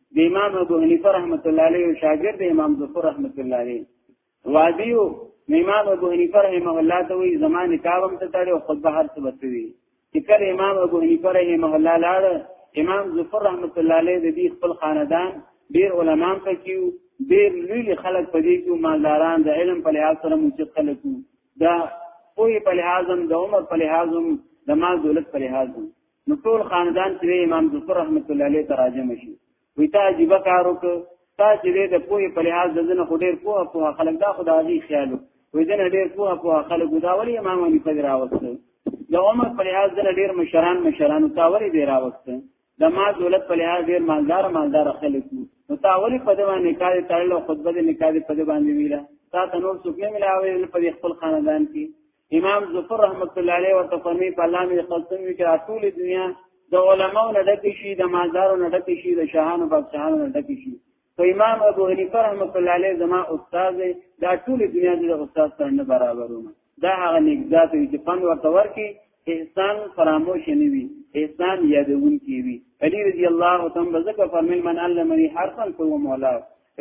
د امام ابو حنیفه رحمت الله علیه او شاګرد امام ظفر رحمت الله علیه وادیو امام ابو حنیفه رحمه الله ته وی زمانه کاوم ته تړو خطبه هر څه وتوی چې کله امام ابو حنیفه رحمه الله لاړ امام ظفر رحمت الله علیه د دې خپل خاندان ډیر علما پکیو ډیر لوی خلک پدې کې مالداران د علم په لحاظ سره موجود خلک دا پوهې په لحاظ هم د عمر په لحاظ هم د مال دولت په لحاظ هم نو ټول خاندان چې امام ظفر رحمت الله علیه تراجم شي وی تا عجیب کار وکړ تا چې د پوه په لحاظ د زنه خډیر پوه پوه خلک دا خدایي خیال وی زنه ډیر پوه پوه خلک دا ولی امام علی فجر راوسته د عمر په لحاظ زنه ډیر مشران مشران تا ولی دی راوسته د ما دولت په لحاظ ډیر مالدار مالدار خلک نو تا ولی په دوا نکاح تړل او خطبه د نکاح په دوا باندې ویلا تا تنور څوک نه ملاوي په خپل خاندان کې امام ظفر رحمت الله علیه ورته فرمی په الله می قسم وی کړه ټول دنیا د علماو نه ډکه شي د مازارو نه ډکه شي د شاهانو بادشاهانو نه ډکه شي په امام ابو حنیفه رحمت الله علیه زما استاد دا ټول دنیا د استاد سره نه برابرونه دا هغه نگذات چې فن ورته ورکی احسان فراموش نه وي احسان یادون کی وي علی رضی الله تعالی بزک فرمایل من علمنی حرفا فهو مولا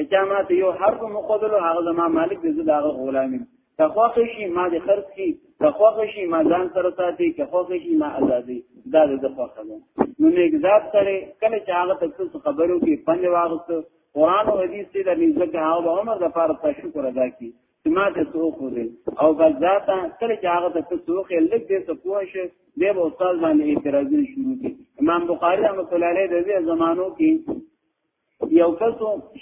اچا ما ته یو حرف مقدلو هغه زما مالک دې زه دا غلامم کخوخ شي ما د خرج کی کخوخ شي ما ځان سره ساتي کخوخ شي ما آزادي دا د خوخه ده نو نیک ذات سره کله چې هغه تاسو خبرو کې پنځ واغست قران او حدیث دې د نزدک هغه عمر د پاره ته شکر ادا کی چې ما ته سوق ورې او بس ذاته کله چې هغه ته سوق یې لګ دې ته پوه شي دې به استاد باندې اعتراضونه شروع کړي امام بخاری رحمۃ اللہ علیہ د زمانو کې یو کس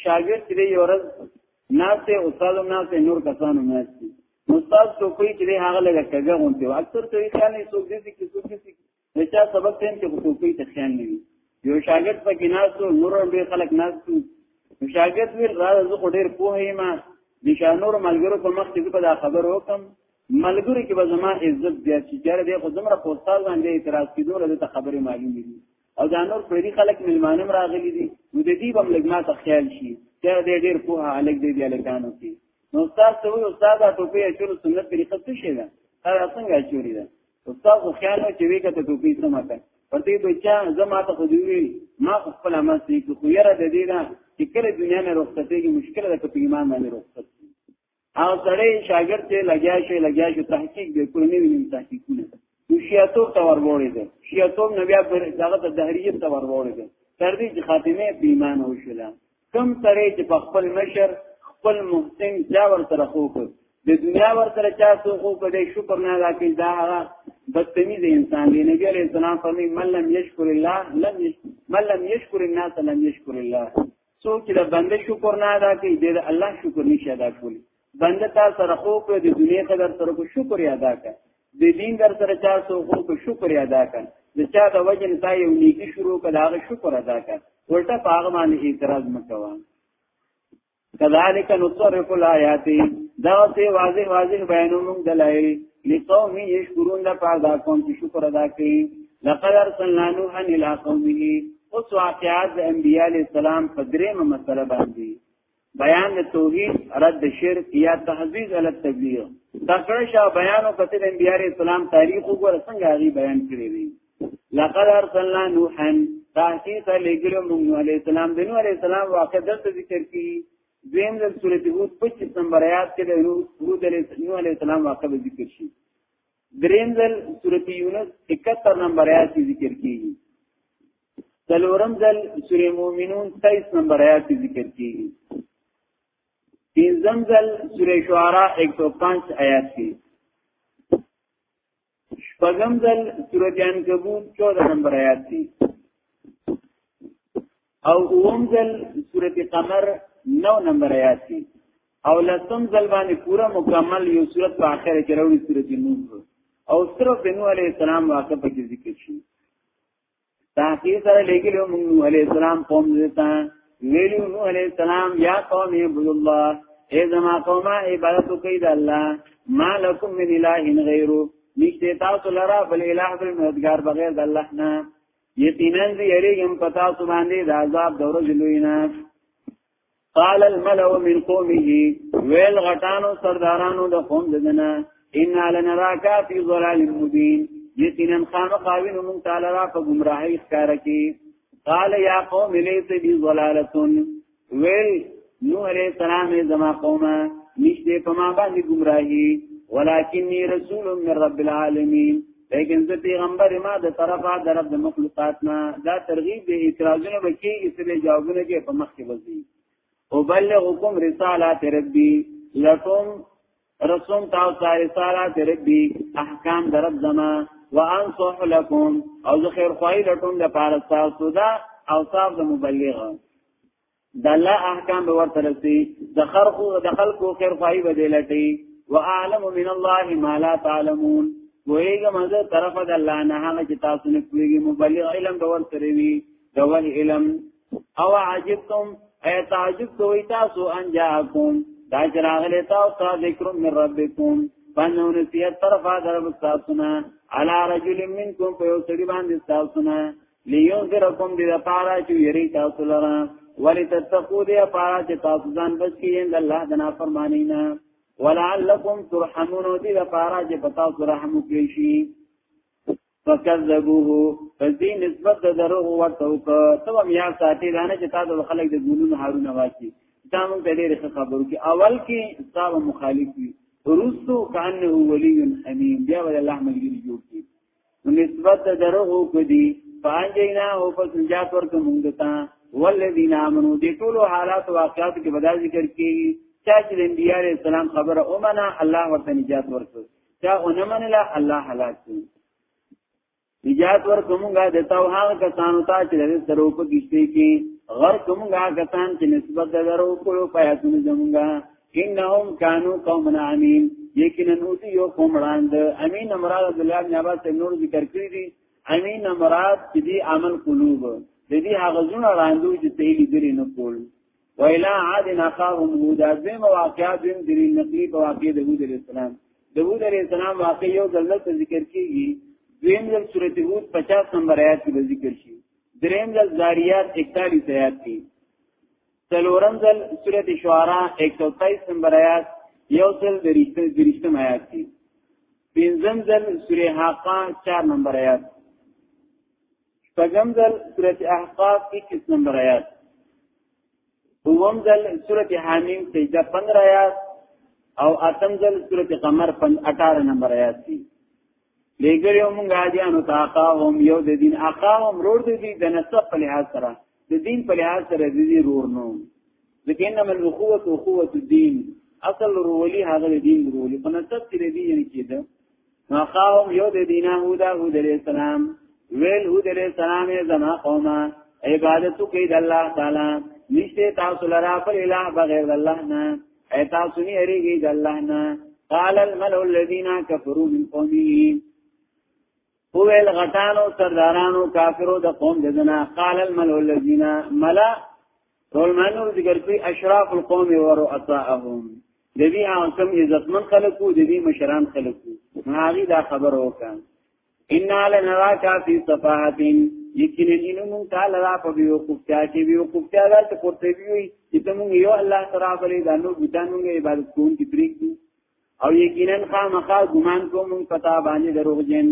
شاګرد چې یو ورځ ناسه استاد ناسه نور کسانو ناسه استاد ته کوئی چې هغه لګه کګه غونډي اکثر ته یې خیال نه څوک دې چې څوک دې چې چا سبق تم چې څوک یې تخیان نه وي یو شاګرد پکې ناسو نور به خلک ناسو شاګرد ویل را زه خو ډیر پوه یم د شانور ملګرو په مخ کې په دا خبر وکم ملګری کې به زما عزت بیا چې چیرې دی خو زمره پوسټال باندې اعتراض کیدو له ته خبرې معلومې دي او دا نور پردي خلک ملمانم راغلي دي نو د دې بم لګما ته خیال شي دا دې ډېر په هلک دې بیا لګانو کې نو استاد ته وي استاد ته په اچول سنت طریقه څه شي دا هغه څنګه اچولې ده استاد خو خیال نه چې وی کته ټوپی سم کړ پر دې بچا زما ته خو دی ویل ما خپل عمل سې کو خو یره د دې نه چې کله دنیا نه رخصتېږي مشکل ده په ایمان باندې رخصت هغه سړی شاګرد ته لګیا شي لګیا شي تحقیق به کوی نه وینم تحقیقونه نو شیعتوب ته ورغوړې ده شیعتوب نو بیا پر دغه د دهریت ته ورغوړې ده تر دې چې خاتمه په ایمان وشوله کم سړی چې په خپل مشر خپل محسن چا ور سره خوکړ د دنیا ور سره چا سو خو په دې شکر نه ادا کوي دا هغه بدتمیز انسان دی نبی علیہ السلام فرمی من لم یشکر الله لم یشکر من لم یشکر الناس لم یشکر الله څوک چې د بنده شکر نه ادا کوي د الله شکر نشي ادا کولی بنده تا سره خو په د دنیا قدر سره کو شکر ادا کړه د دین در سره چا سو خو کو شکر ادا کړه د چا د وجن تا یو نیکی شروع کړه هغه شکر ادا کړه ورته پاغه باندې اعتراض مکوا کذالک نصرف الایات دا سه واضح واضح بیانونو دلایل لقوم یشکرون دا پاغه قوم چې شکر ادا کوي لقد ارسلنا نوحا الى قومه اوس واقعات د انبیاء علی السلام په درېمه مسله باندې بیان د توحید رد شرک یا تهذیب علی التبلیغ دا کړه شاه بیان او کتل انبیاء علی السلام تاریخ وګوره څنګه هغه بیان کړی دی لقد ارسلنا نوحا تحقیق لګلو موږ علی السلام د نوح علی السلام واقع دلته ذکر کی دویم د سورته هود 25 نمبر آیات کې د نوح علی السلام واقع ذکر شي دریم ځل سورۃ یونس 71 نمبر آیات ذکر کیږي څلورم ځل سورۃ مومنون 23 نمبر آیات ذکر کیږي پنځم ځل سورۃ شعراء 105 آیات کې شپږم ځل سورۃ عنکبوت 14 نمبر آیات کې او اوم ځل سورت قمر نو نمبر آیات دی او لسم ځل باندې پورا مکمل یو سورت په آخر کې راوړي سورت نور او صرف نوح علیہ السلام واقع په ذکر شي تاکي سره لګیلو موږ نوح علیہ السلام قوم دیتا ویلو نوح علیہ السلام یا قوم عبد الله اے زما قومه عبادت کوي د الله مالکم من اله غیره نشته تاسو لرا بل اله بل مددگار بغیر د الله نه یقینا زه یریږم پتا سو باندې د عذاب د ورځې لوی نه قال الملأ من قومه ویل غټانو سردارانو د قوم ددنه ان لنراک فی ضلال مبین یقینا خان قاوین من تعالی را په گمراهی ښکار کی قال یا قوم لیس بی ضلالتن ویل نو علیہ السلام زما قومه نشته په ما باندې گمراهي ولکنی رسول من رب العالمین لیکن زه پیغمبر ما د طرفه د رب د مخلوقات نه دا ترغیب دی اعتراضونه وکي اسره جوابونه کې په مخ کې وځي او بلغکم رسالات ربی لکم رسوم تاسو ته رسالات ربي احکام درب زما وانصح لكم او زه خیر خوای لټوم د پاره تاسو دا او صاحب د مبلغ د الله احکام به ورته رسي د خلقو د خلقو خیر خوای به دلټي واعلم من الله ما لا تعلمون ویګه مزه طرف د الله نه هغه چې تاسو نه کوی مبلغ علم به ورته وي د وحی علم او عجبتم اي تعجب کوي تاسو ان جاءکم دا چراغله تاسو ذکر من ربکم فنو نسیت طرفا درب تاسونا علا رجل منکم په یو سړي باندې تاسونا لینذرکم دې لپاره چې یری تاسو لرا ولی تتقو دې لپاره چې تاسو ځان بچ کړئ د الله د نافرمانی نه ولعلکم ترحمون دې لپاره چې پتا سره رحم وکړي شي فکذبوه فزي نسبت د دروغ ورته وک ته هم یا ساتي دانه چې تاسو خلک د ګولونو هارونه واچي دا موږ ته ډېر ښه خبرو کې اول کې صاحب مخالف وي ورستو کانه ولی حمیم بیا ول الله ملګری جوړ کی نسبت د دروغ کو دي پانجینا او پس نجات ورته موږ ته والذین آمنو دې ټول حالات واقعات کې بدل ذکر کیږي چا چې د انبیاء علیه السلام خبره اومنه الله ورته نجات ورکړي چا اونه منله الله هلاک کړي نجات ورکومګه د تاو هغه کسانو ته چې د سرو په کشته کې غر کومګه کسان چې نسبت د درو کولو پیاتونه زمونږه انهم کانوا قومن امین یقینا اوتی یو قوم راند امین مراد عبد الله بن عباس نور ذکر کړی دي امین مراد چې دی عمل قلوب د دې هغه زونه راندو چې تیلی درې نه کول ویلا عاد ناقاهم هودا زم واقعا زم دری نقلی په واقع د هود علیہ السلام د هود علیہ السلام واقع یو ځل ته ذکر کیږي دویم ځل سورته هود 50 نمبر آیات کې ذکر شي دریم ځل زاریات 41 آیات کې څلورم ځل سورته شعراء 123 نمبر آیات یو ځل د ریښتې د ریښتې آیات کې پنځم ځل سورې حاقه 4 نمبر آیات شپږم ځل سورت احقاف 21 نمبر آیات اوم ځل سورت حامیم سجده 15 آیات او اتم ځل سورت قمر 18 نمبر آیات دي لګر یو مونږه اجانو تاقا هم یو د دین اقا هم رور د دین د نسب په لحاظ سره د دین په لحاظ سره د دین رور نو ځکه انما الاخوه اخوه الدين اصل رولی هغه دین رولی په نسب کې دی یعنی کېده نخاهم یو د دینا هودا هود علیہ السلام ویل هود علیہ السلام زما قومه عبادتو کوي د الله تعالی نشته تاسو لرا پر الہ بغیر الله نه اي تاسو نه اړيږي د الله نه قال الملأ الذين كفروا من قومه هو الغتانو سردارانو کافرو د قوم ددنا قال الملأ الذين ملا ټول منو ذکر کوي اشراف القوم ورؤساهم د دې هغه کم عزتمن خلک وو د دې مشران خلک وو هغه دا خبر وکړه ان لنراک فی صفاحت یقینا انمون تعالی را په یو کوپتیا کې یو کوپتیا دال ته پورته وی چې تمون یو الله تعالی بلې د نو بوتانو عبادت کوون کې پریږدو او یقینا خامخا ګمان کوم پتا باندې دروغجن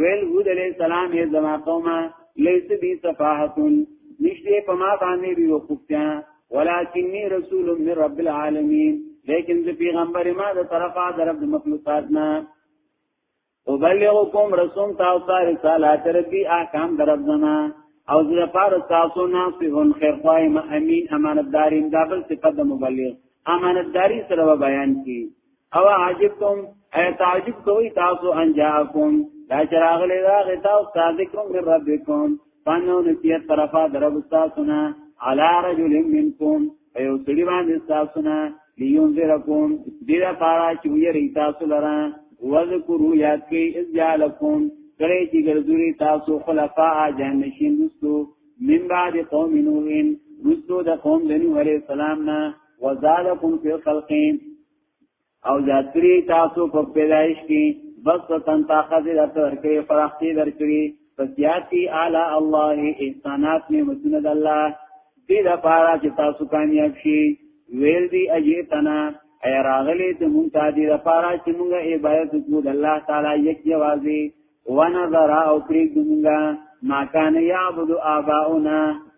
ویل هود علیہ السلام یې زما قومه لیس بی صفاحتن نشته په ما باندې یو کوپتیا ولکنی رسول من رب العالمین لیکن زه پیغمبر ما د طرفه د رب مخلوقات نه وبلغکم رسول تاسو رسالات ربی احکام در رب زما او زه پاره تاسو نه سیون خیر خوای ما امین امانتدارین دابل صفات مبلغ امانتداری سره بیان کی او عجبتم اي تعجب کوي تاسو انجاکم دا چراغله دا غتا استاد کوم من ربکم پانو نسیت طرفا درب تاسو نه علی رجل منکم ایو سړي باندې تاسو نه لينذرکم دې لپاره چې وي ری تاسو لره وذکروا یاد کې اذ جالکم کړي چې ګرځوري تاسو خلفاء جنشین دوستو من بعد قوم نوح رسو د قوم د نوح علیہ السلام نه وزادکم فی الخلق او زیاتری تاسو په پیدایش کې بس تن طاقت درکړي فراختی درکړي فسیاتی اعلی الله احسانات می مسند الله دې لپاره چې تاسو کامیاب شي ویل دی اجیتنا ای راغلی ته مونږ ته دې لپاره چې مونږه عبادت وکړو د الله تعالی یک جوازي ونظر او پرې ګمږه ما کان یعبد آباؤنا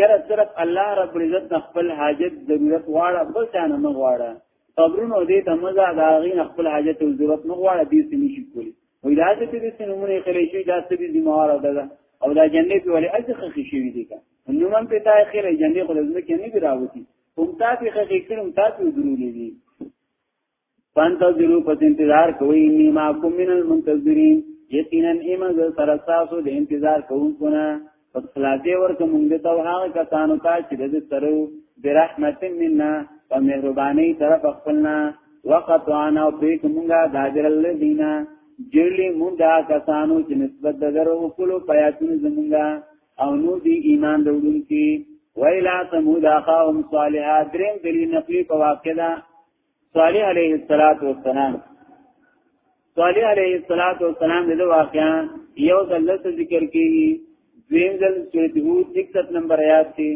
یره صرف الله رب العزت نه خپل حاجت ضرورت واړه بل څه نه مغواړه قبرونو دې ته مزه دا غین خپل حاجت او ضرورت مغواړه دې څه نشي کولی وې دا چې دې څه نمونه خلې شي دا څه دې ذمہوار ده او دا جنې په ولې اځه خخې شي دي کا نو من په تای خیر جنې خو دې کې نه دی راوتی هم تا په خخې کړم تا په درولې دي فانتظروا پس انتظار کوي انی معکم من المنتظرین یقینا ایمه ز سره تاسو د انتظار کوونکو نه پس خلاصې ورکه مونږ ته او هغه کسانو ته چې د سره برحمت منا په مهرباني طرف خپلنا وقطعنا او پریک مونږه داجر الذین جرلی مونږه کسانو چې نسبت د درو کولو پیاتون زمونږه او نو دی ایمان وروړونکي ویلا ثمود اخاهم صالحا دریم دلی نقلی په واقع ده صالح علیه السلام صالح علیه السلام د واقعا یو د لس ذکر کیږي دویم ځل سورۃ هود 61 نمبر آیات کې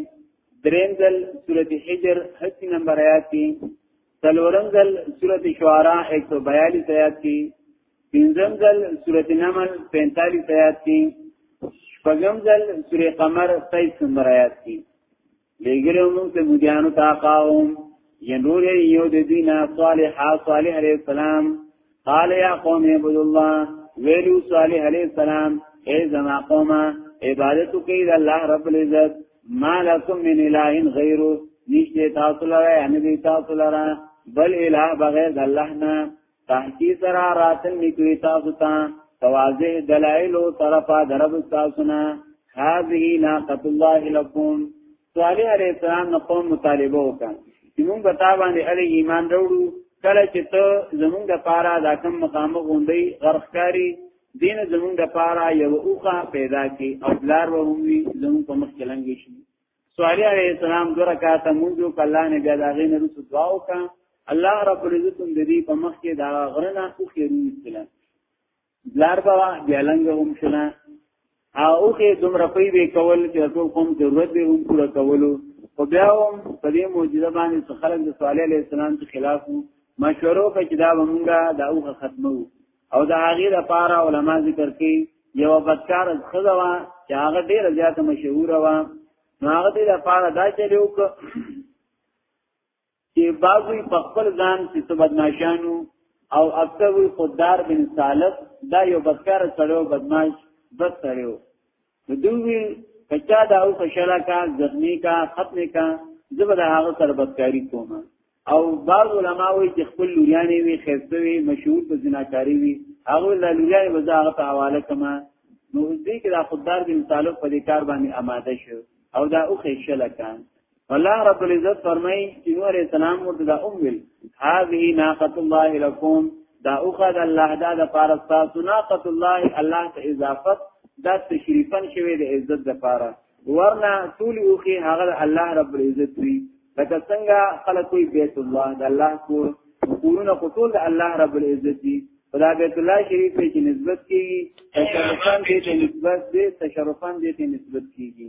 دریم ځل سورۃ حجر 80 نمبر آیات کې څلورم ځل سورۃ شعراء 142 آیات کې پنځم ځل سورۃ نمل 45 آیات کې شپږم ځل سورې قمر 23 نمبر آیات کې لګره موږ ته مودیانو تا قوم ینور یو د دینه صالح صالح علیہ السلام قال یا قوم عبد الله ویلو صالح علیہ السلام اے زما قومه عبادت کوي د الله رب العزت ما لكم من اله غیره نشته تاسو لره ان دي تاسو لره بل اله بغیر د الله نه تحقی سرا راتن نکوی تاسو تا توازه دلائلو طرفا درب تاسونا هذه ناقت الله لکم صالح علیہ السلام نقوم مطالبه وکا زمون بتا باندې علی ایمان روړو کله چې ته زمون د پارا دا کم مقام غوندي غرخکاری دین زمون د پارا یو اوخه پیدا کی او بلار وهموی زمون په مخ چلنګی شي سوالی علیہ السلام دو رکعات منځو کله نه بیا دا غي نه رسو دعا وکا الله رب العزت هم دې په مخ کې دا غرنا خو خیرو استلام بلار بابا بیا لنګ هم شنا او کې دومره پی به کول چې ټول قوم ضرورت به هم پوره کولو او بیا هم په دې معجزه باندې خلک د صالح علیه السلام خلاف مشورو کوي چې دا مونږه دا اوخه ختمو او د هغه لپاره علما ذکر کوي یو بدکار خزه وا چې هغه ډیر زیات مشهور وا نو هغه دې لپاره دا چلیو ک چې بازوی په خپل ځان چې څه بدمعشانو او اکثر خوددار بن سالف دا یو بدکار سره بدمعش بس سره نو دوی کچا دا او خوشاله کا زخمی کا ختم کا زبر هغه سره بدکاری کوم او بعض علما وی چې خپل لوریانې وی خسته وی مشهور په جناکاری وی هغه لا لوریانې وزاغه په حواله کما نو دې کې دا خدای دې تعلق په دې کار باندې آماده شو او دا او خوشاله کان الله رب العزت فرمای چې نور اسلام ورته دا امول هذه ناقۃ الله لكم دا اوخد الله دا د پاره تاسو ناقۃ الله الله ته اضافت دا تشریفن شوی د عزت د پاره ورنه ټول اوخي هغه الله رب العزت وی لکه څنګه خلک وی بیت الله د الله کور کورونه قتول د الله رب العزت دی خدا بیت الله شریف ته چې نسبت کیږي تشرفان دې ته نسبت دې تشرفان دې ته نسبت کیږي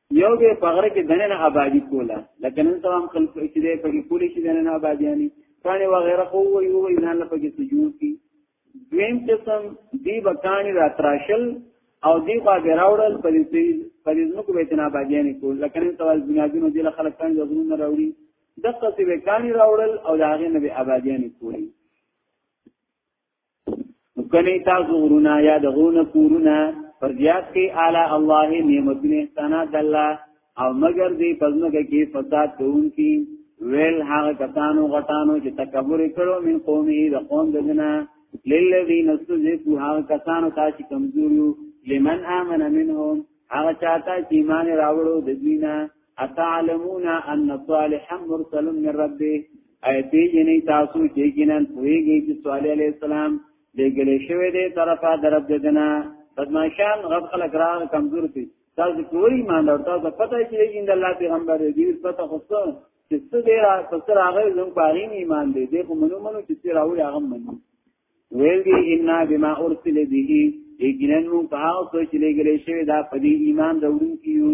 یو به په غره کې دنه آبادی کوله لکه نن سبا هم خلک چې دې په کې کولی شي دنه آبادیانی کانه وغیرہ خو وي او ځان له پکې سجود کی دویم قسم دی بکانی را تراشل او دی خوا به راوړل په دې په دې نو کو به تنا آبادیانی کول لکه نن سبا بنیادونو دې له خلک کانه ځونه راوړي دغه څه به کانه راوړل او دا هغه نه به آبادیانی کولی وکنی تاسو غرونه یا د غرونه کورونه پر زیات کې اعلی الله نعمتونه احسانات الله او مگر دې پزمکه کې فساد کوونکی ویل هغه کسانو غټانو چې تکبر کړو من قومي د قوم دغنا للذین استذکوا هغه کسانو ته چې کمزوریو لمن امن منهم هغه چاته چې ایمان راوړو د دینه اتعلمون ان صالحا مرسل من ربه اي پیجنې تاسو چې یقینا پوهیږئ چې صالح علی السلام لګلې شوی دی طرفه درب ددنه بدمعشان غب خلک راغ کمزور دي تاسو کوی ایمان او تاسو پته چې ان الله پیغمبر دې پته خو څه چې څه دې را څه راغی زموږ پارین ایمان دې دې خو منو منو چې راوي هغه منو ویل دی ان بما ارسل به یقینا مو په هغه څه چې لګلې شوی دا په دې ایمان دورو کیو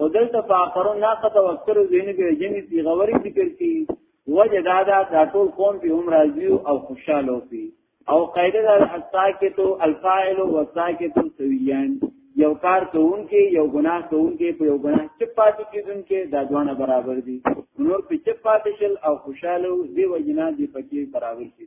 او دلته په اخرو ناقه او اکثر ذهن کې جنې صيغوري ذکر کی وجه دا دا دا ټول قوم په هم راضي او خوشاله وي او قاعده دا الساکتو الفاعل او الساکتو سویان یو کار کوون کې یو ګناه کوون کې په یو ګناه چې پاتې کیدون کې دا دوانه برابر دي نور په چې پاتې شل او خوشاله دی وجنا دی پکې برابر شي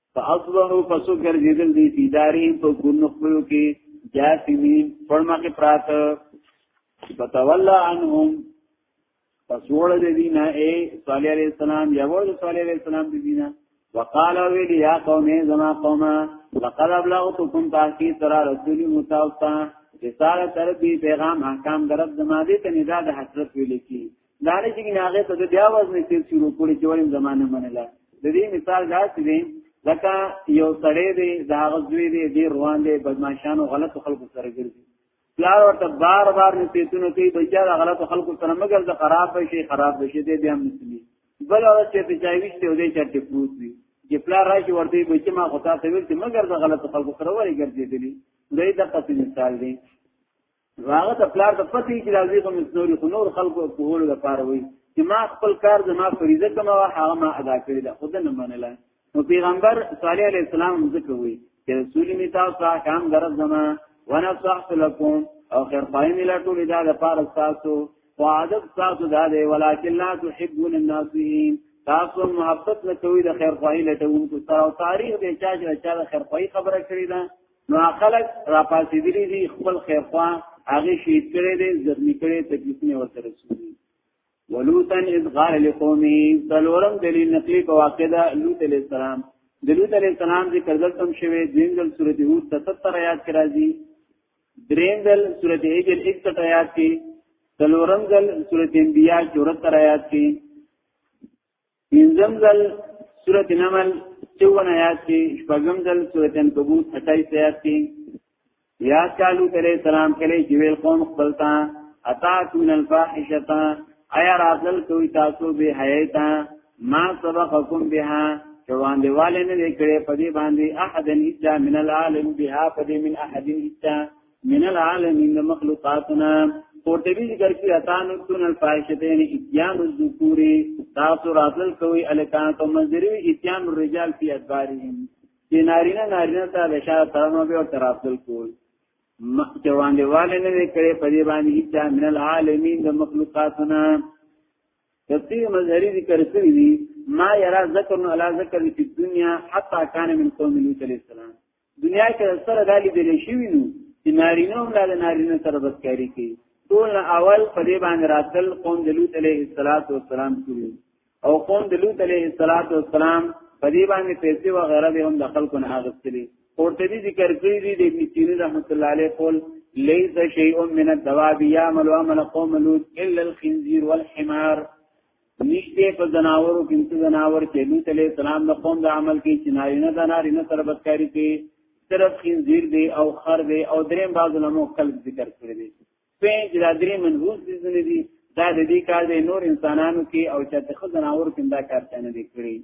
فاصبحوا فسكر جدل دي في دارهم په ګونو خپلو کې جاسمین فرما کې پرات بتولى عنهم فسوړ دې دینه اے صالح علیہ السلام یا ور صالح علیہ السلام دې دینه وقال ویلی یا قوم زما قوم لقد ابلغتكم تاکی ترى رسول متوسط رساله تربی پیغام احکام درب زما دې ته ندا د حضرت ویل کی دانه چې نه هغه ته بیا وزن چې شروع کړي چې وایم زمانه منله د دې مثال دا چې دی لکه یو سړی دی دا غزوی دی دی روان دی بدمعشان او غلط خلکو سره ګرځي پلار ورته بار بار نصیحتونه کوي بچا دا غلط خلکو سره مګر دا خراب شي خراب شي دی بیا مسلی بل اور چې په چای وشته او دې چټي پروت وي چې پلار راشي ورته بچا ما خطا ته ویل چې مګر دا غلط خلکو سره وري ګرځي دی دوی د قصې مثال دی هغه ته پلار ته پتی چې راځي کوم نور خو نور خلکو په هول لپاره وي چې ما خپل کار زما فریضه کوم او هغه ما ادا کړی دا خود نه منله نو پیغمبر صالح علی السلام ذکر وی چې رسول می تاسو احکام درځ زما وانا صحت لكم او خیر پاین لا ټول دا د پاره تاسو وعدد تاسو دا دی ولکن لا تحبون الناسین تاسو محبت نه کوي د خیر پاین له ټول کو سره تاریخ به چا چې چا د خیر پاین خبره کړی دا نو خلک را پاسېدلي دي خپل خیرخوا هغه شهید کړي دي زخمی کړي تکلیفونه ورته رسولي ولوتن اذ قال لقومه ذلورم دلیل نقلی په واقع ده لوط علیہ السلام د لوط علیہ السلام ذکر دلته شوی دین دل سورته هود 77 آیات کې راځي دریم دل سورته هجر 61 آیات کې ذلورم دل سورته انبیاء 74 آیات کې پنځم ځل سورت نمل چون آیات کی شپږم ځل سورت انکبوت 28 آیات کی یا کالو علیہ السلام کله جویل قوم خپلتا اتاکون الفاحشتا ایا راتل کوي تاسو به حیاتا ما سبقکم بها چوان دیواله نه کړي په دې باندې احدن ایجا من العالم بها په دې من احدن ایجا من العالمین مخلوقاتنا قرطبی ذکر کی اتانو تون الفاحشتین اتیان الذکور تاسو راتل کوي الکان تو منظری اتیان الرجال فی ادبارهم چې نارینه نارینه ته د شاعر ترمو به او تراتل کوي چې وړاندې والي نه کړي په دې باندې چې من العالمین د مخلوقاتنا تفسیر مظهری ذکر کړی دی ما یرا ذکر علی ذکر فی الدنیا حتا کان من قوم لوط علیہ السلام دنیا کې سره دا لیدل شوی نو چې نارینه هم لا د نارینه سره بدکاری کوي ټول اول په دې باندې راتل قوم د لوط علیه السلام کوي او قوم د لوط علیه السلام په دې باندې پیسې و غیره به هم د خلکو نه اغستلې ورته دې ذکر کړی دی د ابن سینا رحمت الله علیه قول ليس شيء من الدواب يعمل عمل قوم لوط الا الخنزير والحمار نشته په جناورو کې څه جناور چې لوط علیہ السلام د قوم د عمل کې چې نارینه د نارینه سره بدکاری کوي صرف خنزیر دی او خر دی او دریم بعض علماء کلب ذکر کړی دی په جلا درې منحوس دي ځنې دي دا د دې کار دی نور انسانانو کې او چې د خزناور کې دا کار څنګه دی کړی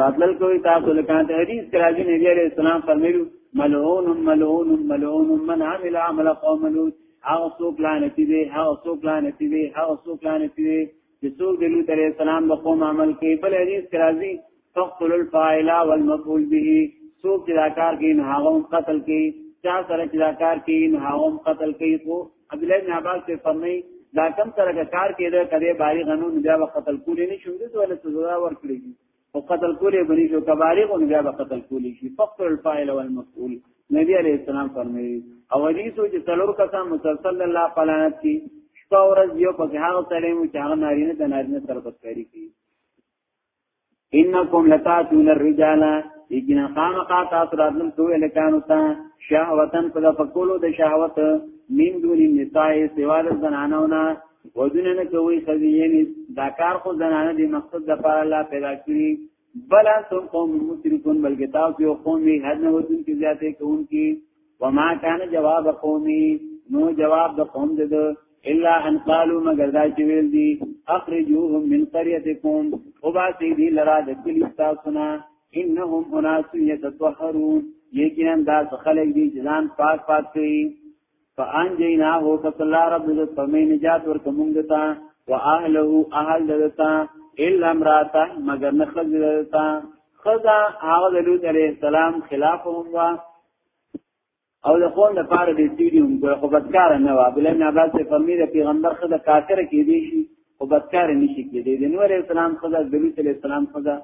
راتلل کوي تاسو لکه ته حدیث کراځي نبی عليه السلام فرمایلو ملعون ملعون ملعون من عمل عمل قوم لوط هغه څوک لعنتی دی هغه څوک لعنتی دی هغه څوک لعنتی دی چې څوک د لوط عليه السلام د قوم عمل کوي بل حدیث کراځي فقتل الفاعل والمفعول به څوک چې دا کار کوي هغه قتل کوي چا سره چې دا کار کوي هغه قتل کوي عبد الله بن عباس په فرمایي دا کم سره کار کېده کله باری غنو نه بیا قتل کولې نه شوند ته ولې سزا ورکړي او قتل کولې بني جو کباری غو نه بیا قتل کولې شي فقر الفاعل والمفعول نبی عليه السلام فرمایي او حدیثو چې څلور کسان مسلسل الله پلانت کی شپه ورځ یو په هغه سره مو چې هغه نارینه د نارینه سره بسکاری کی انکم لتاتون الرجال یقینا خامخا تاسو راتلم کوی لکانو ته شهوتن په فقولو د شهوت من دون النساء سوا د زنانو نه ودونه نه کوي خزیین دا کار خو زنانه دی مقصد د پاره الله پیدا کړی بل انتم قوم مشرکون بلکې تاسو یو قوم یې حد نه وتون کې زیاتې کوونکی وما كان جواب قومي نو جواب د قوم دد الا ان قالوا مگر دا چې ویل دي اخرجوهم من قريتكم وباسي دي لرا د کلی تاسو نه انهم اناس يتطهرون یقینا دا خلک دي ځان پاک پاک کوي فان جینا هو فصلا رب ذو فمن نجات ورکمونږ ته واهله اهل دتا الا امراته مگر نه خزدتا خزا هغه لوط علیہ السلام خلاف هم وا او د خون د پاره د سیدی هم کوی خو بدکار نه و عبدالله بن عباس په فرمیده پیغمبر خدا کافر کې دی شي خو بدکار نشي کېدی د نور اسلام خدا د لوط علی السلام خدا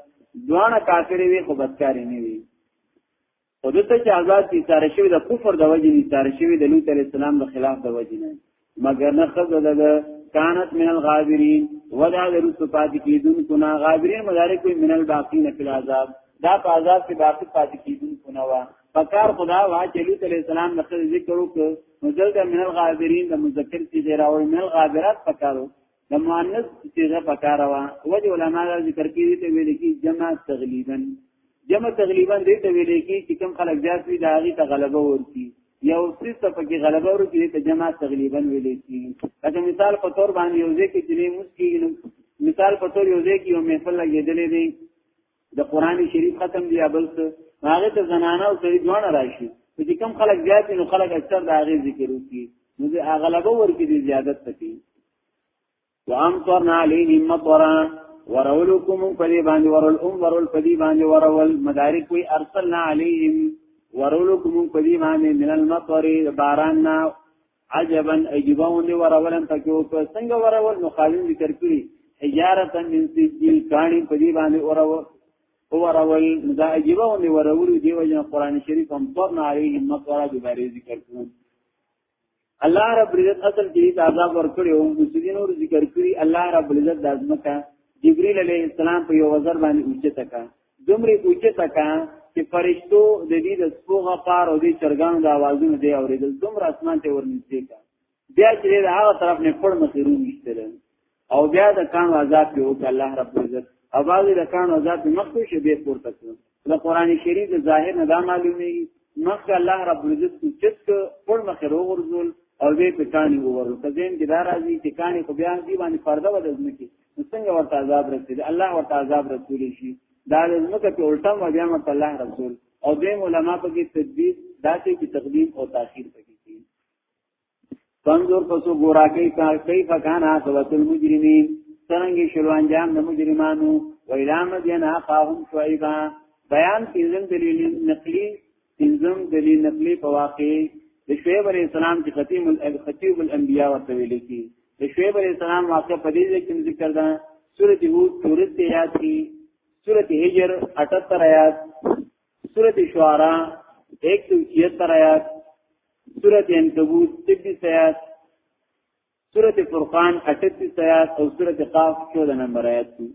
دوانه کافر وي خو بدکار نه وي او دته چې آزاد دي تار شوی د کفر د وجې دي تار شوی د لوط علی السلام د خلاف د وجې نه مگر نه خزه ده کانت من الغابرین ودا درست پاتې کیدون کنا غابرین مدارک کوئی من الباقین فی العذاب دا په عذاب کې باقی پاتې کیدون کنا وا فکار خدا وا چې لوط علیہ السلام د ذکر وکړ مزل د من الغابرین د مذکر چې دی راوړ من الغابرات فکارو د مؤنث صيغه پکاره وا وجه علما ذکر کړي ته ویل کی جمع تغلیبا جمع تغلیبا دې ته ویل کی چې کوم خلک زیات وي دا غي ته غلبه ورکی یو څه ته پکې غلبه ورکی ته جمع تغلیبا ویل کی لکه مثال په تور باندې یو ځکه چې موږ کې مثال په تور یو ځکه یو محفل لګیدلې دی د قران شریف ختم دی بل څه هغه ته زنانه او سړي ځوان راشي چې کم خلک زیات نو خلک اکثر د هغه ذکر وکړي نو د اغلبه ورکې دي زیادت پکې وامطرنا عليهم مطرا ورولكم فدي باندې ورول ام ورول فدي باندې ورول مدارک وي ارسلنا عليهم ورولكم فدي باندې من المطر باراننا عجبا عجبا ونی ورولم پکې او په څنګه ورول نو خالین ذکر کړی حجارتا من سجیل کانی په دې باندې اورو او ورول دا عجبا ونی ورول دی وجه قران شریف هم پر نه علیه مقرا دی باندې ذکر کړو الله رب عزت اصل کې عذاب ور کړو مسجدین اور ذکر کړی الله رب عزت د ازمکه جبرئیل علیه السلام په یو وزر باندې اوچته کا دومره اوچته کا چې فرشتو د دې د سپوغه پار او د چرګانو د आवाजونو دی اوریدل دومره اسمان ته ورنږدې کا بیا چې د هغه طرف نه پړ مخیرو نشته او بیا د کان عذاب یو ک الله رب عزت اواز د کان عذاب مخکې شی به پورته کړ د قران شریف د ظاهر نه دا معلومي مخکې الله رب عزت چې پړ مخیرو ورزول او دې په کاني وورو کزين کې دا راځي چې کاني خو بیا دې باندې فرده ودل نکي څنګه ورته عذاب رسیدي الله ورته عذاب رسول شي دا زمکه په الټا ما بیا مت الله رسول او دیم علما په کې تدبیر داسې کې تقدیم او تاخير پکې کوي پنځور پسو ګورا کوي کا کوي فکان عاقبت المجرمين څنګه شلو انجام د مجرمانو ویلام دینا قاهم شعیبا بیان کیزن دلیل نقلی پنځم دلیل نقلی په واقع د شعیب علی السلام چې خطیب الخطیب الانبیاء ورته ویل کی د شعیب علی السلام واقع په دې ځای کې ذکر ده سورته هود سورته یاد کی سورته هجر 78 آیات سورته شعراء 176 آیات سورته عنکبوت 26 آیات سورته فرقان 38 آیات او سورته قاف 14 نمبر آیات دي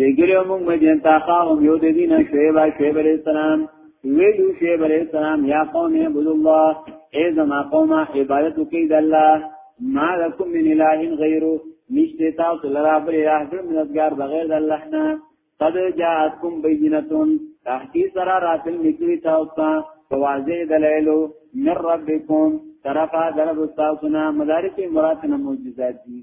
لګریو موږ مدین تا قوم یو د دینه شعیب شعیب علیہ السلام ویلو شعیب علیہ السلام یا قوم عبد الله ای زما قوم عبادت کوي د الله ما لكم من اله غیره نشته تاسو لرا بل اله بل مددگار بغیر د الله نه قد جاءتكم بینتون تحقیق سره راتل نکوي تاسو فواضح دلائلو من ربکم طرفا درب استاسونا مدارک مراتنا موجزات دی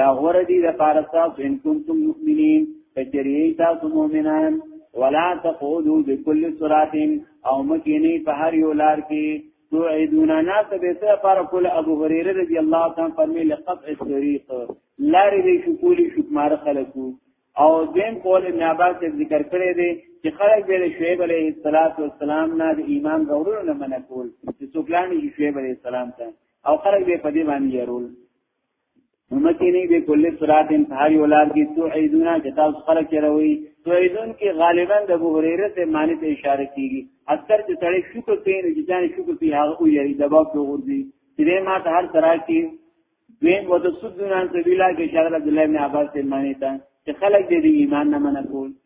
دا غره دی د پاره تاسو ان کنتم مؤمنین کچری تاسو مؤمنان ولا تقولوا بكل صراط او مکینی په هر یو لار کې تو ایدون ناس به سره پر کول ابو هريره رضی الله تعالی فرمی لقطع الطريق لار دې شکولی شکمار خلقو او دین قول ابن عباس ذکر کړی دی چې خلک به شعیب علیه السلام نه د ایمان غوړو نه منکول چې څوکلانی شعیب علیه السلام ته او خلک به په دې باندې يرول امتی نه به کل صراط انتهار اولاد کی تو عیدونا جتا خلق چروي تو عیدون کې غالبا د ابو هريره ته معنی ته اشاره کیږي اکثر چې سړی شکر کوي نه ځان شکر کوي هغه او یری دبا په ورځي درې ما ته هر طرح کې دویم وته سودونان سبیلا کې شغل عبد الله بن عباس ته معنی ته چې خلق دې ایمان نه منکول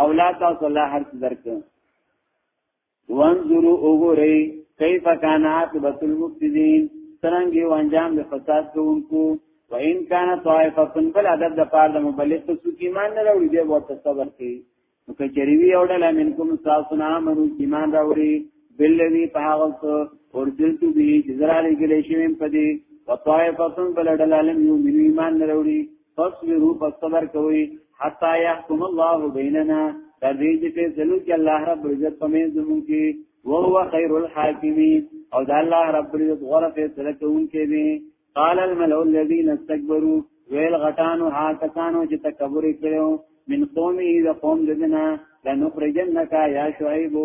او لا تاسو الله هر څه درک وانظروا وګورئ کیف کان عاقبت المفسدين څنګه یو انجام د فساد کوونکو و ان کان طائفه بل عدد د پاره د مبلغ ته څوک ایمان نه راوړي دی ورته صبر کوي نو که چریوی او ډله منکم تاسو نه امنو ایمان راوړي بلوی په هغه څه ورجلتو به جزرا لګلې شویم په دې وطائفه بل ډله لم یو ایمان نه راوړي فصبروا فصبر کوي حتا يحكم الله بيننا تر دې چې فیصلو کې الله رب عزت پمن زمون کې او هو خير الحاکمین او دا الله رب عزت غره فیصله کوونکی دی قال الملأ الذين استكبروا ويل غټانو ها کسانو چې تکبر کړو من قومه د قوم ددنا لنخرجنك يا شعيب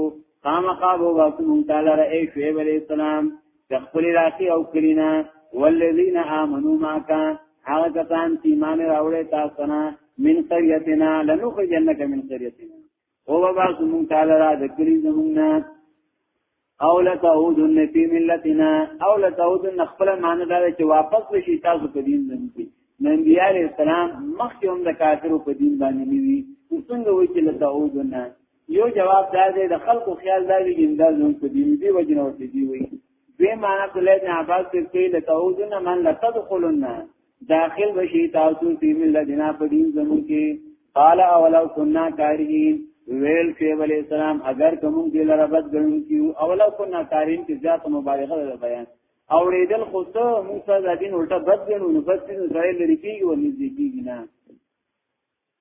قام قابو واسم تعالی رئي شعيب عليه السلام تخپل راکی او کلینا والذین آمنوا معك هغه کسان چې ایمان راوړې تاسو نه من قريتنا لنخرجنك من قريتنا او بابا سمون تعالی را د کلی زمونږه او لتعودن فی ملتنا او لتعودن خپل معنی دا چې واپس وشي تاسو په دین زمونږه نبی علیہ السلام مخکې هم د کافرو په دین باندې نیوی څنګه وایي چې لتعودن یو جواب دا دی د خلکو خیال دا وی ګنده زون په دین دی وجنه ورته دی وی دوی معنا عبد الله بن عباس تر کې له تعوذن من لتدخلن داخل بشي تاسو په مل دینه په دین زمون کې قال اولو كنا کارین ویل شیب علیہ السلام اگر کوم دی لره بد ګڼو کیو اولا کنا کارین کې زیات مبالغه ده بیان اوریدل خو ته موږ د دین الټه بد ګڼو نو بس دین سره لري کیږي او نږدې کیږي نه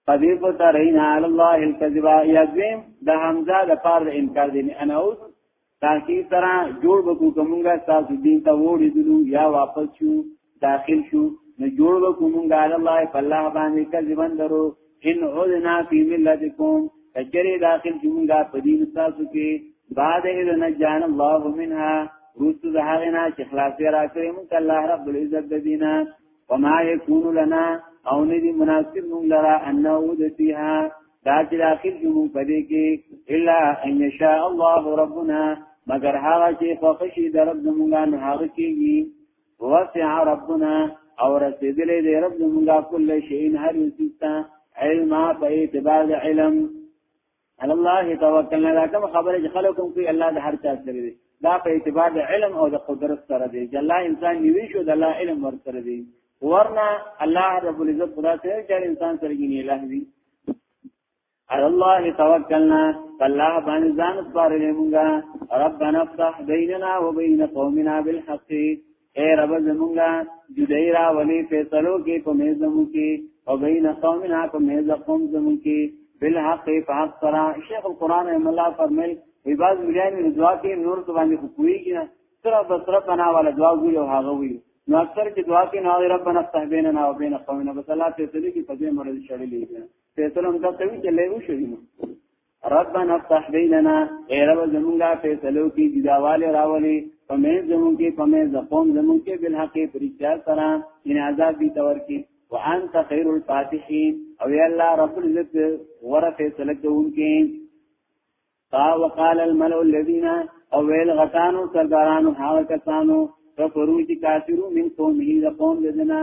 قدیر کو ترین علی الله الكذب یا دویم د حمزه د پار د انکار دین انا اوس تاکي سره جوړ وکو کومګه تاسو دین ته وړي دلو یا واپس شو داخل شو نو جوړ وکو مونږه الله په الله باندې کذبن درو ان عذنا فی ملتکم کچری داخل جمعه په دین تاسو کې بعد اذ نجان الله منها روز ته هغه نه چې خلاص را کړی مونږ الله رب العزت د دینه وما يكون لنا او ندی مناسب مونږ لرا انه د فيها دا چې داخل شو مونږ پدې کې الا ان شاء الله ربنا مگر هغه چې خوښي د رب زمونږه نه هغه کېږي وسع ربنا او رسیدلې دې رب زمونږه کله شي هر یو څه علم په اعتبار علم الله توکلنا دا کوم خبره چې خلکو کوم کوي الله د هر چا سره دی دا په اعتبار د علم او د قدرت سره دی چې الله انسان نیوي شو د الله علم ور سره دی ورنه الله رب العزت خدا سره چې انسان سره کې نه الله دی على الله توکلنا فالله باندې ځان سپارلې مونږه ربنا افتح بيننا وبين قومنا بالحق اے رب زمونږه جدای را ولی فیصلو کې په میزمو کې او بین قومنا په میز قوم زمو کې بالحق فحق سرا شیخ القران رحم الله فرمایل وی باز مليان من دعا کې نور ته باندې کوی کې سره بسره بنا والا دعا ګوري او هغه وی نو اکثر چې دعا کې نو ربنا صاحبین نه او بین قومنا بس الله ته تللی کې په دې مرز شړلې فیصلو هم دا کوي چې له وشو ربنا افتح بیننا غیر و زمونږه فیصلو کې جداواله راولي پمې زمون کې پمې زقوم زمون کې بل حق پرچار سره ان عذاب دي تور کې وانت خیر الفاتحین او یا الله رب العزت ور فیصله کوونکې تا وقال الملأ الذين او ویل غتانو سردارانو هاو کسانو کفرو چې کافرو من قومه د قوم دنا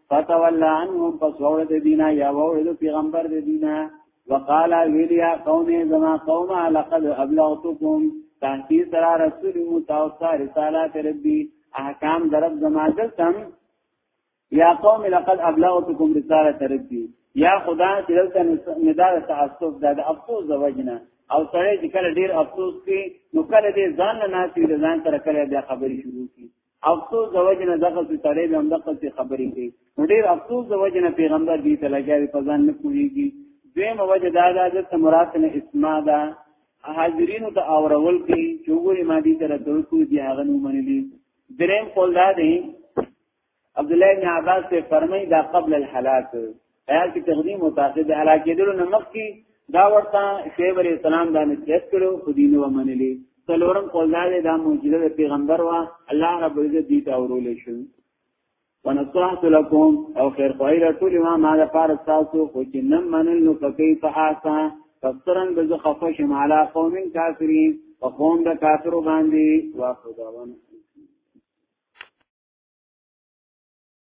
فتولى عنهم پس وړه د دینه یا وړه د پیغمبر د دینه وقالا ویلیا قوم زما قوم لقد ابلغتكم تحقیق سرا رسول متوسا رسالات ربی احکام درب زما دلتم یا قوم لقد ابلغتكم رسالات ربی یا خدا چې دلته ندار تعصب د افسوس د وجنه او سره چې کله ډیر افسوس کوي نو کله دې ځان نه ناسي ځان سره کله بیا خبري شروع کوي افسوس د وجنه دغه څه تړې د همدغه څه خبرې کوي نو ډېر افسوس د وجنه پیغمبر دې ته لګیاوي په ځان نه پوهیږي دویم وجه دا ده چې مراد نه اسما ده حاضرینو ته اورول کوي چې وګوري ما دې سره دوی کوي دی هغه نو منلي دریم قول دا دی عبد الله بن عباس ته فرمایي دا قبل الحلاک خیال کې تقدیم او تاخیر د هلاکېدلو نه مخکې دا ورته شعیب علیه السلام دا نصیحت کړو خو دین و منلی څلورم قول دا دی دا معجزه د پیغمبر وا الله رب العزت دې ته اورول شو ونصحت لكم او خیر خوای را ټول ما ما د پاره تاسو خو چې نن منل نو پکې په آسا فسرن بز خفش علی قوم کافرین وقوم د کافر باندې واخذون